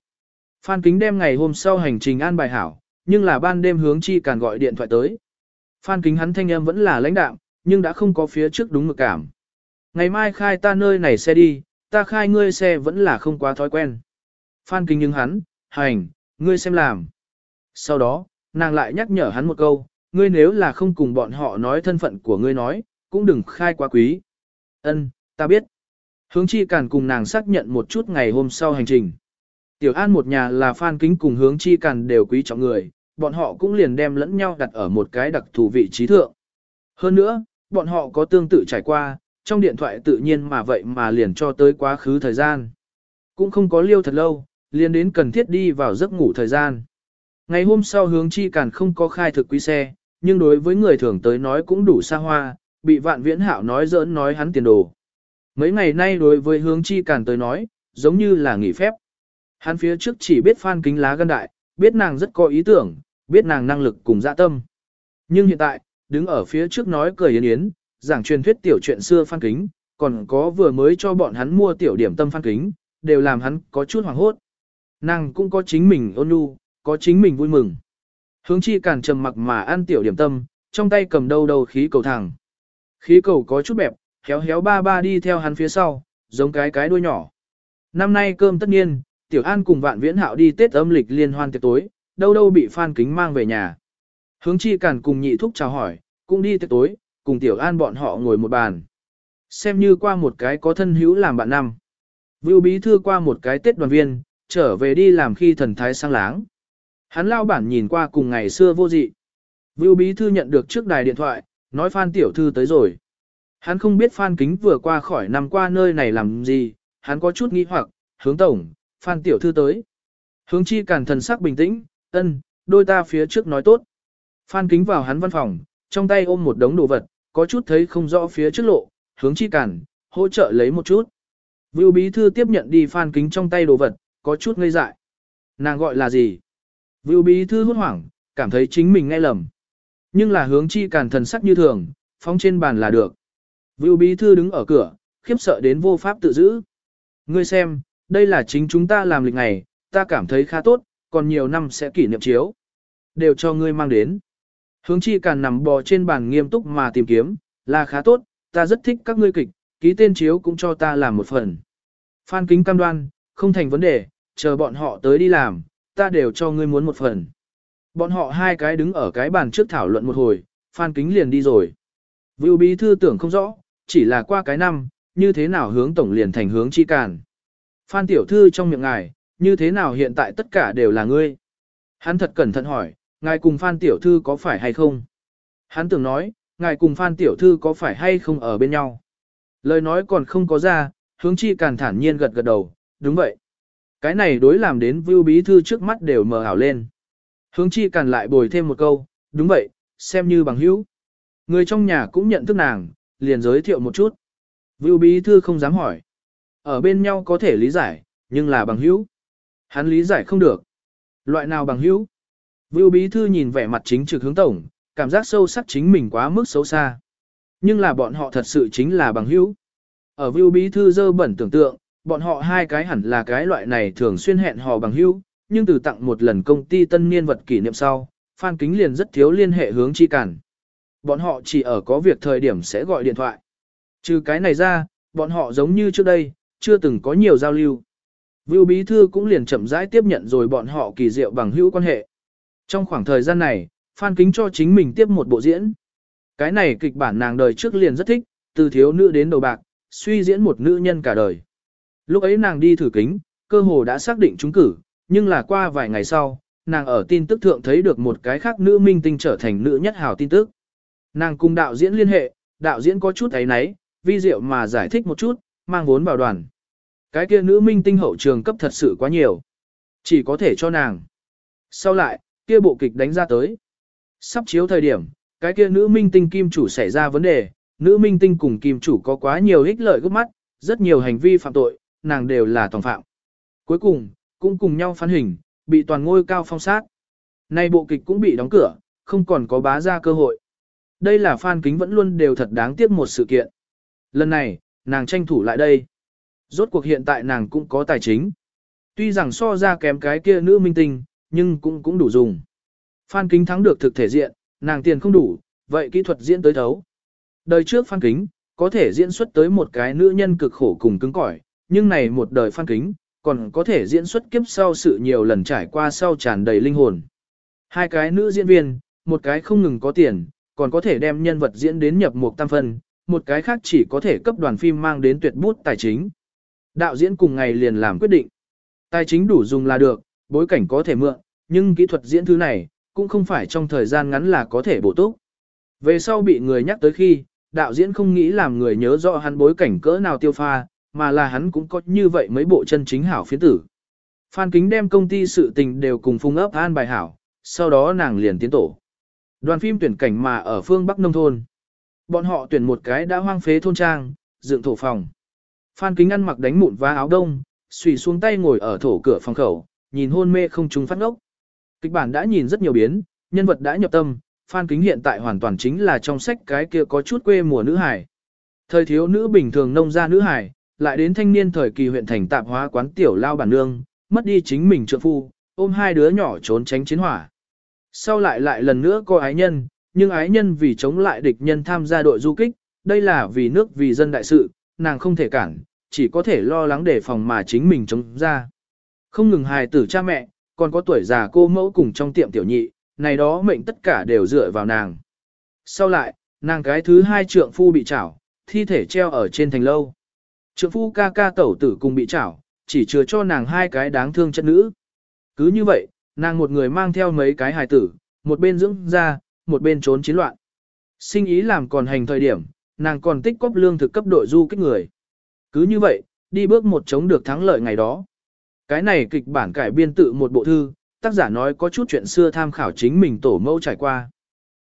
Phan kính đem ngày hôm sau hành trình an bài hảo, nhưng là ban đêm hướng chi Càn gọi điện thoại tới. Phan kính hắn thanh âm vẫn là lãnh đạm, nhưng đã không có phía trước đúng mực cảm. Ngày mai khai ta nơi này xe đi, ta khai ngươi xe vẫn là không quá thói quen. Phan kính nhưng hắn, hành, ngươi xem làm. Sau đó, nàng lại nhắc nhở hắn một câu, ngươi nếu là không cùng bọn họ nói thân phận của ngươi nói, cũng đừng khai quá quý. Ân, ta biết. Hướng chi càn cùng nàng xác nhận một chút ngày hôm sau hành trình. Tiểu An một nhà là Phan Kính cùng hướng chi càn đều quý trọng người, bọn họ cũng liền đem lẫn nhau đặt ở một cái đặc thù vị trí thượng. Hơn nữa, bọn họ có tương tự trải qua, trong điện thoại tự nhiên mà vậy mà liền cho tới quá khứ thời gian. Cũng không có liêu thật lâu, liền đến cần thiết đi vào giấc ngủ thời gian. Ngày hôm sau hướng chi càn không có khai thực quý xe, nhưng đối với người thường tới nói cũng đủ xa hoa, bị vạn viễn hạo nói giỡn nói hắn tiền đồ. Mấy ngày nay đối với hướng chi càn tới nói, giống như là nghỉ phép. Hắn phía trước chỉ biết phan kính lá gan đại, biết nàng rất có ý tưởng, biết nàng năng lực cùng dạ tâm. Nhưng hiện tại, đứng ở phía trước nói cười yến yến, giảng truyền thuyết tiểu chuyện xưa phan kính, còn có vừa mới cho bọn hắn mua tiểu điểm tâm phan kính, đều làm hắn có chút hoảng hốt. Nàng cũng có chính mình ôn nhu, có chính mình vui mừng. Hướng chi càn trầm mặc mà ăn tiểu điểm tâm, trong tay cầm đầu đầu khí cầu thẳng. Khí cầu có chút bẹp, héo héo ba ba đi theo hắn phía sau, giống cái cái đuôi nhỏ. Năm nay cơm tất nhiên, Tiểu An cùng Vạn Viễn Hạo đi Tết âm lịch liên hoan tiệc tối, đâu đâu bị Phan Kính mang về nhà. Hướng Chi Cản cùng nhị thúc chào hỏi, cũng đi tiệc tối, cùng Tiểu An bọn họ ngồi một bàn. Xem như qua một cái có thân hữu làm bạn năm. Vưu Bí Thư qua một cái Tết đoàn viên, trở về đi làm khi thần thái sang láng. Hắn lao bản nhìn qua cùng ngày xưa vô dị. Vưu Bí Thư nhận được trước đài điện thoại, nói Phan Tiểu Thư tới rồi. Hắn không biết Phan Kính vừa qua khỏi năm qua nơi này làm gì, hắn có chút nghi hoặc, hướng tổng, Phan Tiểu Thư tới. Hướng chi cản thần sắc bình tĩnh, ân, đôi ta phía trước nói tốt. Phan Kính vào hắn văn phòng, trong tay ôm một đống đồ vật, có chút thấy không rõ phía trước lộ, hướng chi cản, hỗ trợ lấy một chút. Vưu Bí Thư tiếp nhận đi Phan Kính trong tay đồ vật, có chút ngây dại. Nàng gọi là gì? Vưu Bí Thư hốt hoảng, cảm thấy chính mình nghe lầm. Nhưng là hướng chi cản thần sắc như thường, phóng trên bàn là được. Vưu Bí Thư đứng ở cửa, khiếp sợ đến vô pháp tự giữ. Ngươi xem, đây là chính chúng ta làm lịch ngày, ta cảm thấy khá tốt, còn nhiều năm sẽ kỷ niệm chiếu. Đều cho ngươi mang đến. Hướng chi càn nằm bò trên bàn nghiêm túc mà tìm kiếm, là khá tốt, ta rất thích các ngươi kịch, ký tên chiếu cũng cho ta làm một phần. Phan kính cam đoan, không thành vấn đề, chờ bọn họ tới đi làm, ta đều cho ngươi muốn một phần. Bọn họ hai cái đứng ở cái bàn trước thảo luận một hồi, Phan kính liền đi rồi. Vưu bí thư tưởng không rõ, chỉ là qua cái năm, như thế nào hướng tổng liền thành hướng chi càn. Phan tiểu thư trong miệng ngài, như thế nào hiện tại tất cả đều là ngươi. Hắn thật cẩn thận hỏi, ngài cùng Phan tiểu thư có phải hay không? Hắn tưởng nói, ngài cùng Phan tiểu thư có phải hay không ở bên nhau? Lời nói còn không có ra, hướng chi càn thản nhiên gật gật đầu, đúng vậy. Cái này đối làm đến vưu bí thư trước mắt đều mờ ảo lên. Hướng chi càn lại bồi thêm một câu, đúng vậy, xem như bằng hữu. Người trong nhà cũng nhận thức nàng, liền giới thiệu một chút. Vưu bí thư không dám hỏi. Ở bên nhau có thể lý giải, nhưng là bằng hữu. Hắn lý giải không được. Loại nào bằng hữu? Vưu bí thư nhìn vẻ mặt chính trực hướng tổng, cảm giác sâu sắc chính mình quá mức xấu xa. Nhưng là bọn họ thật sự chính là bằng hữu. Ở Vưu bí thư dơ bẩn tưởng tượng, bọn họ hai cái hẳn là cái loại này thường xuyên hẹn hò bằng hữu, nhưng từ tặng một lần công ty tân niên vật kỷ niệm sau, Phan Kính liền rất thiếu liên hệ hướng chi cản. Bọn họ chỉ ở có việc thời điểm sẽ gọi điện thoại. Trừ cái này ra, bọn họ giống như trước đây, chưa từng có nhiều giao lưu. Vưu Bí Thư cũng liền chậm rãi tiếp nhận rồi bọn họ kỳ diệu bằng hữu quan hệ. Trong khoảng thời gian này, Phan Kính cho chính mình tiếp một bộ diễn. Cái này kịch bản nàng đời trước liền rất thích, từ thiếu nữ đến đầu bạc, suy diễn một nữ nhân cả đời. Lúc ấy nàng đi thử kính, cơ hồ đã xác định trúng cử, nhưng là qua vài ngày sau, nàng ở tin tức thượng thấy được một cái khác nữ minh tinh trở thành nữ nhất hào tin tức. Nàng cùng đạo diễn liên hệ, đạo diễn có chút ấy nấy, vi diệu mà giải thích một chút, mang vốn vào đoàn. Cái kia nữ minh tinh hậu trường cấp thật sự quá nhiều. Chỉ có thể cho nàng. Sau lại, kia bộ kịch đánh ra tới. Sắp chiếu thời điểm, cái kia nữ minh tinh kim chủ xảy ra vấn đề, nữ minh tinh cùng kim chủ có quá nhiều ích lợi gấp mắt, rất nhiều hành vi phạm tội, nàng đều là tòng phạm. Cuối cùng, cũng cùng nhau phán hình, bị toàn ngôi cao phong sát. Nay bộ kịch cũng bị đóng cửa, không còn có bá ra cơ hội. Đây là fan kính vẫn luôn đều thật đáng tiếc một sự kiện. Lần này, nàng tranh thủ lại đây. Rốt cuộc hiện tại nàng cũng có tài chính. Tuy rằng so ra kém cái kia nữ minh tinh, nhưng cũng cũng đủ dùng. Phan Kính thắng được thực thể diện, nàng tiền không đủ, vậy kỹ thuật diễn tới thấu. Đời trước Phan Kính, có thể diễn xuất tới một cái nữ nhân cực khổ cùng cứng cỏi, nhưng này một đời Phan Kính, còn có thể diễn xuất kiếp sau sự nhiều lần trải qua sau tràn đầy linh hồn. Hai cái nữ diễn viên, một cái không ngừng có tiền, còn có thể đem nhân vật diễn đến nhập một tam phân, một cái khác chỉ có thể cấp đoàn phim mang đến tuyệt bút tài chính. Đạo diễn cùng ngày liền làm quyết định. Tài chính đủ dùng là được, bối cảnh có thể mượn, nhưng kỹ thuật diễn thứ này, cũng không phải trong thời gian ngắn là có thể bổ túc. Về sau bị người nhắc tới khi, đạo diễn không nghĩ làm người nhớ rõ hắn bối cảnh cỡ nào tiêu pha, mà là hắn cũng có như vậy mấy bộ chân chính hảo phiến tử. Phan Kính đem công ty sự tình đều cùng phung ấp an bài hảo, sau đó nàng liền tiến tổ. Đoàn phim tuyển cảnh mà ở phương Bắc Nông Thôn. Bọn họ tuyển một cái đã hoang phế thôn trang, dựng thổ phòng. Phan Kính ăn mặc đánh mụn và áo đông, xùy xuống tay ngồi ở thổ cửa phòng khẩu, nhìn hôn mê không trùng phát ngốc. Kịch bản đã nhìn rất nhiều biến, nhân vật đã nhập tâm, Phan Kính hiện tại hoàn toàn chính là trong sách cái kia có chút quê mùa nữ hải. Thời thiếu nữ bình thường nông gia nữ hải, lại đến thanh niên thời kỳ huyện thành tạp hóa quán tiểu lao bản nương, mất đi chính mình trượng phu, ôm hai đứa nhỏ trốn tránh chiến hỏa. Sau lại lại lần nữa có ái nhân, nhưng ái nhân vì chống lại địch nhân tham gia đội du kích, đây là vì nước vì dân đại sự, nàng không thể cản, chỉ có thể lo lắng đề phòng mà chính mình chống ra. Không ngừng hài tử cha mẹ, còn có tuổi già cô mẫu cùng trong tiệm tiểu nhị, này đó mệnh tất cả đều dựa vào nàng. Sau lại, nàng cái thứ hai trượng phu bị chảo, thi thể treo ở trên thành lâu. Trượng phu ca ca tẩu tử cùng bị chảo, chỉ chừa cho nàng hai cái đáng thương chất nữ. Cứ như vậy, nàng một người mang theo mấy cái hài tử, một bên dưỡng ra, một bên trốn chiến loạn. Sinh ý làm còn hành thời điểm, nàng còn tích cóp lương thực cấp đội du kích người. Cứ như vậy, đi bước một chống được thắng lợi ngày đó. Cái này kịch bản cải biên tự một bộ thư, tác giả nói có chút chuyện xưa tham khảo chính mình tổ mẫu trải qua.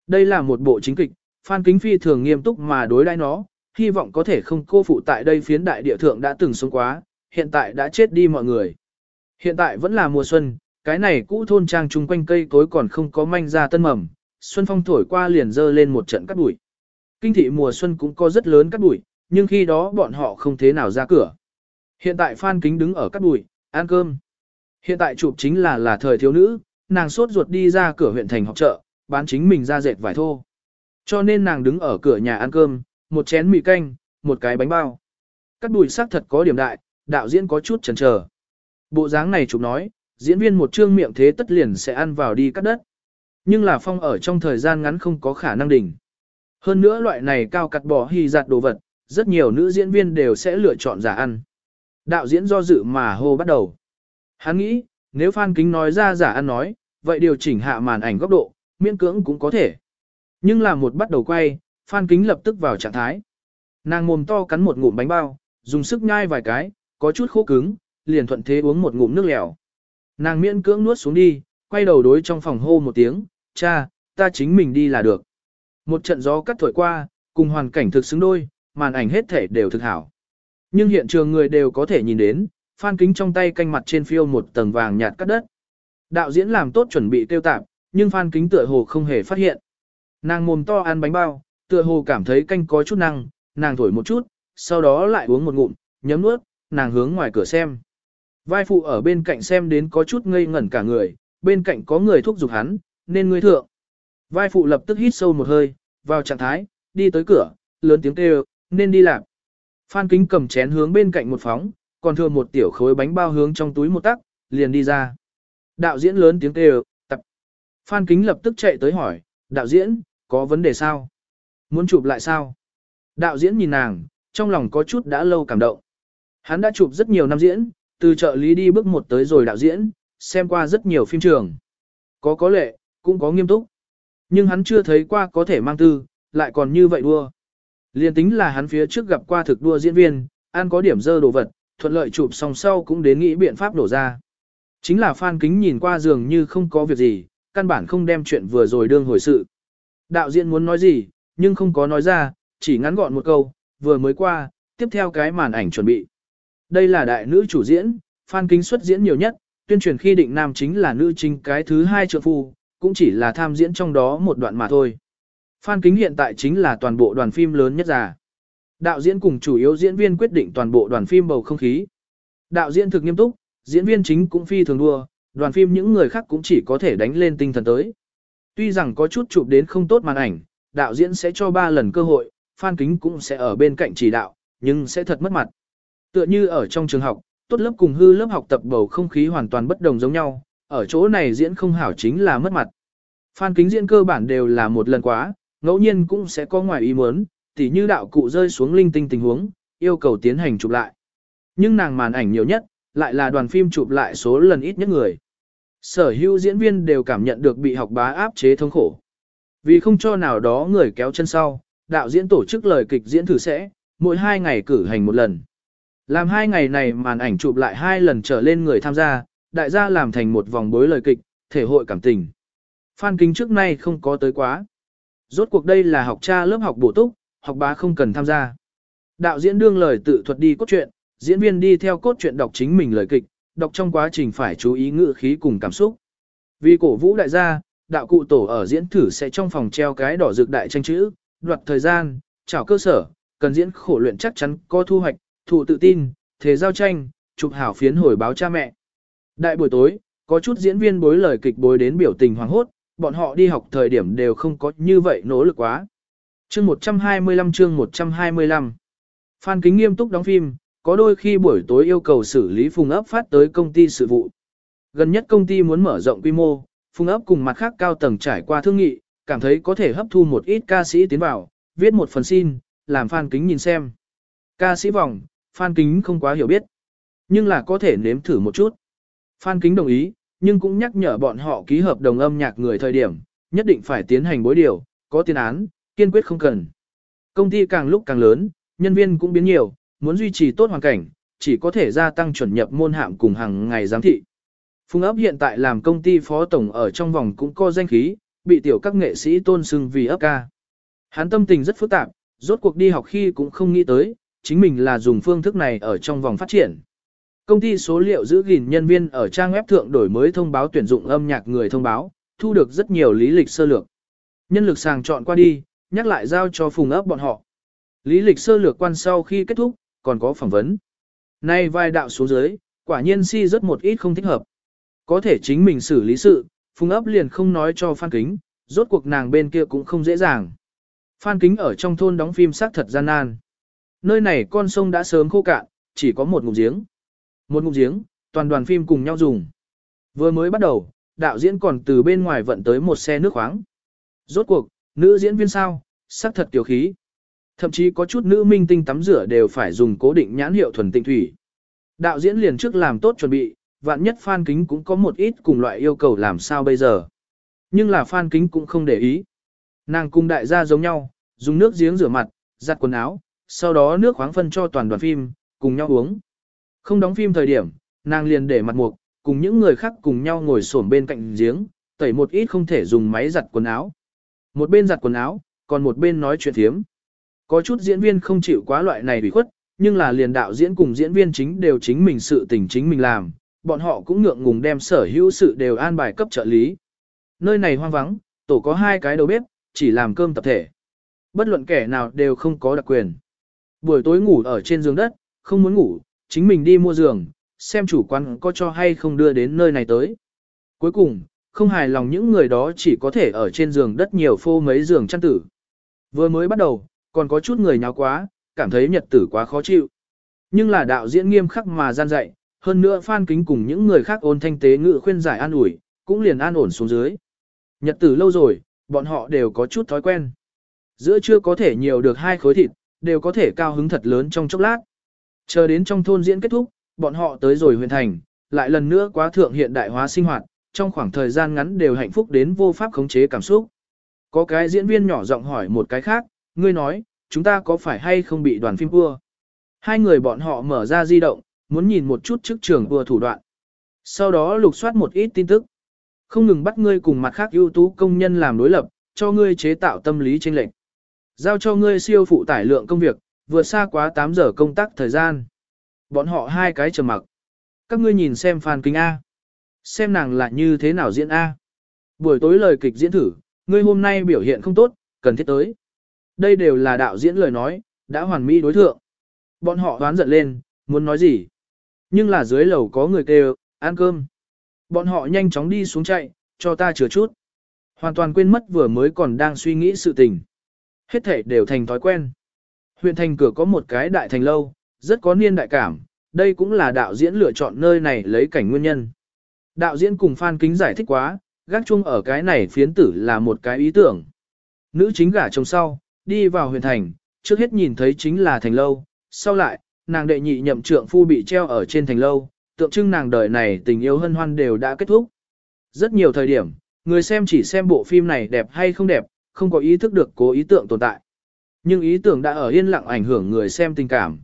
Đây là một bộ chính kịch, Phan Kính Phi thường nghiêm túc mà đối đãi nó, hy vọng có thể không cô phụ tại đây phiến đại địa thượng đã từng sống quá, hiện tại đã chết đi mọi người. Hiện tại vẫn là mùa xuân, cái này cũ thôn trang chung quanh cây cối còn không có manh ra tân mầm, xuân phong thổi qua liền dơ lên một trận cắt bụi. Kinh thị mùa xuân cũng có rất lớn cắt bụi, nhưng khi đó bọn họ không thế nào ra cửa. Hiện tại Phan Kính đứng ở cắt bụi, ăn cơm. Hiện tại chụp chính là là thời thiếu nữ, nàng sốt ruột đi ra cửa huyện thành học chợ, bán chính mình ra dệt vải thô. Cho nên nàng đứng ở cửa nhà ăn cơm, một chén mì canh, một cái bánh bao. Cắt bụi sắc thật có điểm đại, đạo diễn có chút chần chờ. Bộ dáng này chụp nói, diễn viên một trương miệng thế tất liền sẽ ăn vào đi cắt đất. Nhưng là phong ở trong thời gian ngắn không có khả năng đỉnh. Hơn nữa loại này cao cắt bỏ hy giặt đồ vật, rất nhiều nữ diễn viên đều sẽ lựa chọn giả ăn. Đạo diễn do dự mà hô bắt đầu. Hắn nghĩ, nếu Phan Kính nói ra giả ăn nói, vậy điều chỉnh hạ màn ảnh góc độ, miễn cưỡng cũng có thể. Nhưng là một bắt đầu quay, Phan Kính lập tức vào trạng thái. Nàng mồm to cắn một ngụm bánh bao, dùng sức nhai vài cái, có chút khô cứng, liền thuận thế uống một ngụm nước lèo. Nàng miễn cưỡng nuốt xuống đi, quay đầu đối trong phòng hô một tiếng, cha, ta chính mình đi là được. Một trận gió cắt thổi qua, cùng hoàn cảnh thực xứng đôi, màn ảnh hết thể đều thực hảo. Nhưng hiện trường người đều có thể nhìn đến, phan kính trong tay canh mặt trên phiêu một tầng vàng nhạt cắt đất. Đạo diễn làm tốt chuẩn bị tiêu tạp, nhưng phan kính tựa hồ không hề phát hiện. Nàng mồm to ăn bánh bao, tựa hồ cảm thấy canh có chút năng, nàng thổi một chút, sau đó lại uống một ngụm, nhấm nuốt, nàng hướng ngoài cửa xem. Vai phụ ở bên cạnh xem đến có chút ngây ngẩn cả người, bên cạnh có người thúc giục hắn, nên ngươi thượng. Vai phụ lập tức hít sâu một hơi, vào trạng thái, đi tới cửa, lớn tiếng kêu, nên đi làm. Phan Kính cầm chén hướng bên cạnh một phóng, còn thừa một tiểu khối bánh bao hướng trong túi một tắc, liền đi ra. Đạo diễn lớn tiếng kêu, tập. Phan Kính lập tức chạy tới hỏi, đạo diễn, có vấn đề sao? Muốn chụp lại sao? Đạo diễn nhìn nàng, trong lòng có chút đã lâu cảm động. Hắn đã chụp rất nhiều năm diễn, từ trợ lý đi bước một tới rồi đạo diễn, xem qua rất nhiều phim trường. Có có lệ, cũng có nghiêm túc. Nhưng hắn chưa thấy qua có thể mang tư, lại còn như vậy đua. Liên tính là hắn phía trước gặp qua thực đua diễn viên, ăn có điểm dơ đồ vật, thuận lợi chụp xong sau cũng đến nghĩ biện pháp đổ ra. Chính là Phan Kính nhìn qua dường như không có việc gì, căn bản không đem chuyện vừa rồi đương hồi sự. Đạo diễn muốn nói gì, nhưng không có nói ra, chỉ ngắn gọn một câu, vừa mới qua, tiếp theo cái màn ảnh chuẩn bị. Đây là đại nữ chủ diễn, Phan Kính xuất diễn nhiều nhất, tuyên truyền khi định nam chính là nữ chính cái thứ hai trợ phu, cũng chỉ là tham diễn trong đó một đoạn mà thôi. Phan Kính hiện tại chính là toàn bộ đoàn phim lớn nhất già. Đạo diễn cùng chủ yếu diễn viên quyết định toàn bộ đoàn phim bầu không khí. Đạo diễn thực nghiêm túc, diễn viên chính cũng phi thường đua, đoàn phim những người khác cũng chỉ có thể đánh lên tinh thần tới. Tuy rằng có chút chụp đến không tốt màn ảnh, đạo diễn sẽ cho 3 lần cơ hội, Phan Kính cũng sẽ ở bên cạnh chỉ đạo, nhưng sẽ thật mất mặt. Tựa như ở trong trường học, tốt lớp cùng hư lớp học tập bầu không khí hoàn toàn bất đồng giống nhau, ở chỗ này diễn không hảo chính là mất mặt. Phan Kính diễn cơ bản đều là một lần quá, ngẫu nhiên cũng sẽ có ngoài ý muốn, tỉ như đạo cụ rơi xuống linh tinh tình huống, yêu cầu tiến hành chụp lại. Nhưng nàng màn ảnh nhiều nhất, lại là đoàn phim chụp lại số lần ít nhất người. Sở hữu diễn viên đều cảm nhận được bị học bá áp chế thống khổ. Vì không cho nào đó người kéo chân sau, đạo diễn tổ chức lời kịch diễn thử sẽ, mỗi hai ngày cử hành một lần. Làm hai ngày này màn ảnh chụp lại hai lần trở lên người tham gia, đại gia làm thành một vòng bối lời kịch, thể hội cảm tình. Phan Kính trước nay không có tới quá. Rốt cuộc đây là học cha lớp học bổ túc, học bá không cần tham gia. Đạo diễn đương lời tự thuật đi cốt truyện, diễn viên đi theo cốt truyện đọc chính mình lời kịch, đọc trong quá trình phải chú ý ngữ khí cùng cảm xúc. Vì cổ vũ đại gia, đạo cụ tổ ở diễn thử sẽ trong phòng treo cái đỏ dược đại tranh chữ, đoạt thời gian, chào cơ sở, cần diễn khổ luyện chắc chắn có thu hoạch, thụ tự tin, thế giao tranh, chụp hảo phiến hồi báo cha mẹ. Đại buổi tối, có chút diễn viên bối lời kịch bối đến biểu tình hoàng hốt, bọn họ đi học thời điểm đều không có như vậy nỗ lực quá. Chương 125 chương 125 Phan Kính nghiêm túc đóng phim, có đôi khi buổi tối yêu cầu xử lý phùng ấp phát tới công ty sự vụ, Gần nhất công ty muốn mở rộng quy mô, Phùng ấp cùng mặt khác cao tầng trải qua thương nghị, cảm thấy có thể hấp thu một ít ca sĩ tiến vào, viết một phần xin, làm Phan kính nhìn xem. Ca sĩ vòng, Phan kính không quá hiểu biết, nhưng là có thể nếm thử một chút. Phan kính đồng ý, nhưng cũng nhắc nhở bọn họ ký hợp đồng âm nhạc người thời điểm, nhất định phải tiến hành bối điều, có tiền án, kiên quyết không cần. Công ty càng lúc càng lớn, nhân viên cũng biến nhiều, muốn duy trì tốt hoàn cảnh, chỉ có thể gia tăng chuẩn nhập môn hạm cùng hàng ngày giám thị. Phùng ấp hiện tại làm công ty phó tổng ở trong vòng cũng có danh khí, bị tiểu các nghệ sĩ tôn sưng vì ấp ca. Hắn tâm tình rất phức tạp, rốt cuộc đi học khi cũng không nghĩ tới, chính mình là dùng phương thức này ở trong vòng phát triển. Công ty số liệu giữ gìn nhân viên ở trang web thượng đổi mới thông báo tuyển dụng âm nhạc người thông báo, thu được rất nhiều lý lịch sơ lược. Nhân lực sàng chọn qua đi, nhắc lại giao cho phùng ấp bọn họ. Lý lịch sơ lược quan sau khi kết thúc, còn có phỏng vấn. Nay vai đạo xuống dưới, quả nhiên si rất một ít không thích hợp. Có thể chính mình xử lý sự, phùng ấp liền không nói cho Phan Kính, rốt cuộc nàng bên kia cũng không dễ dàng. Phan Kính ở trong thôn đóng phim xác thật gian nan. Nơi này con sông đã sớm khô cạn, chỉ có một ngụm giếng. Một ngụm giếng, toàn đoàn phim cùng nhau dùng. Vừa mới bắt đầu, đạo diễn còn từ bên ngoài vận tới một xe nước khoáng. Rốt cuộc, nữ diễn viên sao, sắc thật tiểu khí. Thậm chí có chút nữ minh tinh tắm rửa đều phải dùng cố định nhãn hiệu thuần tinh thủy. Đạo diễn liền trước làm tốt chuẩn bị, vạn nhất Phan Kính cũng có một ít cùng loại yêu cầu làm sao bây giờ. Nhưng là Phan Kính cũng không để ý. Nàng cùng đại gia giống nhau, dùng nước giếng rửa mặt, giặt quần áo, sau đó nước khoáng phân cho toàn đoàn phim, cùng nhau uống. Không đóng phim thời điểm, nàng liền để mặt mục, cùng những người khác cùng nhau ngồi xổm bên cạnh giếng, tẩy một ít không thể dùng máy giặt quần áo. Một bên giặt quần áo, còn một bên nói chuyện thiếm. Có chút diễn viên không chịu quá loại này bị khuất, nhưng là liền đạo diễn cùng diễn viên chính đều chính mình sự tình chính mình làm, bọn họ cũng ngượng ngùng đem sở hữu sự đều an bài cấp trợ lý. Nơi này hoang vắng, tổ có hai cái đầu bếp, chỉ làm cơm tập thể. Bất luận kẻ nào đều không có đặc quyền. Buổi tối ngủ ở trên giường đất, không muốn ngủ, chính mình đi mua giường, xem chủ quán có cho hay không đưa đến nơi này tới. Cuối cùng, không hài lòng những người đó chỉ có thể ở trên giường đất nhiều phô mấy giường chăn tử. Vừa mới bắt đầu, còn có chút người nháo quá, cảm thấy nhật tử quá khó chịu. Nhưng là đạo diễn nghiêm khắc mà gian dạy, hơn nữa Phan Kính cùng những người khác ôn thanh tế ngự khuyên giải an ủi, cũng liền an ổn xuống dưới. Nhật tử lâu rồi, bọn họ đều có chút thói quen. Giữa chưa có thể nhiều được hai khối thịt, đều có thể cao hứng thật lớn trong chốc lát. Chờ đến trong thôn diễn kết thúc, bọn họ tới rồi huyện thành, lại lần nữa quá thượng hiện đại hóa sinh hoạt, trong khoảng thời gian ngắn đều hạnh phúc đến vô pháp khống chế cảm xúc. Có cái diễn viên nhỏ giọng hỏi một cái khác, ngươi nói, chúng ta có phải hay không bị đoàn phim vua? Hai người bọn họ mở ra di động, muốn nhìn một chút trước trường vua thủ đoạn. Sau đó lục soát một ít tin tức. Không ngừng bắt ngươi cùng mặt khác ưu tú công nhân làm đối lập, cho ngươi chế tạo tâm lý chênh lệch. Giao cho ngươi siêu phụ tải lượng công việc, vượt xa quá 8 giờ công tác thời gian. Bọn họ hai cái trầm mặc. Các ngươi nhìn xem Phan Kính A. Xem nàng là như thế nào diễn A. Buổi tối lời kịch diễn thử, ngươi hôm nay biểu hiện không tốt, cần thiết tới. Đây đều là đạo diễn lời nói, đã hoàn mỹ đối thượng. Bọn họ đoán giận lên, muốn nói gì. Nhưng là dưới lầu có người kêu, ăn cơm. Bọn họ nhanh chóng đi xuống chạy, cho ta chừa chút. Hoàn toàn quên mất vừa mới còn đang suy nghĩ sự tình. Hết thể đều thành thói quen. Huyện thành cửa có một cái đại thành lâu, rất có niên đại cảm, đây cũng là đạo diễn lựa chọn nơi này lấy cảnh nguyên nhân. Đạo diễn cùng Phan Kính giải thích quá, gác chung ở cái này phiến tử là một cái ý tưởng. Nữ chính gả chồng sau, đi vào huyện thành, trước hết nhìn thấy chính là thành lâu, sau lại, nàng đệ nhị nhậm trượng phu bị treo ở trên thành lâu, tượng trưng nàng đời này tình yêu hân hoan đều đã kết thúc. Rất nhiều thời điểm, người xem chỉ xem bộ phim này đẹp hay không đẹp, không có ý thức được cố ý tưởng tồn tại. Nhưng ý tưởng đã ở yên lặng ảnh hưởng người xem tình cảm.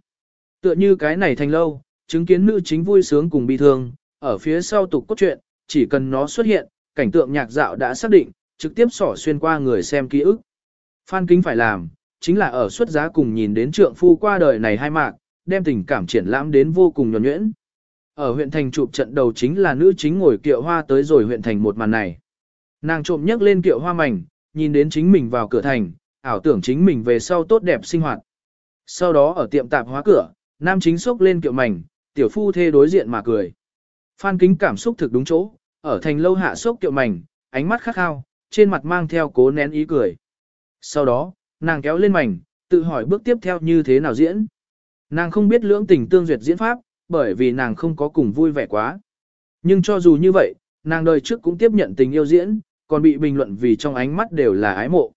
Tựa như cái này thành lâu, chứng kiến nữ chính vui sướng cùng bi thương, ở phía sau tục cốt truyện, chỉ cần nó xuất hiện, cảnh tượng nhạc dạo đã xác định, trực tiếp sỏ xuyên qua người xem ký ức. Phan Kính phải làm, chính là ở xuất giá cùng nhìn đến trượng phu qua đời này hai mạc, đem tình cảm triển lãm đến vô cùng nhuẩn nhuyễn. Ở huyện thành chụp trận đầu chính là nữ chính ngồi kiệu hoa tới rồi huyện thành một màn này. Nàng trộm nhấc lên kiệu hoa mảnh, nhìn đến chính mình vào cửa thành, ảo tưởng chính mình về sau tốt đẹp sinh hoạt. Sau đó ở tiệm tạp hóa cửa, nam chính sốc lên kiệu mảnh, tiểu phu thê đối diện mà cười. Phan kính cảm xúc thực đúng chỗ, ở thành lâu hạ sốc kiệu mảnh, ánh mắt khắc khao, trên mặt mang theo cố nén ý cười. Sau đó, nàng kéo lên mảnh, tự hỏi bước tiếp theo như thế nào diễn. Nàng không biết lưỡng tình tương duyệt diễn pháp, bởi vì nàng không có cùng vui vẻ quá. Nhưng cho dù như vậy, nàng đời trước cũng tiếp nhận tình yêu diễn, còn bị bình luận vì trong ánh mắt đều là ái mộ.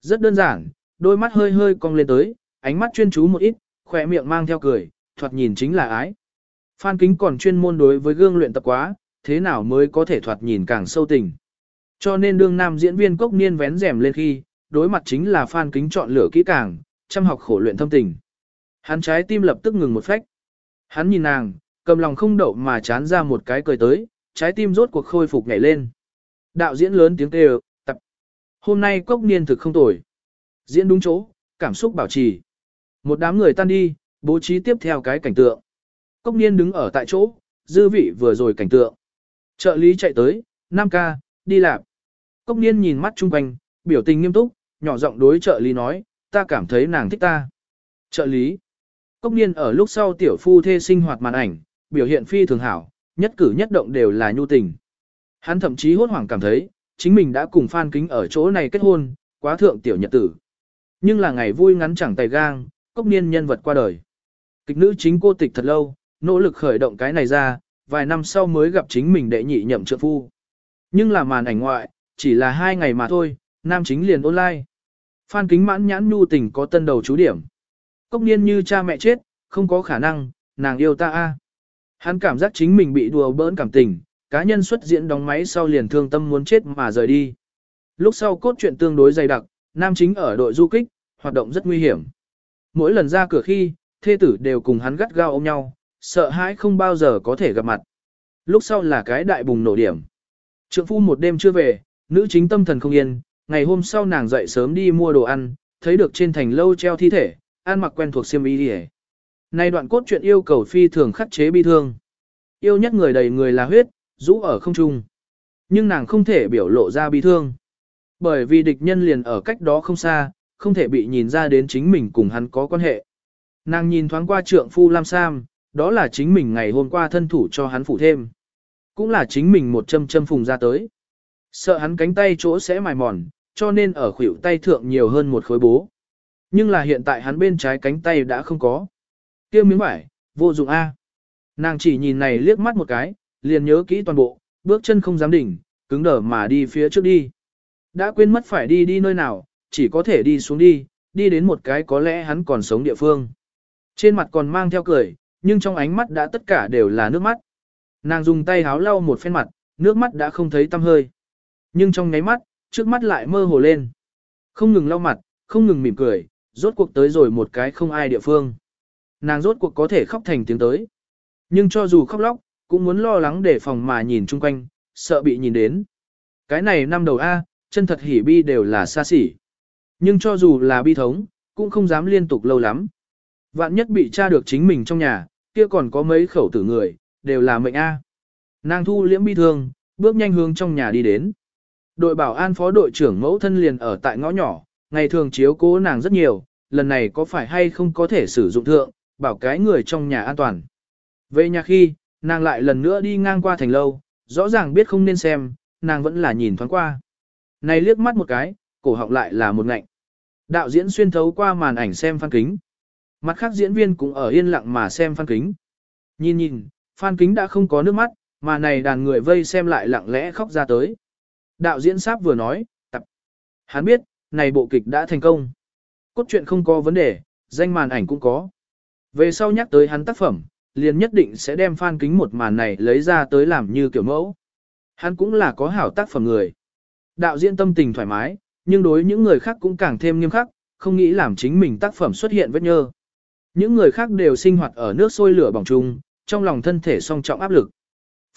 Rất đơn giản, đôi mắt hơi hơi cong lên tới, ánh mắt chuyên chú một ít, khỏe miệng mang theo cười, thoạt nhìn chính là ái. Phan Kính còn chuyên môn đối với gương luyện tập quá, thế nào mới có thể thoạt nhìn càng sâu tình. Cho nên đương nam diễn viên cốc niên vén rèm lên khi, đối mặt chính là Phan Kính chọn lựa kỹ càng, chăm học khổ luyện thâm tình. Hắn trái tim lập tức ngừng một phách. Hắn nhìn nàng, cầm lòng không đậu mà chán ra một cái cười tới, trái tim rốt cuộc khôi phục nhảy lên. Đạo diễn lớn tiếng kêu. Hôm nay cốc niên thực không tồi. Diễn đúng chỗ, cảm xúc bảo trì. Một đám người tan đi, bố trí tiếp theo cái cảnh tượng. Cốc niên đứng ở tại chỗ, dư vị vừa rồi cảnh tượng. Trợ lý chạy tới, Nam ca, đi làm. Cốc niên nhìn mắt chung quanh, biểu tình nghiêm túc, nhỏ giọng đối trợ lý nói, ta cảm thấy nàng thích ta. Trợ lý. Cốc niên ở lúc sau tiểu phu thê sinh hoạt màn ảnh, biểu hiện phi thường hảo, nhất cử nhất động đều là nhu tình. Hắn thậm chí hốt hoảng cảm thấy, chính mình đã cùng Phan Kính ở chỗ này kết hôn, quá thượng tiểu nhật tử. Nhưng là ngày vui ngắn chẳng tay gang, cốc niên nhân vật qua đời. Kịch nữ chính cô tịch thật lâu, nỗ lực khởi động cái này ra, vài năm sau mới gặp chính mình đệ nhị nhậm trượng phu. Nhưng là màn ảnh ngoại, chỉ là hai ngày mà thôi, nam chính liền online. Phan kính mãn nhãn nhu tình có tân đầu chú điểm. Cốc niên như cha mẹ chết, không có khả năng, nàng yêu ta a. Hắn cảm giác chính mình bị đùa bỡn cảm tình, cá nhân xuất diễn đóng máy sau liền thương tâm muốn chết mà rời đi. Lúc sau cốt truyện tương đối dày đặc, nam chính ở đội du kích, hoạt động rất nguy hiểm. Mỗi lần ra cửa khi, thê tử đều cùng hắn gắt gao ôm nhau, sợ hãi không bao giờ có thể gặp mặt. Lúc sau là cái đại bùng nổ điểm. Trượng phu một đêm chưa về, nữ chính tâm thần không yên, ngày hôm sau nàng dậy sớm đi mua đồ ăn, thấy được trên thành lâu treo thi thể, ăn mặc quen thuộc xiêm y đi Nay đoạn cốt truyện yêu cầu phi thường khắc chế bi thương. Yêu nhất người đầy người là huyết, rũ ở không trung. Nhưng nàng không thể biểu lộ ra bi thương. Bởi vì địch nhân liền ở cách đó không xa, không thể bị nhìn ra đến chính mình cùng hắn có quan hệ. Nàng nhìn thoáng qua trượng phu Lam Sam, đó là chính mình ngày hôm qua thân thủ cho hắn phủ thêm. Cũng là chính mình một châm châm phùng ra tới. Sợ hắn cánh tay chỗ sẽ mài mòn, cho nên ở khuỷu tay thượng nhiều hơn một khối bố. Nhưng là hiện tại hắn bên trái cánh tay đã không có. kia miếng vải, vô dụng A. Nàng chỉ nhìn này liếc mắt một cái, liền nhớ kỹ toàn bộ, bước chân không dám đỉnh, cứng đờ mà đi phía trước đi. Đã quên mất phải đi đi nơi nào, chỉ có thể đi xuống đi, đi đến một cái có lẽ hắn còn sống địa phương. Trên mặt còn mang theo cười, nhưng trong ánh mắt đã tất cả đều là nước mắt. Nàng dùng tay háo lau một phen mặt, nước mắt đã không thấy tăm hơi. Nhưng trong nháy mắt, trước mắt lại mơ hồ lên. Không ngừng lau mặt, không ngừng mỉm cười, rốt cuộc tới rồi một cái không ai địa phương. Nàng rốt cuộc có thể khóc thành tiếng tới. Nhưng cho dù khóc lóc, cũng muốn lo lắng để phòng mà nhìn chung quanh, sợ bị nhìn đến. Cái này năm đầu A, chân thật hỉ bi đều là xa xỉ. Nhưng cho dù là bi thống, cũng không dám liên tục lâu lắm. Vạn nhất bị tra được chính mình trong nhà, kia còn có mấy khẩu tử người, đều là mệnh A. Nàng thu liễm bi thương, bước nhanh hướng trong nhà đi đến. Đội bảo an phó đội trưởng mẫu thân liền ở tại ngõ nhỏ, ngày thường chiếu cố nàng rất nhiều, lần này có phải hay không có thể sử dụng thượng, bảo cái người trong nhà an toàn. Về nhà khi, nàng lại lần nữa đi ngang qua thành lâu, rõ ràng biết không nên xem, nàng vẫn là nhìn thoáng qua. Này liếc mắt một cái, cổ họng lại là một ngạnh. Đạo diễn xuyên thấu qua màn ảnh xem phan kính. Mặt khác diễn viên cũng ở yên lặng mà xem phan kính. Nhìn nhìn, phan kính đã không có nước mắt, mà này đàn người vây xem lại lặng lẽ khóc ra tới. Đạo diễn sáp vừa nói, tập. Hắn biết, này bộ kịch đã thành công. Cốt truyện không có vấn đề, danh màn ảnh cũng có. Về sau nhắc tới hắn tác phẩm, liền nhất định sẽ đem phan kính một màn này lấy ra tới làm như kiểu mẫu. Hắn cũng là có hảo tác phẩm người. Đạo diễn tâm tình thoải mái, nhưng đối những người khác cũng càng thêm nghiêm khắc, không nghĩ làm chính mình tác phẩm xuất hiện vết nhơ. Những người khác đều sinh hoạt ở nước sôi lửa bỏng chung, trong lòng thân thể song trọng áp lực.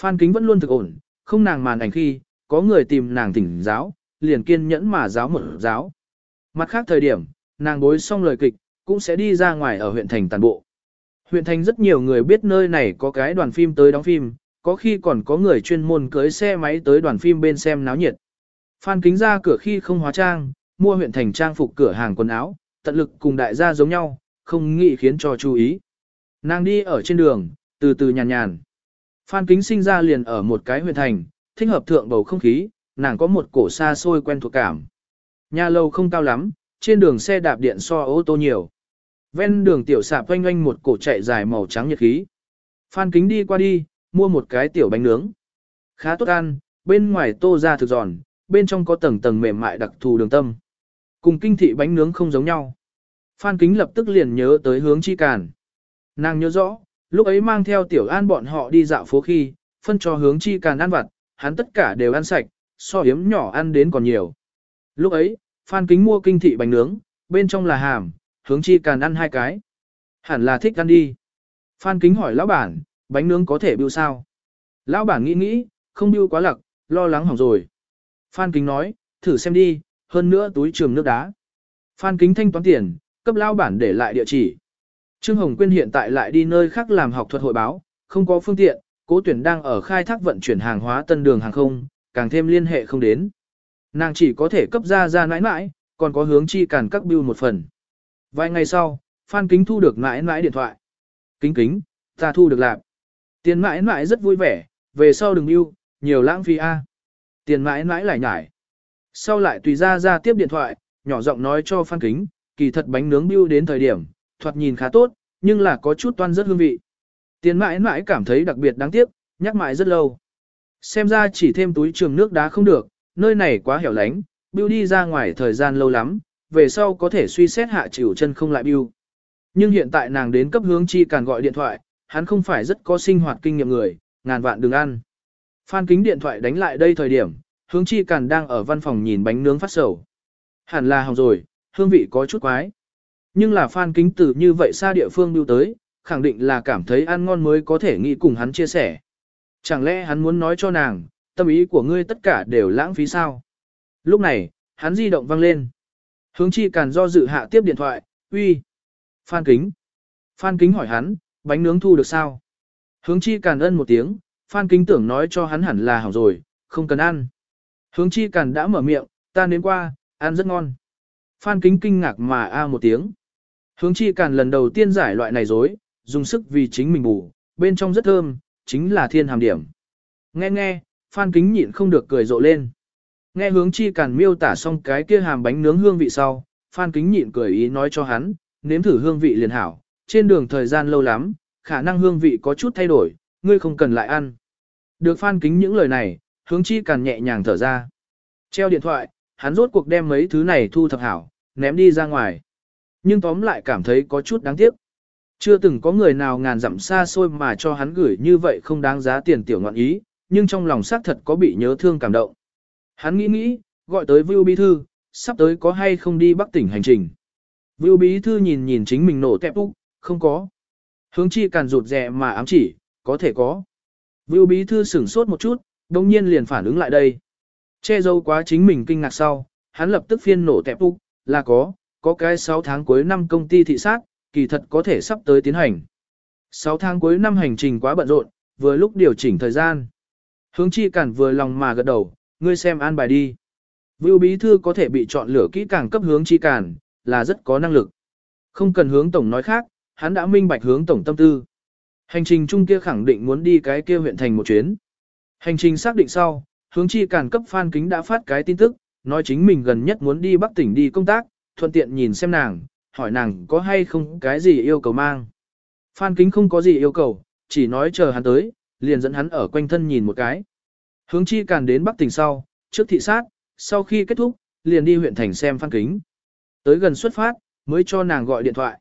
Phan kính vẫn luôn thực ổn, không nàng màn ảnh khi, có người tìm nàng tỉnh giáo, liền kiên nhẫn mà giáo một giáo. Mặt khác thời điểm, nàng bối xong lời kịch, cũng sẽ đi ra ngoài ở huyện thành tàn bộ. Huyện thành rất nhiều người biết nơi này có cái đoàn phim tới đóng phim, có khi còn có người chuyên môn cưới xe máy tới đoàn phim bên xem náo nhiệt. Phan kính ra cửa khi không hóa trang, mua huyện thành trang phục cửa hàng quần áo, tận lực cùng đại gia giống nhau, không nghĩ khiến cho chú ý. Nàng đi ở trên đường, từ từ nhàn nhàn. Phan kính sinh ra liền ở một cái huyện thành, thích hợp thượng bầu không khí, nàng có một cổ xa xôi quen thuộc cảm. Nhà lâu không cao lắm, trên đường xe đạp điện so ô tô nhiều. Ven đường tiểu sạp quanh quanh một cổ chạy dài màu trắng nhiệt khí. Phan kính đi qua đi, mua một cái tiểu bánh nướng, Khá tốt ăn, bên ngoài tô ra thực giòn, bên trong có tầng tầng mềm mại đặc thù đường tâm. Cùng kinh thị bánh nướng không giống nhau. Phan Kính lập tức liền nhớ tới hướng chi càn. Nàng nhớ rõ, lúc ấy mang theo tiểu an bọn họ đi dạo phố khi, phân cho hướng chi càn ăn vặt, hắn tất cả đều ăn sạch, so hiếm nhỏ ăn đến còn nhiều. Lúc ấy, Phan Kính mua kinh thị bánh nướng, bên trong là hàm, hướng chi càn ăn hai cái. Hẳn là thích ăn đi. Phan Kính hỏi lão bản, bánh nướng có thể bưu sao? Lão bản nghĩ nghĩ, không bưu quá lặc, lo lắng hỏng rồi. Phan Kính nói, thử xem đi, hơn nữa túi trường nước đá. Phan Kính thanh toán tiền, cấp lão bản để lại địa chỉ. Trương Hồng Quyên hiện tại lại đi nơi khác làm học thuật hội báo, không có phương tiện, cố tuyển đang ở khai thác vận chuyển hàng hóa tân đường hàng không, càng thêm liên hệ không đến. Nàng chỉ có thể cấp ra ra nãi nãi, còn có hướng chi càn các bưu một phần. Vài ngày sau, Phan Kính thu được mãi mãi điện thoại. Kính kính, ta thu được lạc. Tiền mãi mãi rất vui vẻ, về sau đừng yêu, nhiều lãng phí a. Tiền mãi mãi lại nhải. Sau lại tùy ra ra tiếp điện thoại, nhỏ giọng nói cho Phan Kính, kỳ thật bánh nướng bưu đến thời điểm, thoạt nhìn khá tốt, nhưng là có chút toan rất hương vị. Tiền mãi mãi cảm thấy đặc biệt đáng tiếc, nhắc mãi rất lâu. Xem ra chỉ thêm túi trường nước đá không được, nơi này quá hẻo lánh, bưu đi ra ngoài thời gian lâu lắm, về sau có thể suy xét hạ chịu chân không lại biêu. Nhưng hiện tại nàng đến cấp hướng chi càng gọi điện thoại, hắn không phải rất có sinh hoạt kinh nghiệm người, ngàn vạn đừng ăn. Phan kính điện thoại đánh lại đây thời điểm, hướng chi càn đang ở văn phòng nhìn bánh nướng phát sầu. Hẳn là hỏng rồi, hương vị có chút quái. Nhưng là Phan kính từ như vậy xa địa phương biêu tới, khẳng định là cảm thấy ăn ngon mới có thể nghĩ cùng hắn chia sẻ. Chẳng lẽ hắn muốn nói cho nàng, tâm ý của ngươi tất cả đều lãng phí sao? Lúc này, hắn di động vang lên. Hướng chi càn do dự hạ tiếp điện thoại, uy. Phan kính. Phan kính hỏi hắn, bánh nướng thu được sao? Hướng chi càn ân một tiếng, Phan kính tưởng nói cho hắn hẳn là hỏng rồi, không cần ăn. Hướng chi càn đã mở miệng, ta nếm qua, ăn rất ngon. Phan kính kinh ngạc mà a một tiếng. Hướng chi càn lần đầu tiên giải loại này dối, dùng sức vì chính mình bù, bên trong rất thơm, chính là thiên hàm điểm. Nghe nghe, Phan Kính nhịn không được cười rộ lên. Nghe hướng chi càn miêu tả xong cái kia hàm bánh nướng hương vị sau, Phan Kính nhịn cười ý nói cho hắn, nếm thử hương vị liền hảo, trên đường thời gian lâu lắm, khả năng hương vị có chút thay đổi, ngươi không cần lại ăn. Được Phan Kính những lời này, hướng chi càn nhẹ nhàng thở ra. Treo điện thoại, hắn rốt cuộc đem mấy thứ này thu thập hảo, ném đi ra ngoài. Nhưng tóm lại cảm thấy có chút đáng tiếc. Chưa từng có người nào ngàn dặm xa xôi mà cho hắn gửi như vậy không đáng giá tiền tiểu ngọn ý, nhưng trong lòng xác thật có bị nhớ thương cảm động. Hắn nghĩ nghĩ, gọi tới Vưu Bí Thư, sắp tới có hay không đi Bắc tỉnh hành trình. Vưu Bí Thư nhìn nhìn chính mình nổ tẹp úc, không có. Hướng chi càn rụt rè mà ám chỉ, có thể có. Vưu Bí Thư sửng sốt một chút, đồng nhiên liền phản ứng lại đây. Che dâu quá chính mình kinh ngạc sau, hắn lập tức phiên nổ tẹp úc, là có, có cái 6 tháng cuối năm công ty thị sát, kỳ thật có thể sắp tới tiến hành. 6 tháng cuối năm hành trình quá bận rộn, vừa lúc điều chỉnh thời gian. Hướng chi cản vừa lòng mà gật đầu, ngươi xem an bài đi. Vưu bí thư có thể bị chọn lựa kỹ càng cấp hướng chi cản, là rất có năng lực. Không cần hướng tổng nói khác, hắn đã minh bạch hướng tổng tâm tư. Hành trình chung kia khẳng định muốn đi cái kia huyện thành một chuyến. Hành trình xác định sau, hướng chi cản cấp Phan Kính đã phát cái tin tức, nói chính mình gần nhất muốn đi Bắc tỉnh đi công tác, thuận tiện nhìn xem nàng, hỏi nàng có hay không cái gì yêu cầu mang. Phan Kính không có gì yêu cầu, chỉ nói chờ hắn tới, liền dẫn hắn ở quanh thân nhìn một cái. Hướng chi càn đến Bắc tỉnh sau, trước thị sát, sau khi kết thúc, liền đi huyện thành xem Phan Kính. Tới gần xuất phát, mới cho nàng gọi điện thoại.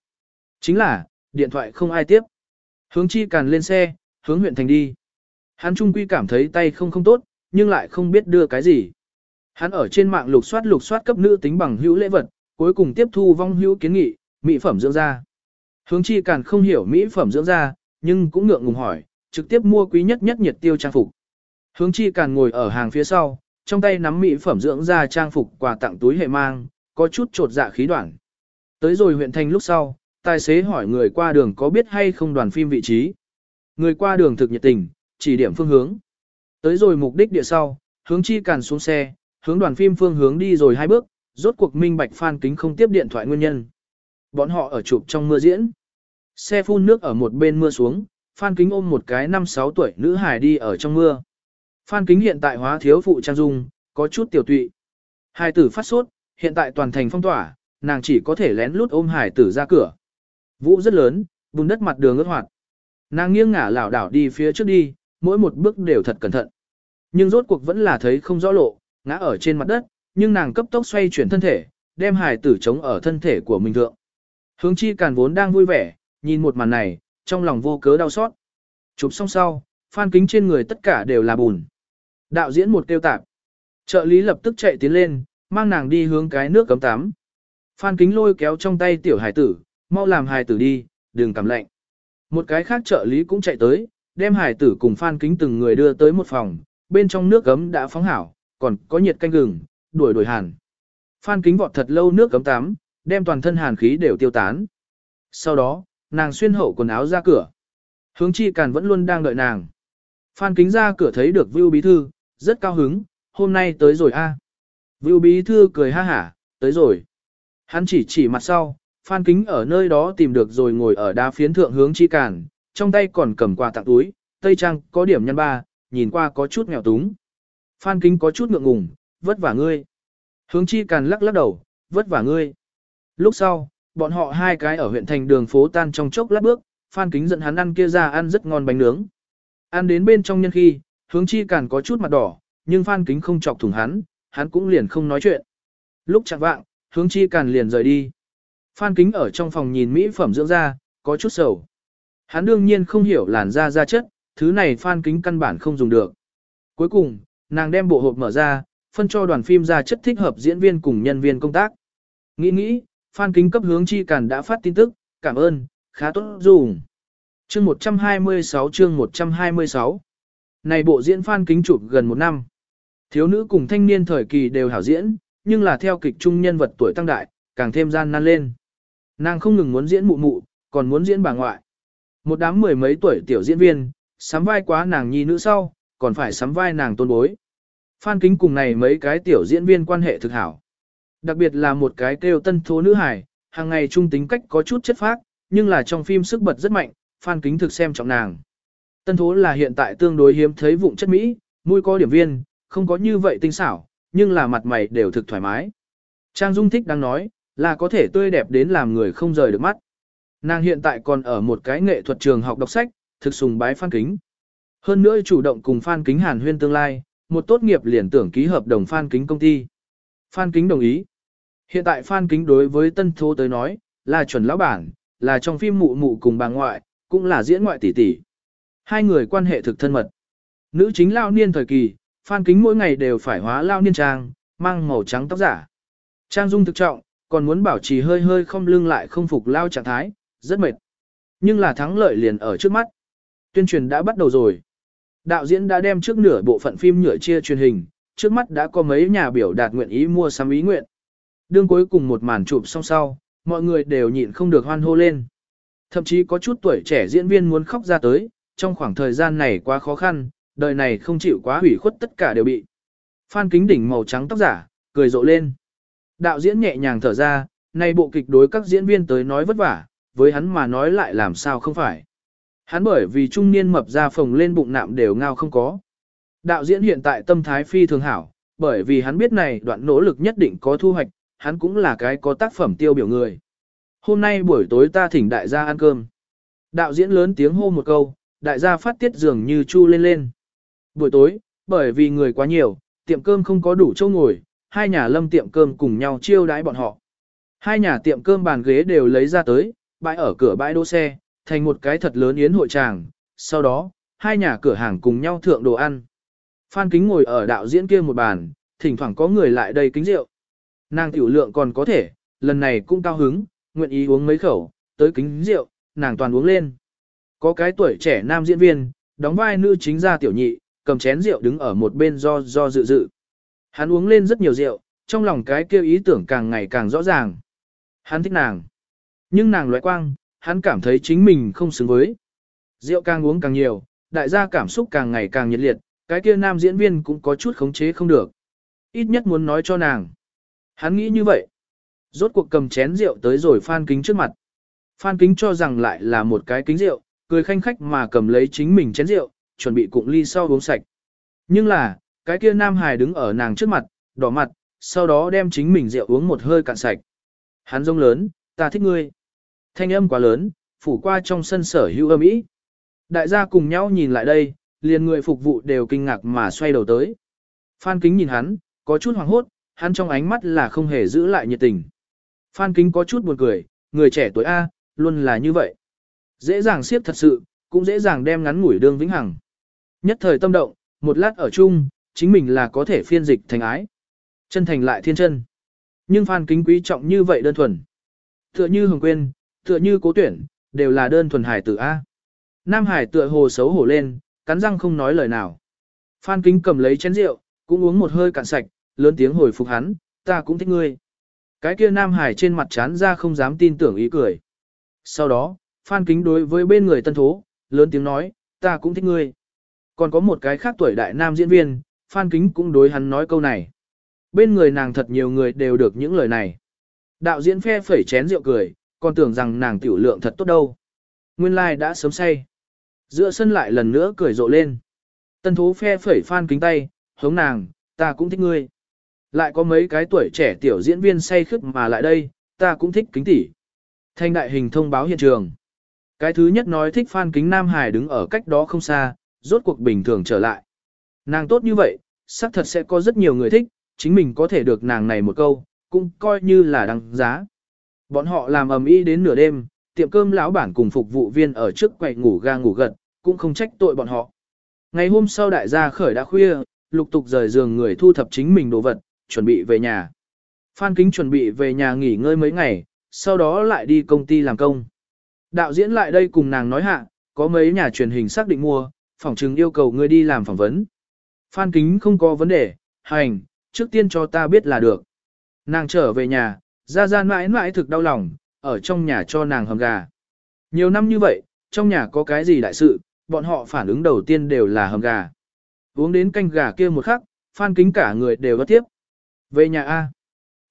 Chính là, điện thoại không ai tiếp. Hướng chi càn lên xe, hướng huyện thành đi. Hắn trung quy cảm thấy tay không không tốt, nhưng lại không biết đưa cái gì. Hắn ở trên mạng lục soát lục soát cấp nữ tính bằng hữu lễ vật, cuối cùng tiếp thu vong hữu kiến nghị, mỹ phẩm dưỡng da. Hướng chi càn không hiểu mỹ phẩm dưỡng da, nhưng cũng ngượng ngùng hỏi, trực tiếp mua quý nhất nhất nhiệt tiêu trang phục. Hướng chi càn ngồi ở hàng phía sau, trong tay nắm mỹ phẩm dưỡng da trang phục quà tặng túi hệ mang, có chút trột dạ khí đoạn. Tới rồi huyện thành lúc sau, tài xế hỏi người qua đường có biết hay không đoàn phim vị trí. Người qua đường thực nhiệt tình, chỉ điểm phương hướng. Tới rồi mục đích địa sau, hướng chi càn xuống xe, hướng đoàn phim phương hướng đi rồi hai bước, rốt cuộc minh bạch Phan Kính không tiếp điện thoại nguyên nhân. Bọn họ ở chụp trong mưa diễn. Xe phun nước ở một bên mưa xuống, Phan Kính ôm một cái 5-6 tuổi nữ hải đi ở trong mưa. Phan Kính hiện tại hóa thiếu phụ trang dung, có chút tiểu tụy. Hải tử phát sốt, hiện tại toàn thành phong tỏa, nàng chỉ có thể lén lút ôm hải tử ra cửa. Vũ rất lớn, bùn đất mặt đường ướt hoạt. Nàng nghiêng ngả lảo đảo đi phía trước đi, mỗi một bước đều thật cẩn thận. Nhưng rốt cuộc vẫn là thấy không rõ lộ, ngã ở trên mặt đất, nhưng nàng cấp tốc xoay chuyển thân thể, đem hài tử chống ở thân thể của mình thượng. Hướng chi càn vốn đang vui vẻ, nhìn một màn này, trong lòng vô cớ đau xót. Chụp xong sau, phan kính trên người tất cả đều là bùn. Đạo diễn một tiêu tạp. Trợ lý lập tức chạy tiến lên, mang nàng đi hướng cái nước cấm tắm. Phan kính lôi kéo trong tay tiểu hải tử, mau làm hải tử đi, đừng cảm lạnh. Một cái khác trợ lý cũng chạy tới, đem hải tử cùng phan kính từng người đưa tới một phòng, bên trong nước cấm đã phóng hảo, còn có nhiệt canh gừng, đuổi đuổi hàn. Phan kính vọt thật lâu nước cấm tắm, đem toàn thân hàn khí đều tiêu tán. Sau đó, nàng xuyên hậu quần áo ra cửa. Hướng chi càn vẫn luôn đang đợi nàng. Phan kính ra cửa thấy được Vưu Bí Thư, rất cao hứng, hôm nay tới rồi a. À. Vưu Bí Thư cười ha hả, tới rồi. Hắn chỉ chỉ mặt sau, Phan kính ở nơi đó tìm được rồi ngồi ở đá phiến thượng hướng chi càn, trong tay còn cầm quà tặng túi, tây trang có điểm nhân ba, nhìn qua có chút nghèo túng. Phan kính có chút ngượng ngùng, vất vả ngươi. Hướng chi càn lắc lắc đầu, vất vả ngươi. Lúc sau, bọn họ hai cái ở huyện thành đường phố tan trong chốc lát bước, Phan Kính dẫn hắn ăn kia ra ăn rất ngon bánh nướng. Ăn đến bên trong nhân khi, hướng chi càn có chút mặt đỏ, nhưng Phan Kính không chọc thủng hắn, hắn cũng liền không nói chuyện. Lúc chẳng vạng, hướng chi càn liền rời đi. Phan Kính ở trong phòng nhìn mỹ phẩm dưỡng da, có chút sầu. Hắn đương nhiên không hiểu làn da da chất, thứ này Phan Kính căn bản không dùng được. Cuối cùng, nàng đem bộ hộp mở ra, phân cho đoàn phim ra chất thích hợp diễn viên cùng nhân viên công tác. Nghĩ nghĩ, Phan Kính cấp hướng chi càn đã phát tin tức, cảm ơn, khá tốt dùng. Chương 126 chương 126 này bộ diễn Phan Kính chụp gần một năm. Thiếu nữ cùng thanh niên thời kỳ đều hảo diễn, nhưng là theo kịch trung nhân vật tuổi tăng đại, càng thêm gian nan lên. Nàng không ngừng muốn diễn mụ mụ, còn muốn diễn bà ngoại. Một đám mười mấy tuổi tiểu diễn viên, sắm vai quá nàng nhi nữ sau, còn phải sắm vai nàng tôn bối. Phan Kính cùng này mấy cái tiểu diễn viên quan hệ thực hảo. Đặc biệt là một cái kêu tân thố nữ hải, hàng ngày trung tính cách có chút chất phác, nhưng là trong phim sức bật rất mạnh, Phan Kính thực xem trọng nàng. Tân thố là hiện tại tương đối hiếm thấy vụng chất Mỹ, mũi có điểm viên, không có như vậy tinh xảo, nhưng là mặt mày đều thực thoải mái. Trang Dung thích đang nói, là có thể tươi đẹp đến làm người không rời được mắt. Nàng hiện tại còn ở một cái nghệ thuật trường học đọc sách, thực sùng bái Phan Kính. Hơn nữa chủ động cùng Phan Kính hàn huyên tương lai, một tốt nghiệp liền tưởng ký hợp đồng Phan Kính công ty. Phan Kính đồng ý. Hiện tại Phan Kính đối với Tân Thố tới nói, là chuẩn lão bản, là trong phim mụ mụ cùng bà ngoại, cũng là diễn ngoại tỷ tỷ. Hai người quan hệ thực thân mật. Nữ chính lao niên thời kỳ, Phan Kính mỗi ngày đều phải hóa lao niên trang, mang màu trắng tóc giả. Trang dung thực trọng, còn muốn bảo trì hơi hơi không lưng lại không phục lao trạng thái, rất mệt. Nhưng là thắng lợi liền ở trước mắt. Tuyên truyền đã bắt đầu rồi. Đạo diễn đã đem trước nửa bộ phận phim nhựa chia truyền hình, trước mắt đã có mấy nhà biểu đạt nguyện ý mua sắm ý nguyện. Đương cuối cùng một màn chụp xong sau, mọi người đều nhịn không được hoan hô lên. Thậm chí có chút tuổi trẻ diễn viên muốn khóc ra tới, trong khoảng thời gian này quá khó khăn, đời này không chịu quá hủy khuất tất cả đều bị. Phan kính đỉnh màu trắng tóc giả, cười rộ lên. Đạo diễn nhẹ nhàng thở ra, nay bộ kịch đối các diễn viên tới nói vất vả, với hắn mà nói lại làm sao không phải. Hắn bởi vì trung niên mập ra phồng lên bụng nạm đều ngao không có. Đạo diễn hiện tại tâm thái phi thường hảo, bởi vì hắn biết này đoạn nỗ lực nhất định có thu hoạch, hắn cũng là cái có tác phẩm tiêu biểu người. Hôm nay buổi tối ta thỉnh đại gia ăn cơm. Đạo diễn lớn tiếng hô một câu, đại gia phát tiết dường như chu lên lên. Buổi tối, bởi vì người quá nhiều, tiệm cơm không có đủ chỗ ngồi, hai nhà lâm tiệm cơm cùng nhau chiêu đãi bọn họ. Hai nhà tiệm cơm bàn ghế đều lấy ra tới, bãi ở cửa bãi đỗ xe, thành một cái thật lớn yến hội tràng. Sau đó, hai nhà cửa hàng cùng nhau thượng đồ ăn. Phan Kính ngồi ở đạo diễn kia một bàn, thỉnh thoảng có người lại đây kính rượu. Nàng tiểu lượng còn có thể, lần này cũng cao hứng, nguyện ý uống mấy khẩu, tới kính rượu, nàng toàn uống lên. Có cái tuổi trẻ nam diễn viên, đóng vai nữ chính gia tiểu nhị, cầm chén rượu đứng ở một bên do do dự dự. Hắn uống lên rất nhiều rượu, trong lòng cái kêu ý tưởng càng ngày càng rõ ràng. Hắn thích nàng. Nhưng nàng loại quang, hắn cảm thấy chính mình không xứng với. Rượu càng uống càng nhiều, đại gia cảm xúc càng ngày càng nhiệt liệt, cái kia nam diễn viên cũng có chút khống chế không được. Ít nhất muốn nói cho nàng. Hắn nghĩ như vậy. Rốt cuộc cầm chén rượu tới rồi Phan Kính trước mặt. Phan Kính cho rằng lại là một cái kính rượu, cười khanh khách mà cầm lấy chính mình chén rượu, chuẩn bị cụng ly sau uống sạch. Nhưng là, cái kia nam hài đứng ở nàng trước mặt, đỏ mặt, sau đó đem chính mình rượu uống một hơi cạn sạch. Hắn rông lớn, ta thích ngươi. Thanh âm quá lớn, phủ qua trong sân sở hữu âm ý. Đại gia cùng nhau nhìn lại đây, liền người phục vụ đều kinh ngạc mà xoay đầu tới. Phan Kính nhìn hắn, có chút hoảng hốt, hắn trong ánh mắt là không hề giữ lại nhiệt tình. Phan Kính có chút buồn cười, người trẻ tuổi A, luôn là như vậy. Dễ dàng siết thật sự, cũng dễ dàng đem ngắn ngủi đương vĩnh hằng. Nhất thời tâm động, một lát ở chung, chính mình là có thể phiên dịch thành ái. Chân thành lại thiên chân. Nhưng Phan Kính quý trọng như vậy đơn thuần. Tựa như hồng quyên tựa như cố tuyển, đều là đơn thuần hải tử A. Nam Hải tựa hồ xấu hổ lên, cắn răng không nói lời nào. Phan Kính cầm lấy chén rượu, cũng uống một hơi cạn sạch, lớn tiếng hồi phục hắn, ta cũng thích ngươi. Cái kia Nam Hải trên mặt chán ra không dám tin tưởng ý cười. Sau đó, Phan Kính đối với bên người tân thố, lớn tiếng nói, ta cũng thích ngươi. Còn có một cái khác tuổi đại nam diễn viên, Phan Kính cũng đối hắn nói câu này. Bên người nàng thật nhiều người đều được những lời này. Đạo diễn phe phẩy chén rượu cười, còn tưởng rằng nàng tiểu lượng thật tốt đâu. Nguyên lai like đã sớm say. Giữa sân lại lần nữa cười rộ lên. Tân thú phe phẩy Phan Kính tay, hống nàng, ta cũng thích ngươi. Lại có mấy cái tuổi trẻ tiểu diễn viên say khướt mà lại đây, ta cũng thích kính tỷ. Thanh đại hình thông báo hiện trường. Cái thứ nhất nói thích Phan Kính Nam Hải đứng ở cách đó không xa, rốt cuộc bình thường trở lại. Nàng tốt như vậy, xác thật sẽ có rất nhiều người thích, chính mình có thể được nàng này một câu, cũng coi như là đăng giá. Bọn họ làm ầm ĩ đến nửa đêm, tiệm cơm lão bản cùng phục vụ viên ở trước quầy ngủ ga ngủ gật, cũng không trách tội bọn họ. Ngày hôm sau đại gia khởi đã khuya, lục tục rời giường người thu thập chính mình đồ vật, chuẩn bị về nhà. Phan Kính chuẩn bị về nhà nghỉ ngơi mấy ngày, sau đó lại đi công ty làm công. Đạo diễn lại đây cùng nàng nói hạ, có mấy nhà truyền hình xác định mua, phỏng chứng yêu cầu ngươi đi làm phỏng vấn. Phan Kính không có vấn đề, hành, trước tiên cho ta biết là được. Nàng trở về nhà, ra ra mãi mãi thực đau lòng, ở trong nhà cho nàng hầm gà. Nhiều năm như vậy, trong nhà có cái gì đại sự, bọn họ phản ứng đầu tiên đều là hầm gà. Uống đến canh gà kia một khắc, Phan Kính cả người đều có tiếp. Về nhà A.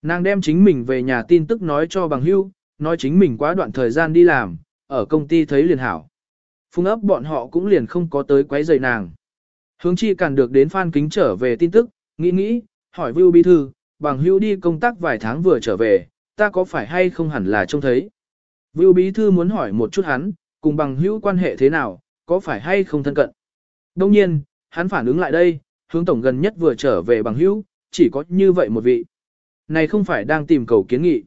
Nàng đem chính mình về nhà tin tức nói cho bằng hưu, nói chính mình quá đoạn thời gian đi làm, ở công ty thấy liền hảo. Phung ấp bọn họ cũng liền không có tới quấy rầy nàng. Hướng chi càng được đến Phan Kính trở về tin tức, nghĩ nghĩ, hỏi Vưu Bí Thư, bằng hưu đi công tác vài tháng vừa trở về, ta có phải hay không hẳn là trông thấy. Vưu Bí Thư muốn hỏi một chút hắn, cùng bằng hữu quan hệ thế nào, có phải hay không thân cận. Đông nhiên, hắn phản ứng lại đây, hướng tổng gần nhất vừa trở về bằng hữu, chỉ có như vậy một vị. Này không phải đang tìm cầu kiến nghị.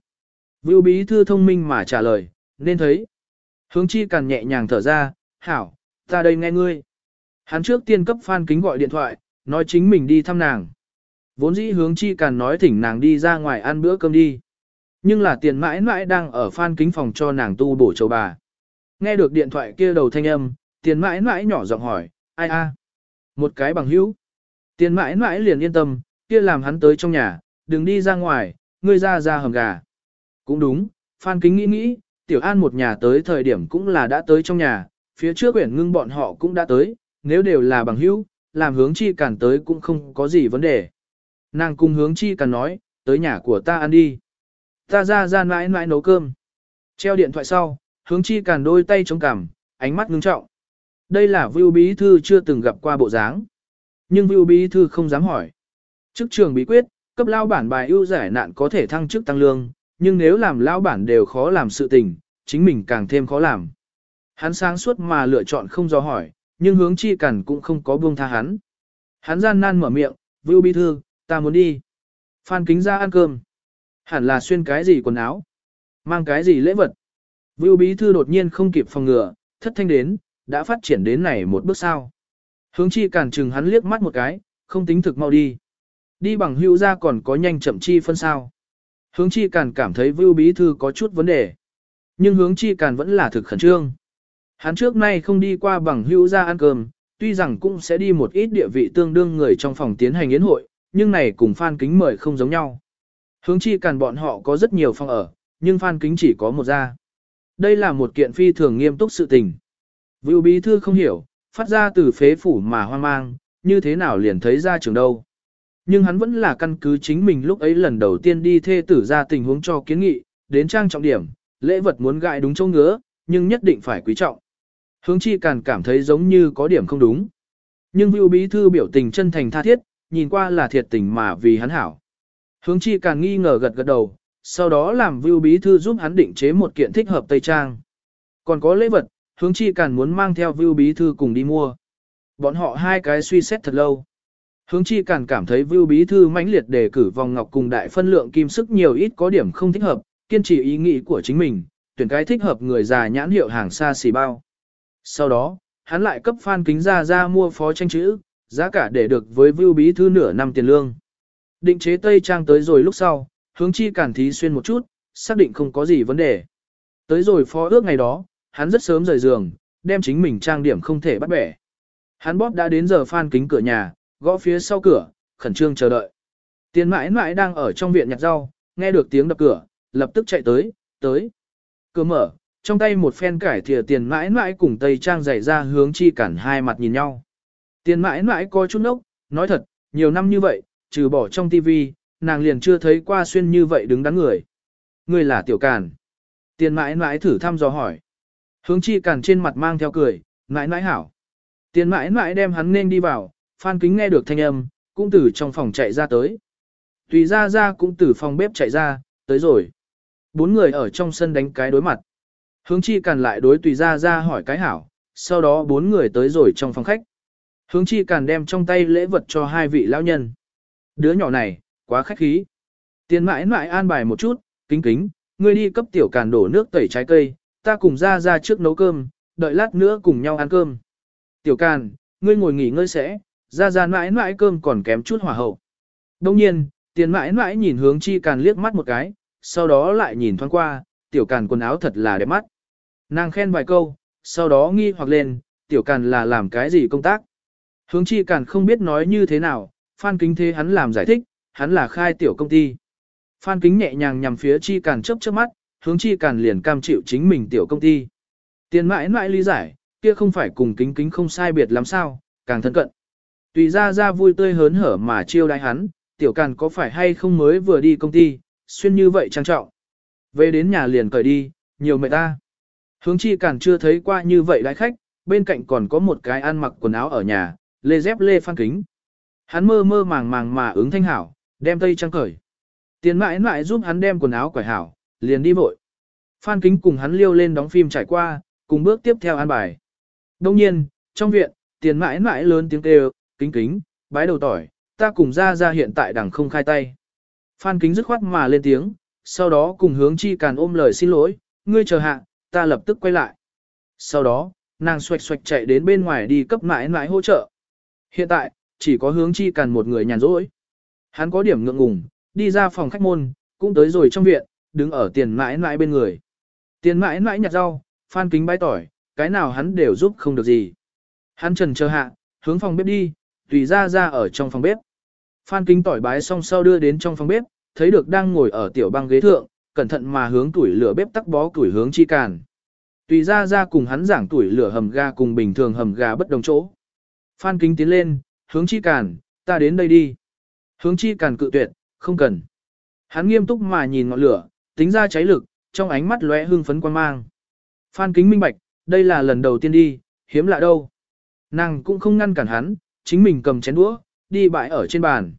Vưu Bí Thư thông minh mà trả lời, nên thấy. Hướng chi càn nhẹ nhàng thở ra, hảo, ta đây nghe ngươi. Hắn trước tiên cấp Phan Kính gọi điện thoại, nói chính mình đi thăm nàng. Vốn dĩ hướng chi càn nói thỉnh nàng đi ra ngoài ăn bữa cơm đi. Nhưng là tiền mãi mãi đang ở Phan Kính phòng cho nàng tu bổ châu bà. Nghe được điện thoại kia đầu thanh âm, tiền mãi mãi nhỏ giọng hỏi, ai a? Một cái bằng hữu. Tiền mãi mãi liền yên tâm, kia làm hắn tới trong nhà, đừng đi ra ngoài, ngươi ra ra hầm gà. Cũng đúng, Phan Kính nghĩ nghĩ, Tiểu An một nhà tới thời điểm cũng là đã tới trong nhà, phía trước quyển ngưng bọn họ cũng đã tới, nếu đều là bằng hữu, làm hướng chi cản tới cũng không có gì vấn đề. Nàng cùng hướng chi cản nói, tới nhà của ta ăn đi. Ta ra ra mãi mãi nấu cơm. Treo điện thoại sau, hướng chi cản đôi tay chống cằm, ánh mắt ngưng trọng. Đây là Vưu Bí Thư chưa từng gặp qua bộ dáng. Nhưng Vưu Bí Thư không dám hỏi. Chức trường bí quyết, cấp lao bản bài ưu giải nạn có thể thăng chức tăng lương, nhưng nếu làm lão bản đều khó làm sự tình, chính mình càng thêm khó làm. Hắn sáng suốt mà lựa chọn không do hỏi, nhưng hướng chi cẩn cũng không có buông tha hắn. Hắn gian nan mở miệng, Vưu Bí Thư, ta muốn đi. Phan kính ra ăn cơm. Hẳn là xuyên cái gì quần áo. Mang cái gì lễ vật. Vưu Bí Thư đột nhiên không kịp phòng ngừa, thất thanh đến, đã phát triển đến này một bước sao. Hướng chi cản chừng hắn liếc mắt một cái, không tính thực mau đi. Đi bằng hữu ra còn có nhanh chậm chi phân sao. Hướng chi cản cảm thấy Vưu Bí Thư có chút vấn đề. Nhưng hướng chi cản vẫn là thực khẩn trương. Hắn trước nay không đi qua bằng hữu ra ăn cơm, tuy rằng cũng sẽ đi một ít địa vị tương đương người trong phòng tiến hành yến hội, nhưng này cùng Phan Kính mời không giống nhau. Hướng chi cản bọn họ có rất nhiều phòng ở, nhưng Phan Kính chỉ có một gia. Đây là một kiện phi thường nghiêm túc sự tình. Vưu bí thư không hiểu, phát ra từ phế phủ mà hoang mang, như thế nào liền thấy ra trường đâu. Nhưng hắn vẫn là căn cứ chính mình lúc ấy lần đầu tiên đi thê tử ra tình huống cho kiến nghị, đến trang trọng điểm, lễ vật muốn gại đúng chỗ ngứa, nhưng nhất định phải quý trọng. Hướng chi càng cảm thấy giống như có điểm không đúng. Nhưng Vưu bí thư biểu tình chân thành tha thiết, nhìn qua là thiệt tình mà vì hắn hảo. Hướng chi càng nghi ngờ gật gật đầu, sau đó làm Vưu bí thư giúp hắn định chế một kiện thích hợp tây trang. Còn có lễ vật, hướng chi càn muốn mang theo Vưu Bí Thư cùng đi mua. Bọn họ hai cái suy xét thật lâu. Hướng chi càng cảm thấy Vưu Bí Thư mãnh liệt đề cử vòng ngọc cùng đại phân lượng kim sức nhiều ít có điểm không thích hợp, kiên trì ý nghĩ của chính mình, tuyển cái thích hợp người già nhãn hiệu hàng xa xỉ bao. Sau đó, hắn lại cấp Phan Kính ra ra mua phó tranh chữ, giá cả để được với Vưu Bí Thư nửa năm tiền lương. Định chế Tây Trang tới rồi lúc sau, hướng chi cản thí xuyên một chút, xác định không có gì vấn đề. Tới rồi phó ước ngày đó, hắn rất sớm rời giường, đem chính mình trang điểm không thể bắt bẻ. Hắn bóp đã đến giờ Phan Kính cửa nhà, gõ phía sau cửa, khẩn trương chờ đợi. Tiền mãi mãi đang ở trong viện nhặt rau, nghe được tiếng đập cửa, lập tức chạy tới, tới. Cửa mở, trong tay một phen cải thìa tiền mãi mãi cùng tây trang dày ra hướng chi cản hai mặt nhìn nhau. Tiền mãi mãi coi chút nốc, nói thật, nhiều năm như vậy, trừ bỏ trong tivi, nàng liền chưa thấy qua xuyên như vậy đứng đắn người. Người là tiểu càn. Tiền mãi mãi thử thăm dò hỏi. Hướng chi càn trên mặt mang theo cười, mãi mãi hảo. Tiền mãi mãi đem hắn nên đi vào, phan kính nghe được thanh âm, cũng từ trong phòng chạy ra tới. Tùy ra ra cũng từ phòng bếp chạy ra, tới rồi. Bốn người ở trong sân đánh cái đối mặt. Hướng chi càn lại đối tùy ra ra hỏi cái hảo, sau đó bốn người tới rồi trong phòng khách. Hướng chi càn đem trong tay lễ vật cho hai vị lão nhân. Đứa nhỏ này, quá khách khí. Tiền mãi mãi an bài một chút, kính kính, ngươi đi cấp tiểu càn đổ nước tẩy trái cây, ta cùng ra ra trước nấu cơm, đợi lát nữa cùng nhau ăn cơm. Tiểu càn, ngươi ngồi nghỉ ngơi sẽ, ra ra mãi mãi cơm còn kém chút hỏa hậu. Đông nhiên, tiền mãi mãi nhìn hướng chi càn liếc mắt một cái, sau đó lại nhìn thoáng qua, tiểu càn quần áo thật là đẹp mắt. Nàng khen vài câu, sau đó nghi hoặc lên, tiểu càn là làm cái gì công tác. Hướng chi càn không biết nói như thế nào, Phan Kính thế hắn làm giải thích, hắn là khai tiểu công ty. Phan Kính nhẹ nhàng nhằm phía chi càn chớp chớp mắt, hướng chi càn liền cam chịu chính mình tiểu công ty. Tiền mãi mãi lý giải, kia không phải cùng kính kính không sai biệt lắm sao, càng thân cận. Tùy ra ra vui tươi hớn hở mà chiêu đãi hắn, tiểu càn có phải hay không mới vừa đi công ty, xuyên như vậy trang trọng. Về đến nhà liền cởi đi, nhiều mệt ta. Hướng chi càn chưa thấy qua như vậy đại khách, bên cạnh còn có một cái ăn mặc quần áo ở nhà, lê dép lê phan kính. Hắn mơ mơ màng màng mà ứng thanh hảo, đem tây trang cởi. Tiền mãi mãi giúp hắn đem quần áo quải hảo, liền đi vội. Phan kính cùng hắn liêu lên đóng phim trải qua, cùng bước tiếp theo an bài. Đông nhiên, trong viện, tiền mãi mãi lớn tiếng kêu, kính kính, bái đầu tỏi, ta cùng ra ra hiện tại đằng không khai tay. Phan kính dứt khoát mà lên tiếng, sau đó cùng hướng chi càn ôm lời xin lỗi, ngươi chờ hạ, ta lập tức quay lại. Sau đó, nàng xoạch xoạch chạy đến bên ngoài đi cấp mãi mãi hỗ trợ. Hiện tại, chỉ có hướng chi càn một người nhàn rỗi. Hắn có điểm ngượng ngùng, đi ra phòng khách môn, cũng tới rồi trong viện, đứng ở tiền mãi mãi bên người. Tiền mãi mãi nhặt rau, phan kính bái tỏi, cái nào hắn đều giúp không được gì. Hắn trần chờ hạ, hướng phòng bếp đi, tùy ra ra ở trong phòng bếp. Phan kính tỏi bái xong sau đưa đến trong phòng bếp, thấy được đang ngồi ở tiểu băng ghế thượng, cẩn thận mà hướng tuổi lửa bếp tắc bó tuổi hướng chi càn. Tùy ra ra cùng hắn giảng tuổi lửa hầm ga cùng bình thường hầm gà bất đồng chỗ. Phan kính tiến lên, hướng chi càn, ta đến đây đi. Hướng chi càn cự tuyệt, không cần. Hắn nghiêm túc mà nhìn ngọn lửa, tính ra cháy lực, trong ánh mắt lóe hương phấn quan mang. Phan kính minh bạch, đây là lần đầu tiên đi, hiếm lạ đâu. Nàng cũng không ngăn cản hắn, chính mình cầm chén đũa, đi bãi ở trên bàn.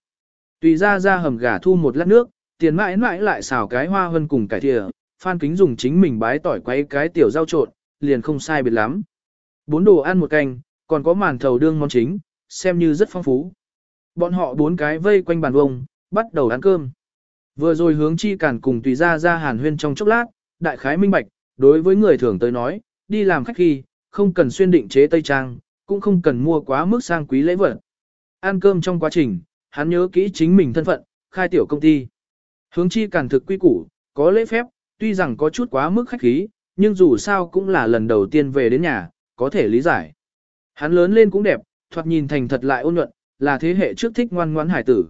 Tùy ra ra hầm gà thu một lát nước, tiền mãi mãi lại xào cái hoa hơn cùng cải thìa, phan kính dùng chính mình bái tỏi quay cái tiểu rau trộn, liền không sai biệt lắm. Bốn đồ ăn một canh, còn có màn thầu đương món chính, xem như rất phong phú. Bọn họ bốn cái vây quanh bàn vông, bắt đầu ăn cơm. Vừa rồi hướng chi cản cùng tùy ra ra hàn huyên trong chốc lát, đại khái minh bạch, đối với người thường tới nói, đi làm khách khi, không cần xuyên định chế Tây Trang, cũng không cần mua quá mức sang quý lễ vật. Ăn cơm trong quá trình, hắn nhớ kỹ chính mình thân phận, khai tiểu công ty. Hướng chi cản thực quy củ, có lễ phép, tuy rằng có chút quá mức khách khí, nhưng dù sao cũng là lần đầu tiên về đến nhà, có thể lý giải. Hắn lớn lên cũng đẹp, thoạt nhìn thành thật lại ôn nhuận, là thế hệ trước thích ngoan ngoãn hải tử.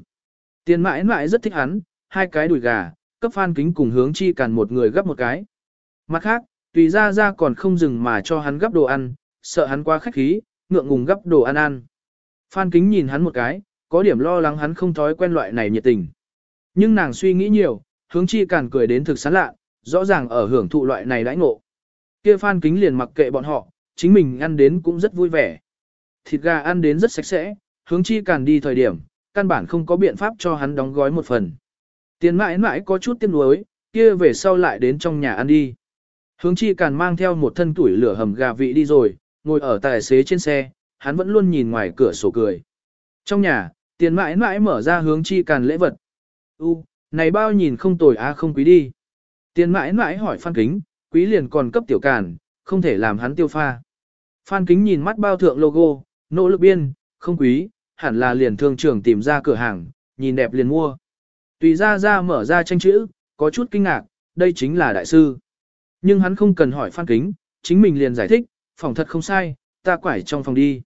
Tiền mãi mãi rất thích hắn, hai cái đùi gà, cấp phan kính cùng hướng chi càn một người gấp một cái. Mặt khác, tùy ra ra còn không dừng mà cho hắn gấp đồ ăn, sợ hắn quá khách khí, ngượng ngùng gấp đồ ăn ăn. Phan kính nhìn hắn một cái, có điểm lo lắng hắn không thói quen loại này nhiệt tình. Nhưng nàng suy nghĩ nhiều, hướng chi càn cười đến thực sán lạ, rõ ràng ở hưởng thụ loại này đãi ngộ. Kia phan kính liền mặc kệ bọn họ, chính mình ăn đến cũng rất vui vẻ. Thịt gà ăn đến rất sạch sẽ, hướng chi càn đi thời điểm, căn bản không có biện pháp cho hắn đóng gói một phần. Tiền mãi mãi có chút tiếc nuối, kia về sau lại đến trong nhà ăn đi. Hướng chi càn mang theo một thân tuổi lửa hầm gà vị đi rồi, ngồi ở tài xế trên xe, hắn vẫn luôn nhìn ngoài cửa sổ cười. Trong nhà, tiền mãi mãi mở ra hướng chi càn lễ vật. U, này bao nhìn không tồi á không quý đi. Tiền mãi mãi hỏi Phan Kính, quý liền còn cấp tiểu càn, không thể làm hắn tiêu pha. Phan Kính nhìn mắt bao thượng logo, nỗ lực biên, không quý, hẳn là liền thương trưởng tìm ra cửa hàng, nhìn đẹp liền mua. Tùy ra ra mở ra tranh chữ, có chút kinh ngạc, đây chính là đại sư. Nhưng hắn không cần hỏi Phan Kính, chính mình liền giải thích, phòng thật không sai, ta quải trong phòng đi.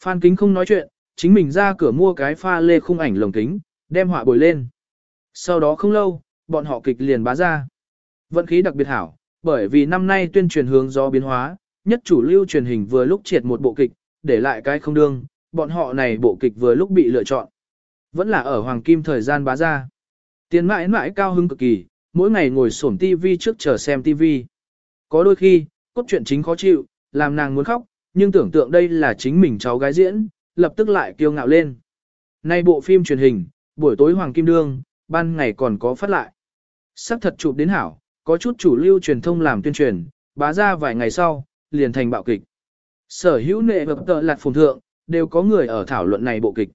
Phan Kính không nói chuyện, chính mình ra cửa mua cái pha lê khung ảnh lồng kính, đem họa bồi lên. Sau đó không lâu, bọn họ kịch liền bá ra. Vận khí đặc biệt hảo, bởi vì năm nay tuyên truyền hướng do biến hóa, nhất chủ lưu truyền hình vừa lúc triệt một bộ kịch, để lại cái không đương, bọn họ này bộ kịch vừa lúc bị lựa chọn. Vẫn là ở hoàng kim thời gian bá ra. Tiền mãi mãi cao hứng cực kỳ, mỗi ngày ngồi xổm TV trước chờ xem TV. Có đôi khi, cốt truyện chính khó chịu, làm nàng muốn khóc, nhưng tưởng tượng đây là chính mình cháu gái diễn, lập tức lại kiêu ngạo lên. Nay bộ phim truyền hình, buổi tối Hoàng Kim Đương, ban ngày còn có phát lại. Sắc thật chụp đến hảo, có chút chủ lưu truyền thông làm tuyên truyền, bá ra vài ngày sau, liền thành bạo kịch. Sở hữu nệ vật tợ lạt phùng thượng, đều có người ở thảo luận này bộ kịch.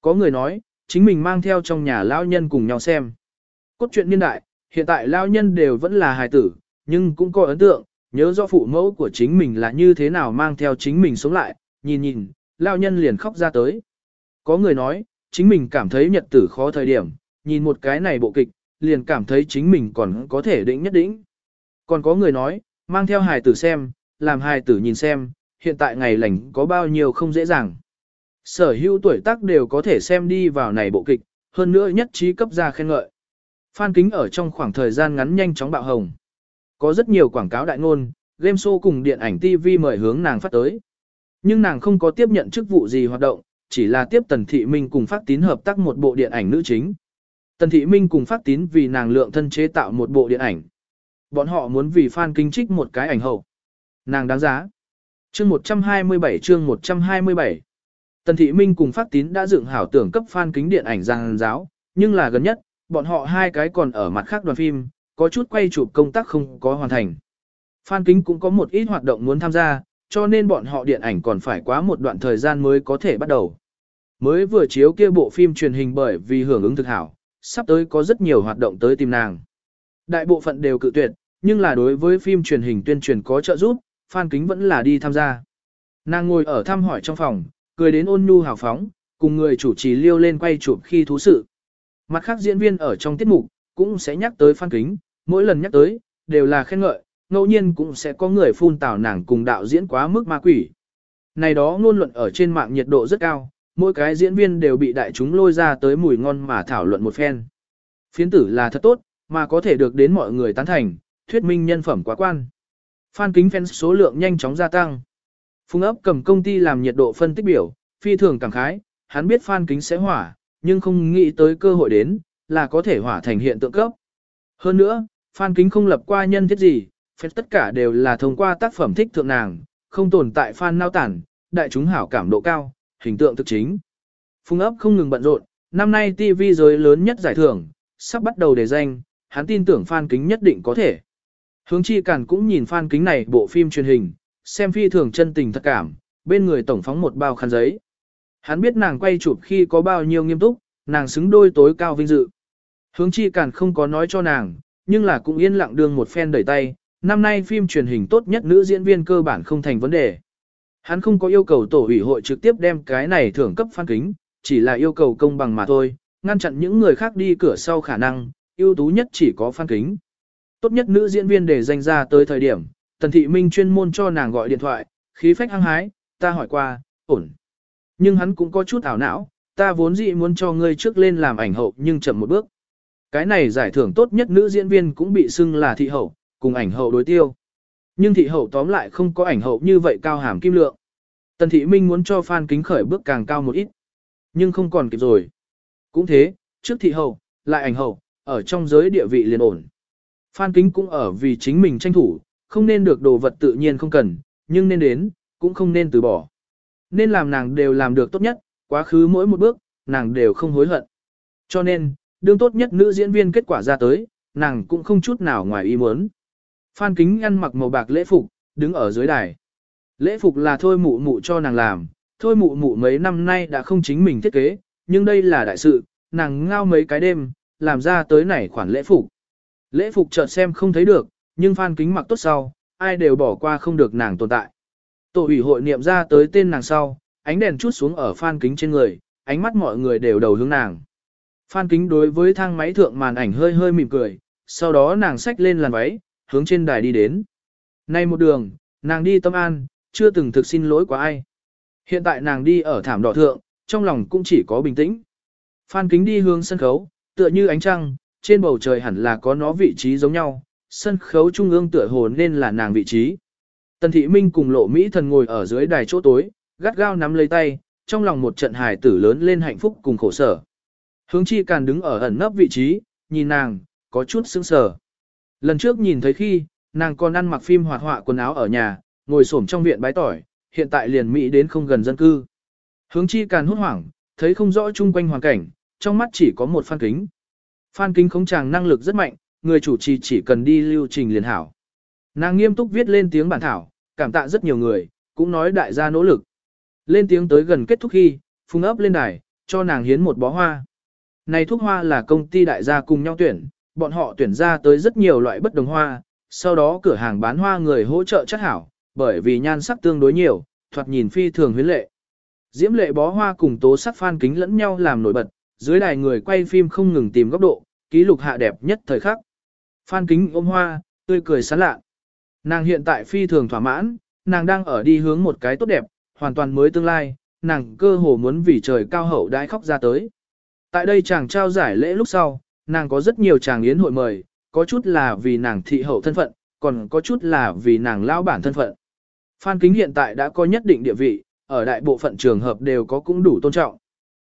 Có người nói, chính mình mang theo trong nhà lão nhân cùng nhau xem. Cốt truyện niên đại, hiện tại lão nhân đều vẫn là hài tử, nhưng cũng có ấn tượng, nhớ rõ phụ mẫu của chính mình là như thế nào mang theo chính mình sống lại, nhìn nhìn, lão nhân liền khóc ra tới. Có người nói, chính mình cảm thấy nhật tử khó thời điểm, nhìn một cái này bộ kịch, liền cảm thấy chính mình còn có thể định nhất định. Còn có người nói, mang theo hài tử xem, làm hài tử nhìn xem, hiện tại ngày lành có bao nhiêu không dễ dàng. Sở hữu tuổi tác đều có thể xem đi vào này bộ kịch, hơn nữa nhất trí cấp ra khen ngợi. Phan Kính ở trong khoảng thời gian ngắn nhanh chóng bạo hồng. Có rất nhiều quảng cáo đại ngôn, game show cùng điện ảnh TV mời hướng nàng phát tới. Nhưng nàng không có tiếp nhận chức vụ gì hoạt động, chỉ là tiếp Tần Thị Minh cùng phát tín hợp tác một bộ điện ảnh nữ chính. Tần Thị Minh cùng phát tín vì nàng lượng thân chế tạo một bộ điện ảnh. Bọn họ muốn vì fan kinh trích một cái ảnh hậu. Nàng đáng giá. Chương 127 chương 127 Tần Thị Minh cùng Phát Tín đã dựng hảo tưởng cấp fan kính điện ảnh giang giáo, nhưng là gần nhất, bọn họ hai cái còn ở mặt khác đoàn phim, có chút quay chụp công tác không có hoàn thành. Phan Kính cũng có một ít hoạt động muốn tham gia, cho nên bọn họ điện ảnh còn phải quá một đoạn thời gian mới có thể bắt đầu. Mới vừa chiếu kia bộ phim truyền hình bởi vì hưởng ứng thực hảo, sắp tới có rất nhiều hoạt động tới tìm nàng. Đại bộ phận đều cự tuyệt, nhưng là đối với phim truyền hình tuyên truyền có trợ giúp, Phan Kính vẫn là đi tham gia. Nàng ngồi ở thăm hỏi trong phòng, cười đến ôn nhu hào phóng, cùng người chủ trì liêu lên quay chụp khi thú sự. Mặt khác diễn viên ở trong tiết mục, cũng sẽ nhắc tới Phan Kính, mỗi lần nhắc tới, đều là khen ngợi, ngẫu nhiên cũng sẽ có người phun tào nàng cùng đạo diễn quá mức ma quỷ. Này đó ngôn luận ở trên mạng nhiệt độ rất cao, mỗi cái diễn viên đều bị đại chúng lôi ra tới mùi ngon mà thảo luận một phen. Phiến tử là thật tốt, mà có thể được đến mọi người tán thành, thuyết minh nhân phẩm quá quan. fan kính fans số lượng nhanh chóng gia tăng. Phùng ấp cầm công ty làm nhiệt độ phân tích biểu, phi thường cảm khái, hắn biết fan kính sẽ hỏa, nhưng không nghĩ tới cơ hội đến, là có thể hỏa thành hiện tượng cấp. Hơn nữa, Phan kính không lập qua nhân thiết gì, phép tất cả đều là thông qua tác phẩm thích thượng nàng, không tồn tại Phan nao tản, đại chúng hảo cảm độ cao, hình tượng thực chính. Phùng ấp không ngừng bận rộn, năm nay TV giới lớn nhất giải thưởng, sắp bắt đầu đề danh, hắn tin tưởng Phan kính nhất định có thể. Hướng chi cản cũng nhìn Phan kính này bộ phim truyền hình, xem phi thường chân tình thật cảm, bên người tổng phóng một bao khăn giấy. Hắn biết nàng quay chụp khi có bao nhiêu nghiêm túc, nàng xứng đôi tối cao vinh dự. Hướng chi cản không có nói cho nàng, nhưng là cũng yên lặng đương một phen đẩy tay, năm nay phim truyền hình tốt nhất nữ diễn viên cơ bản không thành vấn đề. Hắn không có yêu cầu tổ ủy hội trực tiếp đem cái này thưởng cấp phan kính, chỉ là yêu cầu công bằng mà thôi, ngăn chặn những người khác đi cửa sau khả năng, ưu tú nhất chỉ có phan kính. Tốt nhất nữ diễn viên để danh ra tới thời điểm, Tần Thị Minh chuyên môn cho nàng gọi điện thoại, khí phách hăng hái, ta hỏi qua, ổn. Nhưng hắn cũng có chút ảo não, ta vốn dĩ muốn cho ngươi trước lên làm ảnh hậu nhưng chậm một bước. Cái này giải thưởng tốt nhất nữ diễn viên cũng bị xưng là thị hậu, cùng ảnh hậu đối tiêu. Nhưng thị hậu tóm lại không có ảnh hậu như vậy cao hàm kim lượng. Tần Thị Minh muốn cho Phan Kính khởi bước càng cao một ít, nhưng không còn kịp rồi. Cũng thế, trước thị hậu, lại ảnh hậu, ở trong giới địa vị liền ổn. Phan Kính cũng ở vì chính mình tranh thủ, không nên được đồ vật tự nhiên không cần, nhưng nên đến, cũng không nên từ bỏ. Nên làm nàng đều làm được tốt nhất, quá khứ mỗi một bước, nàng đều không hối hận. Cho nên, đương tốt nhất nữ diễn viên kết quả ra tới, nàng cũng không chút nào ngoài ý muốn. Phan Kính ăn mặc màu bạc lễ phục, đứng ở dưới đài. Lễ phục là thôi mụ mụ cho nàng làm, thôi mụ mụ mấy năm nay đã không chính mình thiết kế, nhưng đây là đại sự, nàng ngao mấy cái đêm, làm ra tới này khoản lễ phục. Lễ phục chợt xem không thấy được, nhưng phan kính mặc tốt sau, ai đều bỏ qua không được nàng tồn tại. Tổ ủy hội niệm ra tới tên nàng sau, ánh đèn chút xuống ở phan kính trên người, ánh mắt mọi người đều đầu hướng nàng. Phan kính đối với thang máy thượng màn ảnh hơi hơi mỉm cười, sau đó nàng xách lên làn váy, hướng trên đài đi đến. Nay một đường, nàng đi tâm an, chưa từng thực xin lỗi quá ai. Hiện tại nàng đi ở thảm đỏ thượng, trong lòng cũng chỉ có bình tĩnh. Phan kính đi hướng sân khấu, tựa như ánh trăng, trên bầu trời hẳn là có nó vị trí giống nhau, sân khấu trung ương tựa hồ nên là nàng vị trí. Tần thị minh cùng lộ Mỹ thần ngồi ở dưới đài chỗ tối, gắt gao nắm lấy tay, trong lòng một trận hài tử lớn lên hạnh phúc cùng khổ sở. Hướng chi càn đứng ở ẩn nấp vị trí, nhìn nàng, có chút sững sờ. Lần trước nhìn thấy khi, nàng còn ăn mặc phim hoạt họa quần áo ở nhà, ngồi xổm trong viện bái tỏi, hiện tại liền Mỹ đến không gần dân cư. Hướng chi càn hốt hoảng, thấy không rõ chung quanh hoàn cảnh, trong mắt chỉ có một phan kính. Phan kính không chàng năng lực rất mạnh, người chủ trì chỉ cần đi lưu trình liền hảo. Nàng nghiêm túc viết lên tiếng bản thảo, cảm tạ rất nhiều người, cũng nói đại gia nỗ lực. Lên tiếng tới gần kết thúc khi, phung ấp lên đài, cho nàng hiến một bó hoa. Này thuốc hoa là công ty đại gia cùng nhau tuyển, bọn họ tuyển ra tới rất nhiều loại bất đồng hoa, sau đó cửa hàng bán hoa người hỗ trợ chất hảo, bởi vì nhan sắc tương đối nhiều, thoạt nhìn phi thường huyến lệ. Diễm lệ bó hoa cùng tố sắc phan kính lẫn nhau làm nổi bật, dưới đài người quay phim không ngừng tìm góc độ, ký lục hạ đẹp nhất thời khắc. Phan kính ôm hoa, tươi cười sán lạ. Nàng hiện tại phi thường thỏa mãn, nàng đang ở đi hướng một cái tốt đẹp, hoàn toàn mới tương lai, nàng cơ hồ muốn vì trời cao hậu đãi khóc ra tới. Tại đây chàng trao giải lễ lúc sau, nàng có rất nhiều chàng yến hội mời, có chút là vì nàng thị hậu thân phận, còn có chút là vì nàng lao bản thân phận. Phan Kính hiện tại đã có nhất định địa vị, ở đại bộ phận trường hợp đều có cũng đủ tôn trọng.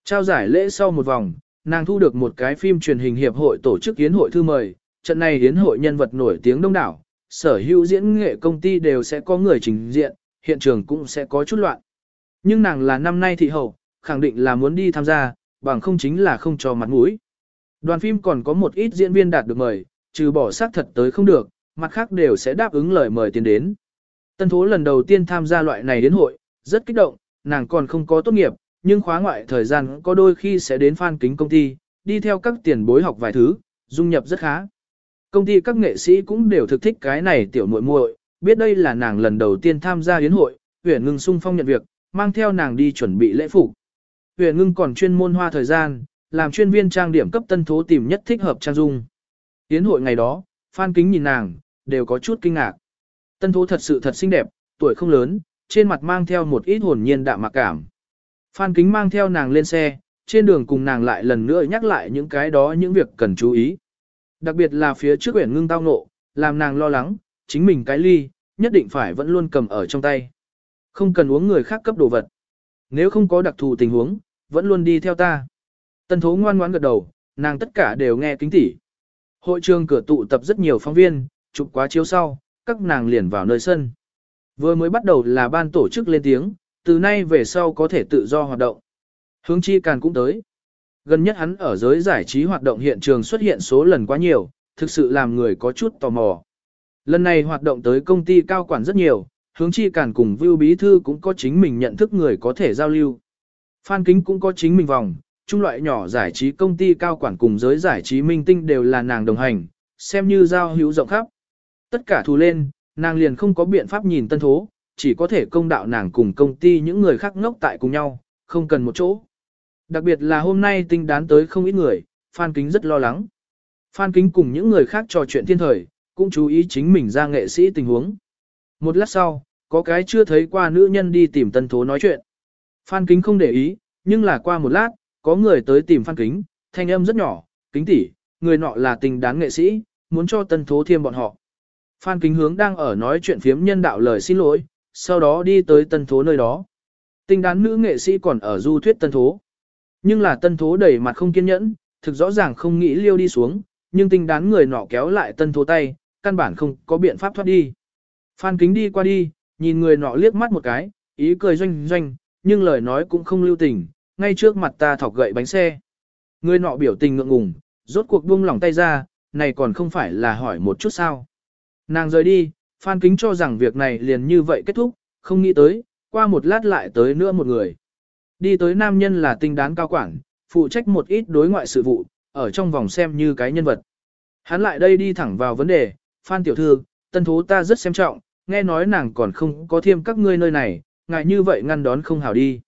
Trao giải lễ sau một vòng, nàng thu được một cái phim truyền hình hiệp hội tổ chức yến hội thư mời, trận này yến hội nhân vật nổi tiếng đông đảo, sở hữu diễn nghệ công ty đều sẽ có người trình diện, hiện trường cũng sẽ có chút loạn. Nhưng nàng là năm nay thị hậu, khẳng định là muốn đi tham gia, bằng không chính là không cho mặt mũi. Đoàn phim còn có một ít diễn viên đạt được mời, trừ bỏ xác thật tới không được, mặt khác đều sẽ đáp ứng lời mời tiến đến. Tân Thố lần đầu tiên tham gia loại này đến hội, rất kích động, nàng còn không có tốt nghiệp, nhưng khóa ngoại thời gian có đôi khi sẽ đến phan kính công ty, đi theo các tiền bối học vài thứ, dung nhập rất khá. Công ty các nghệ sĩ cũng đều thực thích cái này tiểu muội muội, biết đây là nàng lần đầu tiên tham gia yến hội, Huyền Ngưng sung phong nhận việc, mang theo nàng đi chuẩn bị lễ phục. Huyền Ngưng còn chuyên môn hoa thời gian, làm chuyên viên trang điểm cấp tân thố tìm nhất thích hợp trang dung. Yến hội ngày đó, Phan Kính nhìn nàng, đều có chút kinh ngạc. Tân thố thật sự thật xinh đẹp, tuổi không lớn, trên mặt mang theo một ít hồn nhiên đạm mạc cảm. Phan Kính mang theo nàng lên xe, trên đường cùng nàng lại lần nữa nhắc lại những cái đó những việc cần chú ý. Đặc biệt là phía trước quyển ngưng tao nộ, làm nàng lo lắng, chính mình cái ly, nhất định phải vẫn luôn cầm ở trong tay. Không cần uống người khác cấp đồ vật. Nếu không có đặc thù tình huống, vẫn luôn đi theo ta. Tân thố ngoan ngoãn gật đầu, nàng tất cả đều nghe kính tỉ. Hội trường cửa tụ tập rất nhiều phóng viên, chụp quá chiếu sau, các nàng liền vào nơi sân. Vừa mới bắt đầu là ban tổ chức lên tiếng, từ nay về sau có thể tự do hoạt động. Hướng chi càn cũng tới. Gần nhất hắn ở giới giải trí hoạt động hiện trường xuất hiện số lần quá nhiều, thực sự làm người có chút tò mò. Lần này hoạt động tới công ty cao quản rất nhiều, hướng chi càn cùng Vưu Bí Thư cũng có chính mình nhận thức người có thể giao lưu. Phan Kính cũng có chính mình vòng, trung loại nhỏ giải trí công ty cao quản cùng giới giải trí minh tinh đều là nàng đồng hành, xem như giao hữu rộng khắp. Tất cả thù lên, nàng liền không có biện pháp nhìn tân thố, chỉ có thể công đạo nàng cùng công ty những người khác ngốc tại cùng nhau, không cần một chỗ. Đặc biệt là hôm nay tinh đán tới không ít người, Phan Kính rất lo lắng. Phan Kính cùng những người khác trò chuyện thiên thời, cũng chú ý chính mình ra nghệ sĩ tình huống. Một lát sau, có cái chưa thấy qua nữ nhân đi tìm tân thố nói chuyện. Phan Kính không để ý, nhưng là qua một lát, có người tới tìm Phan Kính, thanh âm rất nhỏ, kính tỷ, người nọ là tình đáng nghệ sĩ, muốn cho tân thố thiêm bọn họ. Phan Kính hướng đang ở nói chuyện phiếm nhân đạo lời xin lỗi, sau đó đi tới tân thố nơi đó. Tình đán nữ nghệ sĩ còn ở du thuyết tân thố. Nhưng là tân thố đầy mặt không kiên nhẫn, thực rõ ràng không nghĩ liêu đi xuống, nhưng tình đán người nọ kéo lại tân thố tay, căn bản không có biện pháp thoát đi. Phan Kính đi qua đi, nhìn người nọ liếc mắt một cái, ý cười doanh doanh, nhưng lời nói cũng không lưu tình, ngay trước mặt ta thọc gậy bánh xe. Người nọ biểu tình ngượng ngùng, rốt cuộc buông lỏng tay ra, này còn không phải là hỏi một chút sao. Nàng rời đi, Phan Kính cho rằng việc này liền như vậy kết thúc, không nghĩ tới, qua một lát lại tới nữa một người. Đi tới nam nhân là tinh đán cao quản, phụ trách một ít đối ngoại sự vụ, ở trong vòng xem như cái nhân vật. Hắn lại đây đi thẳng vào vấn đề, Phan tiểu thư, tân thố ta rất xem trọng, nghe nói nàng còn không có thêm các ngươi nơi này, ngài như vậy ngăn đón không hảo đi.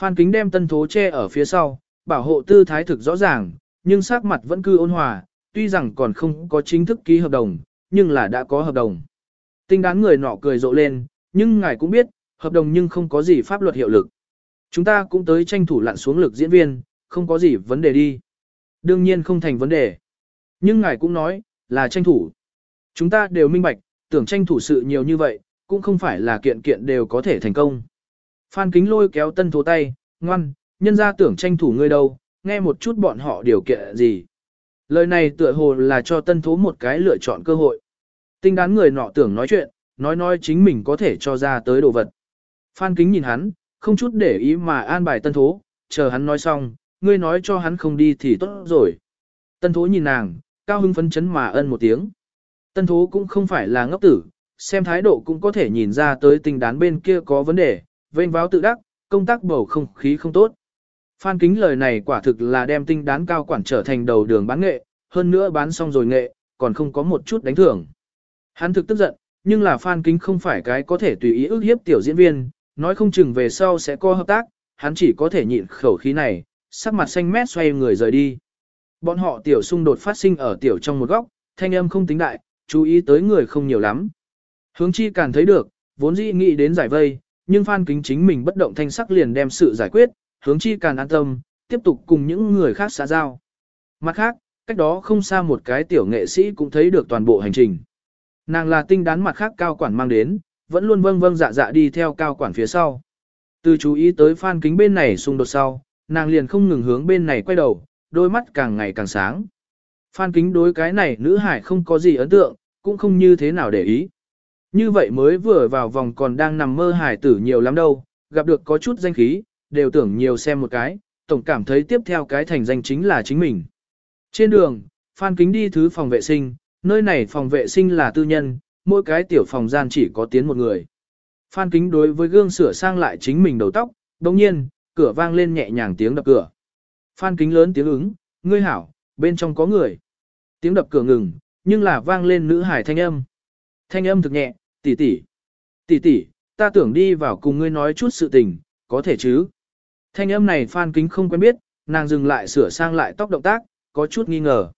Phan kính đem tân thố che ở phía sau, bảo hộ tư thái thực rõ ràng, nhưng sắc mặt vẫn cứ ôn hòa, tuy rằng còn không có chính thức ký hợp đồng, nhưng là đã có hợp đồng. Tinh đán người nọ cười rộ lên, nhưng ngài cũng biết, hợp đồng nhưng không có gì pháp luật hiệu lực. Chúng ta cũng tới tranh thủ lặn xuống lực diễn viên, không có gì vấn đề đi. Đương nhiên không thành vấn đề. Nhưng ngài cũng nói, là tranh thủ. Chúng ta đều minh bạch, tưởng tranh thủ sự nhiều như vậy, cũng không phải là kiện kiện đều có thể thành công. Phan kính lôi kéo tân thố tay, ngoan, nhân ra tưởng tranh thủ ngươi đâu, nghe một chút bọn họ điều kiện gì. Lời này tựa hồ là cho tân thố một cái lựa chọn cơ hội. Tinh đán người nọ tưởng nói chuyện, nói nói chính mình có thể cho ra tới đồ vật. Phan kính nhìn hắn, không chút để ý mà an bài tân thố, chờ hắn nói xong, ngươi nói cho hắn không đi thì tốt rồi. Tân thố nhìn nàng, cao hưng phấn chấn mà ân một tiếng. Tân thố cũng không phải là ngốc tử, xem thái độ cũng có thể nhìn ra tới tình đán bên kia có vấn đề, vênh váo tự đắc, công tác bầu không khí không tốt. Phan kính lời này quả thực là đem tinh đán cao quản trở thành đầu đường bán nghệ, hơn nữa bán xong rồi nghệ, còn không có một chút đánh thưởng. Hắn thực tức giận, nhưng là Phan kính không phải cái có thể tùy ý ước hiếp tiểu diễn viên, nói không chừng về sau sẽ có hợp tác, hắn chỉ có thể nhịn khẩu khí này, sắc mặt xanh mét xoay người rời đi. Bọn họ tiểu xung đột phát sinh ở tiểu trong một góc, thanh âm không tính đại, chú ý tới người không nhiều lắm. Hướng chi càng thấy được, vốn dĩ nghĩ đến giải vây, nhưng Phan Kính chính mình bất động thanh sắc liền đem sự giải quyết, hướng chi càng an tâm, tiếp tục cùng những người khác xã giao. Mặt khác, cách đó không xa một cái tiểu nghệ sĩ cũng thấy được toàn bộ hành trình. Nàng là tinh đán mặt khác cao quản mang đến, vẫn luôn vâng vâng dạ dạ đi theo cao quản phía sau. Từ chú ý tới Phan Kính bên này xung đột sau, nàng liền không ngừng hướng bên này quay đầu, đôi mắt càng ngày càng sáng. Phan Kính đối cái này nữ hải không có gì ấn tượng, cũng không như thế nào để ý. Như vậy mới vừa vào vòng còn đang nằm mơ hải tử nhiều lắm đâu, gặp được có chút danh khí, đều tưởng nhiều xem một cái, tổng cảm thấy tiếp theo cái thành danh chính là chính mình. Trên đường, Phan Kính đi thứ phòng vệ sinh, nơi này phòng vệ sinh là tư nhân, mỗi cái tiểu phòng gian chỉ có tiến một người. Phan Kính đối với gương sửa sang lại chính mình đầu tóc, đồng nhiên, cửa vang lên nhẹ nhàng tiếng đập cửa. Phan Kính lớn tiếng ứng, ngươi hảo, bên trong có người. Tiếng đập cửa ngừng, nhưng là vang lên nữ hải thanh âm. Thanh âm thực nhẹ, tỷ tỷ, tỷ tỷ, ta tưởng đi vào cùng ngươi nói chút sự tình, có thể chứ? Thanh âm này Phan Kính không quen biết, nàng dừng lại sửa sang lại tóc động tác, có chút nghi ngờ.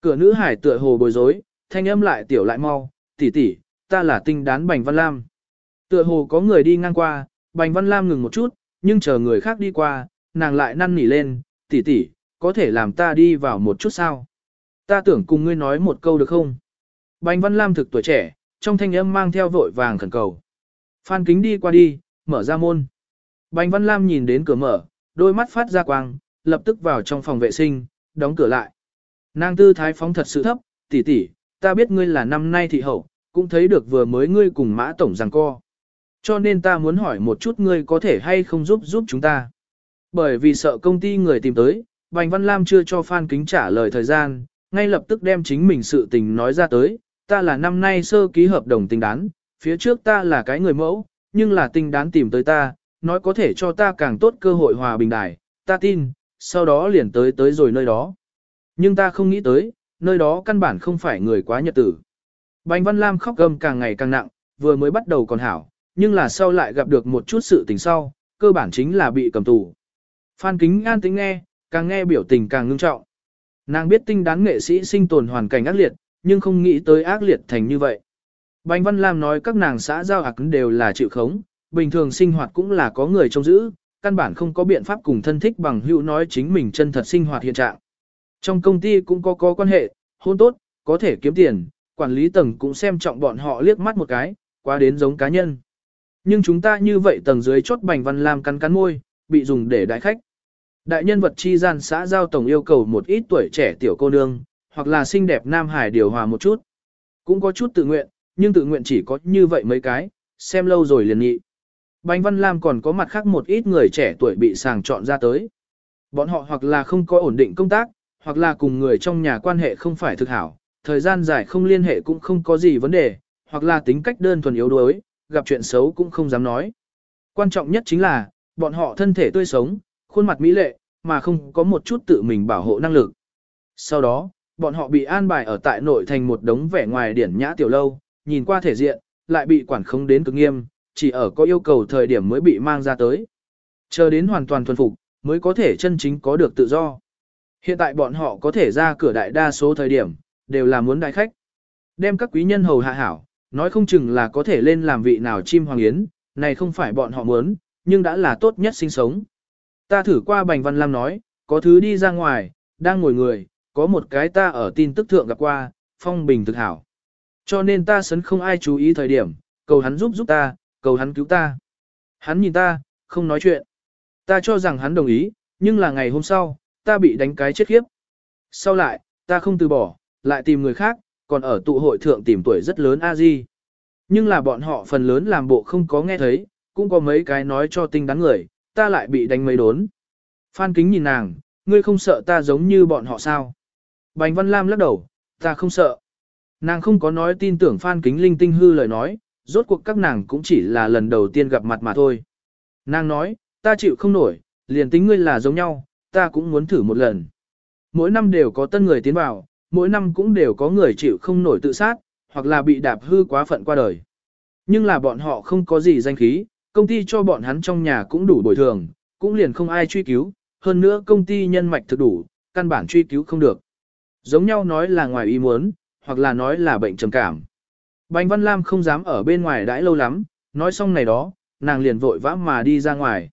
Cửa nữ hải tựa hồ bối rối, thanh âm lại tiểu lại mau, tỷ tỷ, ta là tinh đán Bành Văn Lam. Tựa hồ có người đi ngang qua, Bành Văn Lam ngừng một chút, nhưng chờ người khác đi qua, nàng lại năn nỉ lên, tỷ tỷ, có thể làm ta đi vào một chút sao? Ta tưởng cùng ngươi nói một câu được không? Bành Văn Lam thực tuổi trẻ, trong thanh âm mang theo vội vàng khẩn cầu. Phan Kính đi qua đi, mở ra môn. Bành Văn Lam nhìn đến cửa mở, đôi mắt phát ra quang, lập tức vào trong phòng vệ sinh, đóng cửa lại. Nàng tư thái phóng thật sự thấp, tỷ tỷ, ta biết ngươi là năm nay thị hậu, cũng thấy được vừa mới ngươi cùng mã tổng rằng co. Cho nên ta muốn hỏi một chút ngươi có thể hay không giúp giúp chúng ta. Bởi vì sợ công ty người tìm tới, Bành Văn Lam chưa cho Phan Kính trả lời thời gian, ngay lập tức đem chính mình sự tình nói ra tới, ta là năm nay sơ ký hợp đồng tình đán, phía trước ta là cái người mẫu, nhưng là tình đán tìm tới ta, nói có thể cho ta càng tốt cơ hội hòa bình đài, ta tin, sau đó liền tới tới rồi nơi đó. Nhưng ta không nghĩ tới, nơi đó căn bản không phải người quá nhật tử. Bành Văn Lam khóc gầm càng ngày càng nặng, vừa mới bắt đầu còn hảo, nhưng là sau lại gặp được một chút sự tình sau, cơ bản chính là bị cầm tù. Phan Kính an tính nghe, càng nghe biểu tình càng ngưng trọng. Nàng biết tinh đán nghệ sĩ sinh tồn hoàn cảnh ác liệt, nhưng không nghĩ tới ác liệt thành như vậy. Bành Văn Lam nói các nàng xã giao ạc đều là chịu khống, bình thường sinh hoạt cũng là có người trông giữ, căn bản không có biện pháp cùng thân thích bằng hữu nói chính mình chân thật sinh hoạt hiện trạng. Trong công ty cũng có có quan hệ, hôn tốt, có thể kiếm tiền, quản lý tầng cũng xem trọng bọn họ liếc mắt một cái, quá đến giống cá nhân. Nhưng chúng ta như vậy tầng dưới chốt Bành Văn Lam cắn cắn môi, bị dùng để đại khách. Đại nhân vật chi gian xã giao tổng yêu cầu một ít tuổi trẻ tiểu cô nương, hoặc là xinh đẹp nam hải điều hòa một chút. Cũng có chút tự nguyện, nhưng tự nguyện chỉ có như vậy mấy cái, xem lâu rồi liền nhị. Bánh Văn Lam còn có mặt khác một ít người trẻ tuổi bị sàng chọn ra tới. Bọn họ hoặc là không có ổn định công tác, hoặc là cùng người trong nhà quan hệ không phải thực hảo, thời gian dài không liên hệ cũng không có gì vấn đề, hoặc là tính cách đơn thuần yếu đuối, gặp chuyện xấu cũng không dám nói. Quan trọng nhất chính là, bọn họ thân thể tươi sống, khuôn mặt mỹ lệ, mà không có một chút tự mình bảo hộ năng lực. Sau đó, bọn họ bị an bài ở tại nội thành một đống vẻ ngoài điển nhã tiểu lâu, nhìn qua thể diện, lại bị quản khống đến cực nghiêm, chỉ ở có yêu cầu thời điểm mới bị mang ra tới. Chờ đến hoàn toàn thuần phục, mới có thể chân chính có được tự do. Hiện tại bọn họ có thể ra cửa đại đa số thời điểm, đều là muốn đại khách. Đem các quý nhân hầu hạ hảo, nói không chừng là có thể lên làm vị nào chim hoàng yến, này không phải bọn họ muốn, nhưng đã là tốt nhất sinh sống. Ta thử qua Bành Văn Lam nói, có thứ đi ra ngoài, đang ngồi người, có một cái ta ở tin tức thượng gặp qua, phong bình thực hảo. Cho nên ta sấn không ai chú ý thời điểm, cầu hắn giúp giúp ta, cầu hắn cứu ta. Hắn nhìn ta, không nói chuyện. Ta cho rằng hắn đồng ý, nhưng là ngày hôm sau, ta bị đánh cái chết khiếp. Sau lại, ta không từ bỏ, lại tìm người khác, còn ở tụ hội thượng tìm tuổi rất lớn a di. Nhưng là bọn họ phần lớn làm bộ không có nghe thấy, cũng có mấy cái nói cho tinh đáng người, ta lại bị đánh mấy đốn. Phan kính nhìn nàng, ngươi không sợ ta giống như bọn họ sao? Bành Văn Lam lắc đầu, ta không sợ. Nàng không có nói tin tưởng Phan kính linh tinh hư lời nói, rốt cuộc các nàng cũng chỉ là lần đầu tiên gặp mặt mà thôi. Nàng nói, ta chịu không nổi, liền tính ngươi là giống nhau, ta cũng muốn thử một lần. Mỗi năm đều có tân người tiến vào, mỗi năm cũng đều có người chịu không nổi tự sát, hoặc là bị đạp hư quá phận qua đời. Nhưng là bọn họ không có gì danh khí, công ty cho bọn hắn trong nhà cũng đủ bồi thường, cũng liền không ai truy cứu, hơn nữa công ty nhân mạch thực đủ, căn bản truy cứu không được. Giống nhau nói là ngoài ý muốn, hoặc là nói là bệnh trầm cảm. Bành Văn Lam không dám ở bên ngoài đãi lâu lắm, nói xong này đó, nàng liền vội vã mà đi ra ngoài.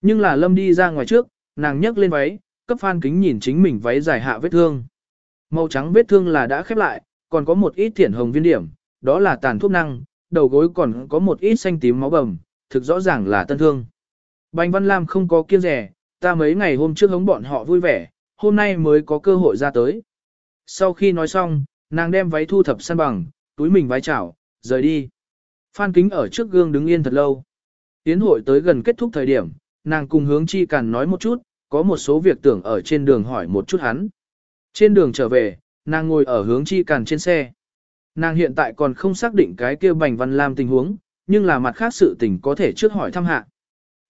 Nhưng là Lâm đi ra ngoài trước, nàng nhấc lên váy, cấp Phan Kính nhìn chính mình váy dài hạ vết thương. Màu trắng vết thương là đã khép lại, còn có một ít thiển hồng viên điểm, đó là tàn thuốc năng, đầu gối còn có một ít xanh tím máu bầm, thực rõ ràng là tân thương. Bành Văn Lam không có kiêng rẻ, ta mấy ngày hôm trước hống bọn họ vui vẻ, hôm nay mới có cơ hội ra tới. Sau khi nói xong, nàng đem váy thu thập săn bằng, túi mình vái chảo, rời đi. Phan Kính ở trước gương đứng yên thật lâu. Tiến hội tới gần kết thúc thời điểm, nàng cùng hướng chi càn nói một chút, có một số việc tưởng ở trên đường hỏi một chút hắn. Trên đường trở về, nàng ngồi ở hướng chi càn trên xe. Nàng hiện tại còn không xác định cái kia bành văn lam tình huống, nhưng là mặt khác sự tình có thể trước hỏi thăm hạ.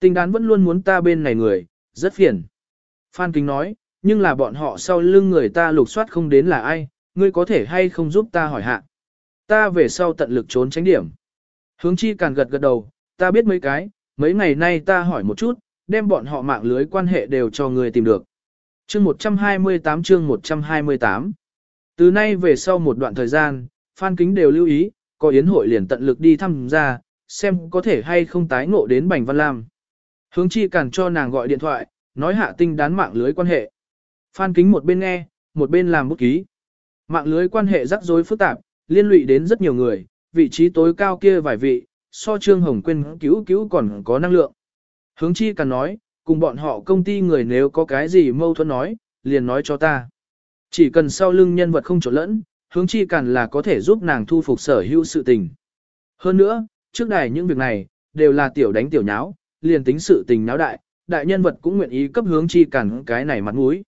Tình đán vẫn luôn muốn ta bên này người, rất phiền. Phan Kính nói, nhưng là bọn họ sau lưng người ta lục soát không đến là ai, ngươi có thể hay không giúp ta hỏi hạ. Ta về sau tận lực trốn tránh điểm. Hướng chi càng gật gật đầu, ta biết mấy cái, mấy ngày nay ta hỏi một chút, đem bọn họ mạng lưới quan hệ đều cho người tìm được. Chương 128 chương 128 Từ nay về sau một đoạn thời gian, Phan Kính đều lưu ý, có yến hội liền tận lực đi thăm ra, xem có thể hay không tái ngộ đến Bành Văn Lam. Hướng chi cản cho nàng gọi điện thoại, nói hạ tinh đán mạng lưới quan hệ. Phan Kính một bên nghe, một bên làm bút ký. Mạng lưới quan hệ rắc rối phức tạp, liên lụy đến rất nhiều người, vị trí tối cao kia vài vị, so Trương Hồng Quyên cứu cứu còn có năng lượng. Hướng chi cần nói, cùng bọn họ công ty người nếu có cái gì mâu thuẫn nói, liền nói cho ta. Chỉ cần sau lưng nhân vật không trộn lẫn, hướng chi cần là có thể giúp nàng thu phục sở hữu sự tình. Hơn nữa, trước đài những việc này, đều là tiểu đánh tiểu nháo, liền tính sự tình náo đại, đại nhân vật cũng nguyện ý cấp hướng chi cần cái này mặt mũi.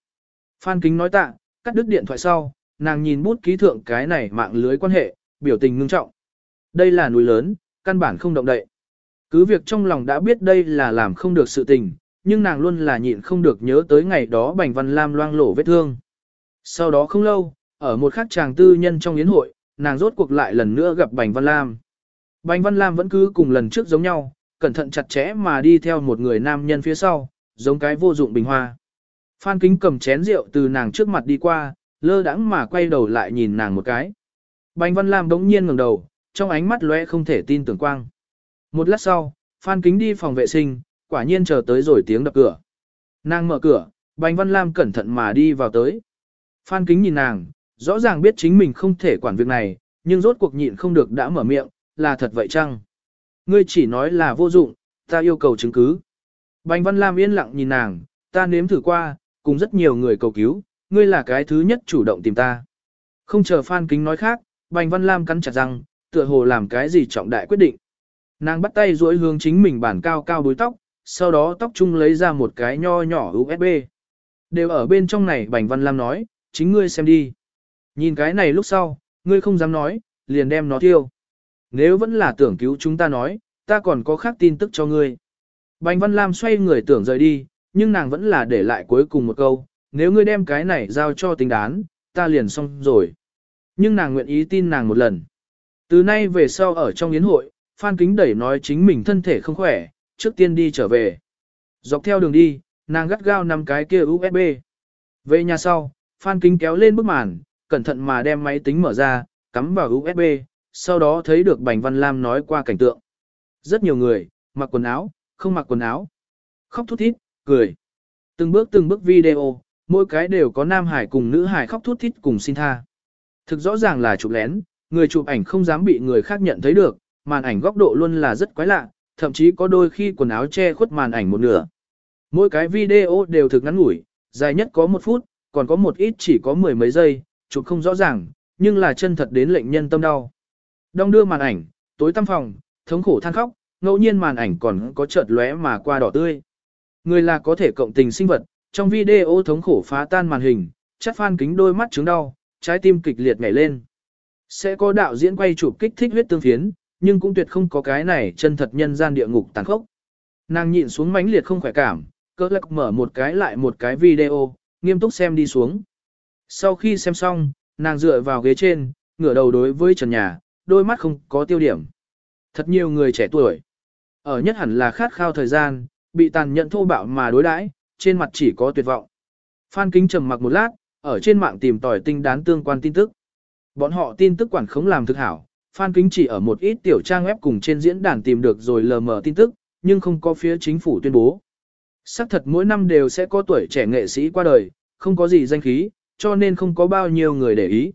Phan Kính nói tạ, cắt đứt điện thoại sau, nàng nhìn bút ký thượng cái này mạng lưới quan hệ, biểu tình ngưng trọng. Đây là núi lớn, căn bản không động đậy. Cứ việc trong lòng đã biết đây là làm không được sự tình, nhưng nàng luôn là nhịn không được nhớ tới ngày đó Bành Văn Lam loang lổ vết thương. Sau đó không lâu, ở một khắc chàng tư nhân trong yến hội, nàng rốt cuộc lại lần nữa gặp Bành Văn Lam. Bành Văn Lam vẫn cứ cùng lần trước giống nhau, cẩn thận chặt chẽ mà đi theo một người nam nhân phía sau, giống cái vô dụng bình hoa. Phan Kính cầm chén rượu từ nàng trước mặt đi qua, lơ đãng mà quay đầu lại nhìn nàng một cái. Bành Văn Lam đống nhiên ngẩng đầu, trong ánh mắt lóe không thể tin tưởng quang. Một lát sau, Phan Kính đi phòng vệ sinh, quả nhiên chờ tới rồi tiếng đập cửa. Nàng mở cửa, Bành Văn Lam cẩn thận mà đi vào tới. Phan Kính nhìn nàng, rõ ràng biết chính mình không thể quản việc này, nhưng rốt cuộc nhịn không được đã mở miệng, là thật vậy chăng? Ngươi chỉ nói là vô dụng, ta yêu cầu chứng cứ. Bành Văn Lam yên lặng nhìn nàng, ta nếm thử qua, cùng rất nhiều người cầu cứu, ngươi là cái thứ nhất chủ động tìm ta. Không chờ Phan Kính nói khác, Bành Văn Lam cắn chặt răng, tựa hồ làm cái gì trọng đại quyết định. Nàng bắt tay duỗi hướng chính mình bản cao cao đối tóc, sau đó tóc chung lấy ra một cái nho nhỏ USB. Đều ở bên trong này Bành Văn Lam nói, chính ngươi xem đi. Nhìn cái này lúc sau, ngươi không dám nói, liền đem nó tiêu. Nếu vẫn là tưởng cứu chúng ta nói, ta còn có khác tin tức cho ngươi. Bành Văn Lam xoay người tưởng rời đi, nhưng nàng vẫn là để lại cuối cùng một câu, nếu ngươi đem cái này giao cho tính đán, ta liền xong rồi. Nhưng nàng nguyện ý tin nàng một lần. Từ nay về sau ở trong yến hội, Phan Kính đẩy nói chính mình thân thể không khỏe, trước tiên đi trở về. Dọc theo đường đi, nàng gắt gao nằm cái kia USB. Về nhà sau, Phan Kính kéo lên bức màn, cẩn thận mà đem máy tính mở ra, cắm vào USB, sau đó thấy được Bành Văn Lam nói qua cảnh tượng. Rất nhiều người, mặc quần áo, không mặc quần áo. Khóc thút thít, cười. Từng bước từng bước video, mỗi cái đều có nam hải cùng nữ hải khóc thút thít cùng xin tha. Thực rõ ràng là chụp lén, người chụp ảnh không dám bị người khác nhận thấy được, màn ảnh góc độ luôn là rất quái lạ, thậm chí có đôi khi quần áo che khuất màn ảnh một nửa. Mỗi cái video đều thực ngắn ngủi, dài nhất có một phút, còn có một ít chỉ có mười mấy giây, chụp không rõ ràng, nhưng là chân thật đến lệnh nhân tâm đau. đông đưa màn ảnh, tối tăm phòng, thống khổ than khóc, ngẫu nhiên màn ảnh còn có chợt lóe mà qua đỏ tươi. Người là có thể cộng tình sinh vật, trong video thống khổ phá tan màn hình, chắc phan kính đôi mắt chứng đau, trái tim kịch liệt nhảy lên. Sẽ có đạo diễn quay chụp kích thích huyết tương phiến, nhưng cũng tuyệt không có cái này chân thật nhân gian địa ngục tàn khốc. Nàng nhịn xuống mãnh liệt không khỏe cảm, cỡ lắc mở một cái lại một cái video, nghiêm túc xem đi xuống. Sau khi xem xong, nàng dựa vào ghế trên, ngửa đầu đối với trần nhà, đôi mắt không có tiêu điểm. Thật nhiều người trẻ tuổi. Ở nhất hẳn là khát khao thời gian, bị tàn nhẫn thô bạo mà đối đãi, trên mặt chỉ có tuyệt vọng. Phan Kính trầm mặc một lát, ở trên mạng tìm tòi tinh đán tương quan tin tức. Bọn họ tin tức quản khống làm thực hảo, Phan Kính chỉ ở một ít tiểu trang web cùng trên diễn đàn tìm được rồi lờ mờ tin tức, nhưng không có phía chính phủ tuyên bố. Sắc thật mỗi năm đều sẽ có tuổi trẻ nghệ sĩ qua đời, không có gì danh khí, cho nên không có bao nhiêu người để ý.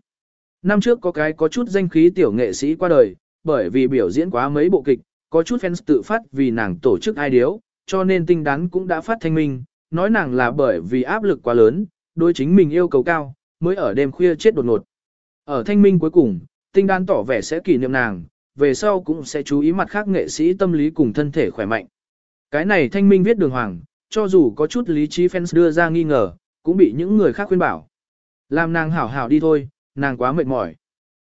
Năm trước có cái có chút danh khí tiểu nghệ sĩ qua đời, bởi vì biểu diễn quá mấy bộ kịch, có chút fans tự phát vì nàng tổ chức ai điếu, cho nên tinh đắn cũng đã phát thanh minh, nói nàng là bởi vì áp lực quá lớn, đối chính mình yêu cầu cao, mới ở đêm khuya chết đột ngột. Ở thanh minh cuối cùng, tinh Đán tỏ vẻ sẽ kỷ niệm nàng, về sau cũng sẽ chú ý mặt khác nghệ sĩ tâm lý cùng thân thể khỏe mạnh. Cái này thanh minh viết đường hoàng, cho dù có chút lý trí fans đưa ra nghi ngờ, cũng bị những người khác khuyên bảo. Làm nàng hảo hảo đi thôi, nàng quá mệt mỏi.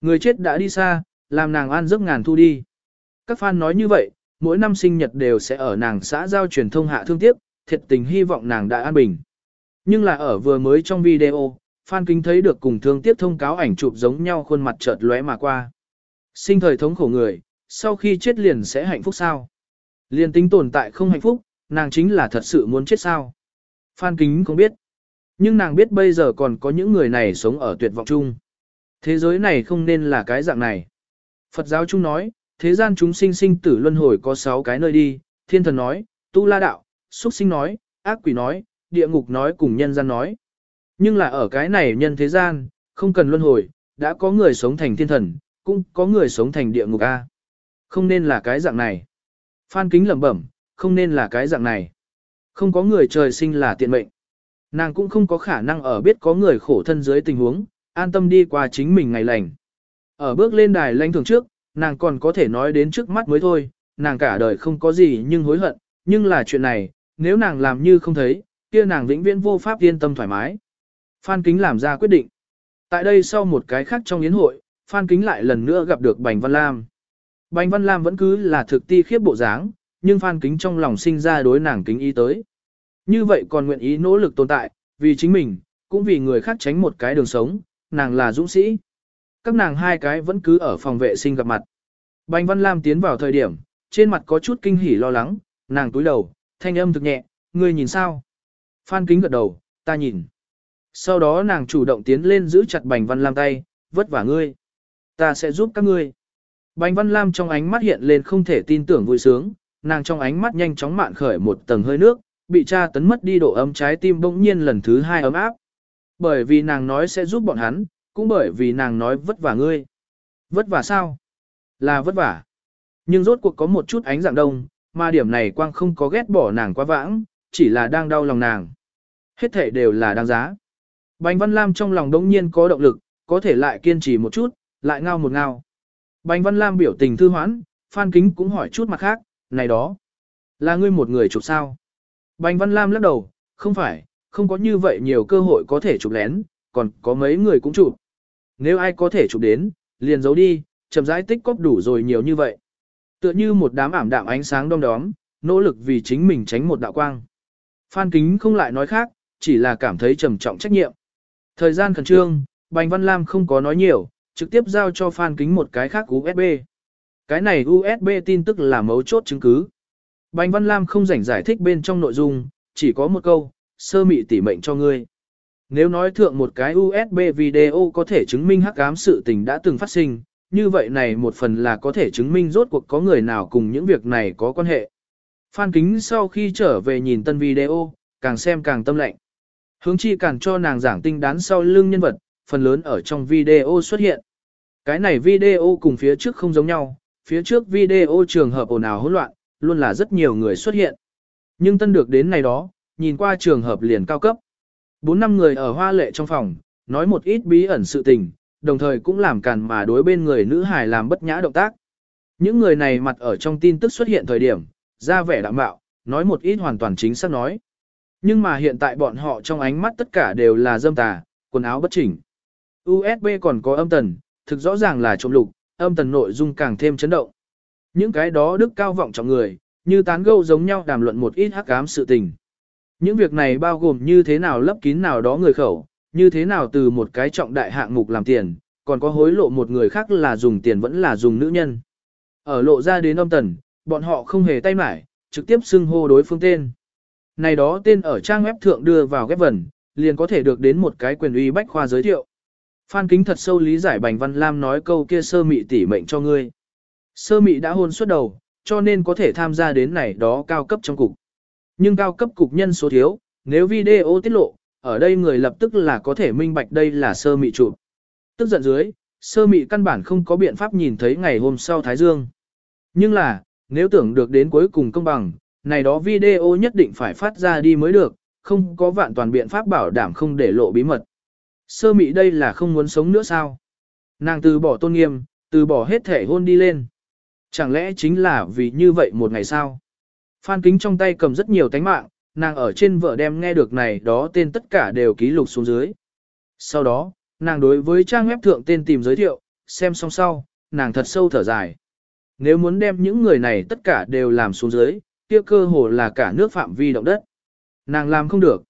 Người chết đã đi xa, làm nàng an giấc ngàn thu đi. Các fan nói như vậy, mỗi năm sinh nhật đều sẽ ở nàng xã giao truyền thông hạ thương tiếc, thiệt tình hy vọng nàng đã an bình. Nhưng là ở vừa mới trong video, Phan Kính thấy được cùng thương tiếc thông cáo ảnh chụp giống nhau khuôn mặt chợt lóe mà qua. Sinh thời thống khổ người, sau khi chết liền sẽ hạnh phúc sao? Liền tính tồn tại không hạnh phúc, nàng chính là thật sự muốn chết sao? Phan Kính không biết. Nhưng nàng biết bây giờ còn có những người này sống ở tuyệt vọng chung. Thế giới này không nên là cái dạng này. Phật giáo chung nói, thế gian chúng sinh sinh tử luân hồi có 6 cái nơi đi, thiên thần nói, tu la đạo, xuất sinh nói, ác quỷ nói, địa ngục nói cùng nhân gian nói. Nhưng là ở cái này nhân thế gian, không cần luân hồi, đã có người sống thành thiên thần, cũng có người sống thành địa ngục A. Không nên là cái dạng này. Phan kính lẩm bẩm, không nên là cái dạng này. Không có người trời sinh là tiện mệnh. Nàng cũng không có khả năng ở biết có người khổ thân dưới tình huống, an tâm đi qua chính mình ngày lành. Ở bước lên đài lãnh thường trước, nàng còn có thể nói đến trước mắt mới thôi, nàng cả đời không có gì nhưng hối hận, nhưng là chuyện này, nếu nàng làm như không thấy, kia nàng vĩnh viễn vô pháp yên tâm thoải mái. Phan Kính làm ra quyết định. Tại đây sau một cái khác trong yến hội, Phan Kính lại lần nữa gặp được Bành Văn Lam. Bành Văn Lam vẫn cứ là thực ti khiếp bộ dáng, nhưng Phan Kính trong lòng sinh ra đối nàng kính ý tới. Như vậy còn nguyện ý nỗ lực tồn tại, vì chính mình, cũng vì người khác tránh một cái đường sống, nàng là dũng sĩ. Các nàng hai cái vẫn cứ ở phòng vệ sinh gặp mặt. Bành Văn Lam tiến vào thời điểm, trên mặt có chút kinh hỉ lo lắng, nàng túi đầu, thanh âm thực nhẹ, ngươi nhìn sao? Phan Kính gật đầu, ta nhìn. Sau đó nàng chủ động tiến lên giữ chặt Bành Văn Lam tay, vất vả ngươi. Ta sẽ giúp các ngươi. Bành Văn Lam trong ánh mắt hiện lên không thể tin tưởng vui sướng, nàng trong ánh mắt nhanh chóng mạn khởi một tầng hơi nước, bị cha tấn mất đi độ ấm trái tim bỗng nhiên lần thứ hai ấm áp. Bởi vì nàng nói sẽ giúp bọn hắn, cũng bởi vì nàng nói vất vả ngươi. Vất vả sao? Là vất vả. Nhưng rốt cuộc có một chút ánh dạng đông, mà điểm này quang không có ghét bỏ nàng quá vãng, chỉ là đang đau lòng nàng. Hết thể đều là đáng giá. Bành Văn Lam trong lòng đống nhiên có động lực, có thể lại kiên trì một chút, lại ngao một ngao. Bành Văn Lam biểu tình thư hoãn, Phan Kính cũng hỏi chút mặt khác, này đó, là ngươi một người chụp sao? Bành Văn Lam lắc đầu, không phải, không có như vậy nhiều cơ hội có thể chụp lén, còn có mấy người cũng chụp. Nếu ai có thể chụp đến, liền giấu đi, chậm rãi tích cóp đủ rồi nhiều như vậy. Tựa như một đám ảm đạm ánh sáng đom đóm, nỗ lực vì chính mình tránh một đạo quang. Phan Kính không lại nói khác, chỉ là cảm thấy trầm trọng trách nhiệm. Thời gian khẩn trương, Bành Văn Lam không có nói nhiều, trực tiếp giao cho Phan Kính một cái khác USB. Cái này USB tin tức là mấu chốt chứng cứ. Bành Văn Lam không rảnh giải thích bên trong nội dung, chỉ có một câu, sơ mị tỉ mệnh cho ngươi. Nếu nói thượng một cái USB video có thể chứng minh hắc ám sự tình đã từng phát sinh, như vậy này một phần là có thể chứng minh rốt cuộc có người nào cùng những việc này có quan hệ. Phan Kính sau khi trở về nhìn tân video, càng xem càng tâm lạnh. Hướng chi càng cho nàng giảng tinh đán sau lưng nhân vật, phần lớn ở trong video xuất hiện. Cái này video cùng phía trước không giống nhau, phía trước video trường hợp ồn ào hỗn loạn, luôn là rất nhiều người xuất hiện. Nhưng tân được đến này đó, nhìn qua trường hợp liền cao cấp. Bốn năm người ở hoa lệ trong phòng, nói một ít bí ẩn sự tình, đồng thời cũng làm càn mà đối bên người nữ hài làm bất nhã động tác. Những người này mặt ở trong tin tức xuất hiện thời điểm, ra vẻ đạm bạo, nói một ít hoàn toàn chính xác nói. Nhưng mà hiện tại bọn họ trong ánh mắt tất cả đều là dâm tà, quần áo bất chỉnh. USB còn có âm tần, thực rõ ràng là trộm lục, âm tần nội dung càng thêm chấn động. Những cái đó đức cao vọng trọng người, như tán gẫu giống nhau đàm luận một ít hắc ám sự tình. Những việc này bao gồm như thế nào lấp kín nào đó người khẩu, như thế nào từ một cái trọng đại hạng mục làm tiền, còn có hối lộ một người khác là dùng tiền vẫn là dùng nữ nhân. Ở lộ ra đến âm tần, bọn họ không hề tay mải, trực tiếp xưng hô đối phương tên. Này đó tên ở trang web thượng đưa vào ghép vần, liền có thể được đến một cái quyền uy bách khoa giới thiệu. Phan Kính thật sâu lý giải Bành Văn Lam nói câu kia sơ mị tỉ mệnh cho ngươi. Sơ mị đã hôn suốt đầu, cho nên có thể tham gia đến này đó cao cấp trong cục. Nhưng cao cấp cục nhân số thiếu, nếu video tiết lộ, ở đây người lập tức là có thể minh bạch đây là sơ mị chụp. Tức giận dưới, sơ mị căn bản không có biện pháp nhìn thấy ngày hôm sau Thái Dương. Nhưng là, nếu tưởng được đến cuối cùng công bằng, này đó video nhất định phải phát ra đi mới được, không có vạn toàn biện pháp bảo đảm không để lộ bí mật. Sơ mị đây là không muốn sống nữa sao? Nàng từ bỏ tôn nghiêm, từ bỏ hết thể hôn đi lên. Chẳng lẽ chính là vì như vậy một ngày sao? Phan kính trong tay cầm rất nhiều tánh mạng, nàng ở trên vợ đem nghe được này đó tên tất cả đều ký lục xuống dưới. Sau đó, nàng đối với trang web thượng tên tìm giới thiệu, xem xong sau, nàng thật sâu thở dài. Nếu muốn đem những người này tất cả đều làm xuống dưới, kia cơ hồ là cả nước phạm vi động đất. Nàng làm không được.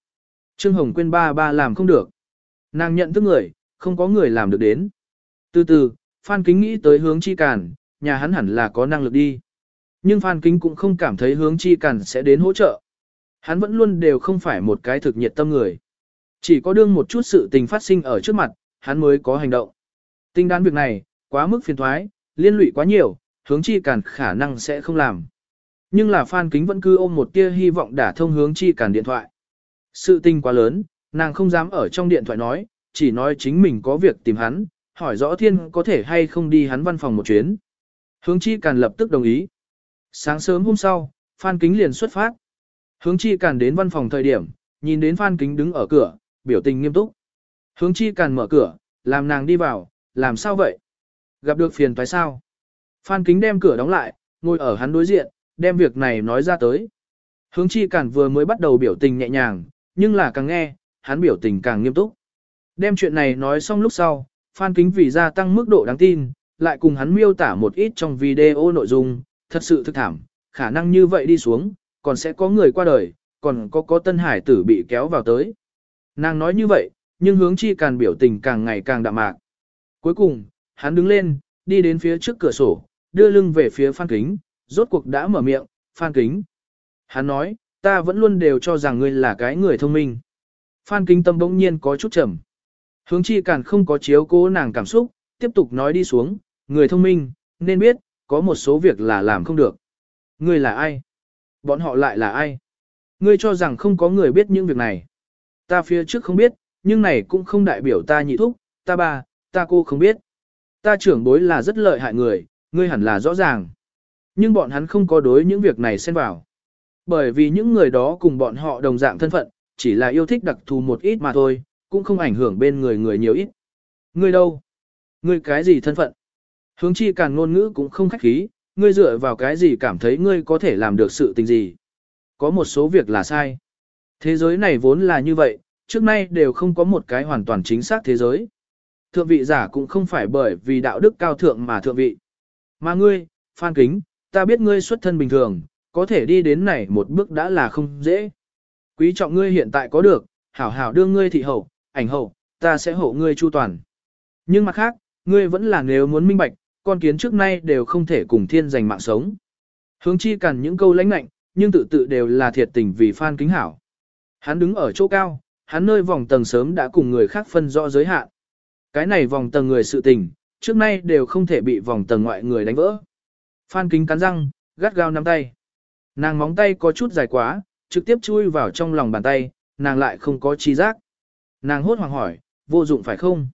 Trương Hồng Quyên ba ba làm không được. Nàng nhận thức người, không có người làm được đến. Từ từ, Phan Kính nghĩ tới hướng chi càn, nhà hắn hẳn là có năng lực đi. Nhưng Phan Kính cũng không cảm thấy hướng chi càn sẽ đến hỗ trợ. Hắn vẫn luôn đều không phải một cái thực nhiệt tâm người. Chỉ có đương một chút sự tình phát sinh ở trước mặt, hắn mới có hành động. Tinh đán việc này, quá mức phiền thoái, liên lụy quá nhiều, hướng chi càn khả năng sẽ không làm. Nhưng là Phan Kính vẫn cứ ôm một tia hy vọng đả thông hướng chi càn điện thoại. Sự tình quá lớn, nàng không dám ở trong điện thoại nói, chỉ nói chính mình có việc tìm hắn, hỏi rõ thiên có thể hay không đi hắn văn phòng một chuyến. Hướng chi càn lập tức đồng ý. Sáng sớm hôm sau, Phan Kính liền xuất phát. Hướng chi càn đến văn phòng thời điểm, nhìn đến Phan Kính đứng ở cửa, biểu tình nghiêm túc. Hướng chi càn mở cửa, làm nàng đi vào, làm sao vậy? Gặp được phiền toái sao? Phan Kính đem cửa đóng lại, ngồi ở hắn đối diện, đem việc này nói ra tới. Hướng chi càn vừa mới bắt đầu biểu tình nhẹ nhàng, nhưng là càng nghe, hắn biểu tình càng nghiêm túc. Đem chuyện này nói xong lúc sau, Phan Kính vì gia tăng mức độ đáng tin, lại cùng hắn miêu tả một ít trong video nội dung, thật sự thực thảm, khả năng như vậy đi xuống, còn sẽ có người qua đời, còn có có tân hải tử bị kéo vào tới. Nàng nói như vậy, nhưng hướng chi càn biểu tình càng ngày càng đạm mạc. Cuối cùng, hắn đứng lên, đi đến phía trước cửa sổ, đưa lưng về phía Phan Kính, rốt cuộc đã mở miệng, Phan Kính. Hắn nói, ta vẫn luôn đều cho rằng ngươi là cái người thông minh. Phan Kính tâm bỗng nhiên có chút trầm. Hướng chi càn không có chiếu cố nàng cảm xúc, tiếp tục nói đi xuống, người thông minh, nên biết, có một số việc là làm không được. Ngươi là ai? Bọn họ lại là ai? Ngươi cho rằng không có người biết những việc này. Ta phía trước không biết, nhưng này cũng không đại biểu ta nhị thúc, ta ba, ta cô không biết. Ta trưởng bối là rất lợi hại người, ngươi hẳn là rõ ràng. Nhưng bọn hắn không có đối những việc này xen vào. Bởi vì những người đó cùng bọn họ đồng dạng thân phận, chỉ là yêu thích đặc thù một ít mà thôi, cũng không ảnh hưởng bên người người nhiều ít. Ngươi đâu? Ngươi cái gì thân phận? Hướng chi càng ngôn ngữ cũng không khách khí, ngươi dựa vào cái gì cảm thấy ngươi có thể làm được sự tình gì? Có một số việc là sai. Thế giới này vốn là như vậy, trước nay đều không có một cái hoàn toàn chính xác thế giới. Thượng vị giả cũng không phải bởi vì đạo đức cao thượng mà thượng vị. Mà ngươi, Phan Kính, ta biết ngươi xuất thân bình thường, có thể đi đến này một bước đã là không dễ. Quý trọng ngươi hiện tại có được, hảo hảo đưa ngươi thị hậu, ảnh hậu, ta sẽ hộ ngươi chu toàn. Nhưng mặt khác, ngươi vẫn là nếu muốn minh bạch, con kiến trước nay đều không thể cùng thiên giành mạng sống. Hướng chi cần những câu lãnh lạnh, nhưng tự tự đều là thiệt tình vì Phan Kính Hảo. Hắn đứng ở chỗ cao, hắn nơi vòng tầng sớm đã cùng người khác phân rõ giới hạn. Cái này vòng tầng người sự tình, trước nay đều không thể bị vòng tầng ngoại người đánh vỡ. Phan Kính cắn răng, gắt gao nắm tay. Nàng móng tay có chút dài quá, trực tiếp chui vào trong lòng bàn tay, nàng lại không có trí giác. Nàng hốt hoảng hỏi, vô dụng phải không?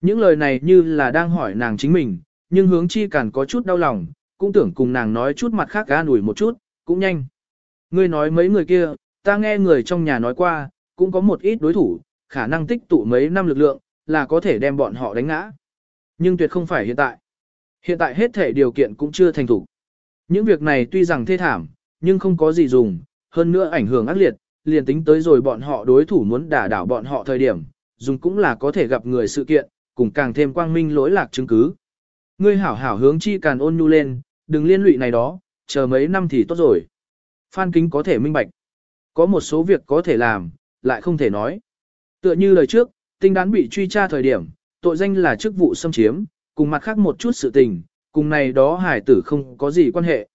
Những lời này như là đang hỏi nàng chính mình, nhưng hướng chi cản có chút đau lòng, cũng tưởng cùng nàng nói chút mặt khác ga ủi một chút, cũng nhanh. Ngươi nói mấy người kia, ta nghe người trong nhà nói qua, cũng có một ít đối thủ, khả năng tích tụ mấy năm lực lượng, là có thể đem bọn họ đánh ngã. Nhưng tuyệt không phải hiện tại. Hiện tại hết thể điều kiện cũng chưa thành thủ. Những việc này tuy rằng thê thảm, nhưng không có gì dùng, hơn nữa ảnh hưởng ác liệt, liền tính tới rồi bọn họ đối thủ muốn đả đảo bọn họ thời điểm, dùng cũng là có thể gặp người sự kiện, cùng càng thêm quang minh lỗi lạc chứng cứ. Ngươi hảo hảo hướng chi càn ôn nhu lên, đừng liên lụy này đó, chờ mấy năm thì tốt rồi. Phan Kính có thể minh bạch. Có một số việc có thể làm, lại không thể nói. Tựa như lời trước, tinh đán bị truy tra thời điểm, tội danh là chức vụ xâm chiếm, cùng mặt khác một chút sự tình, cùng này đó hải tử không có gì quan hệ.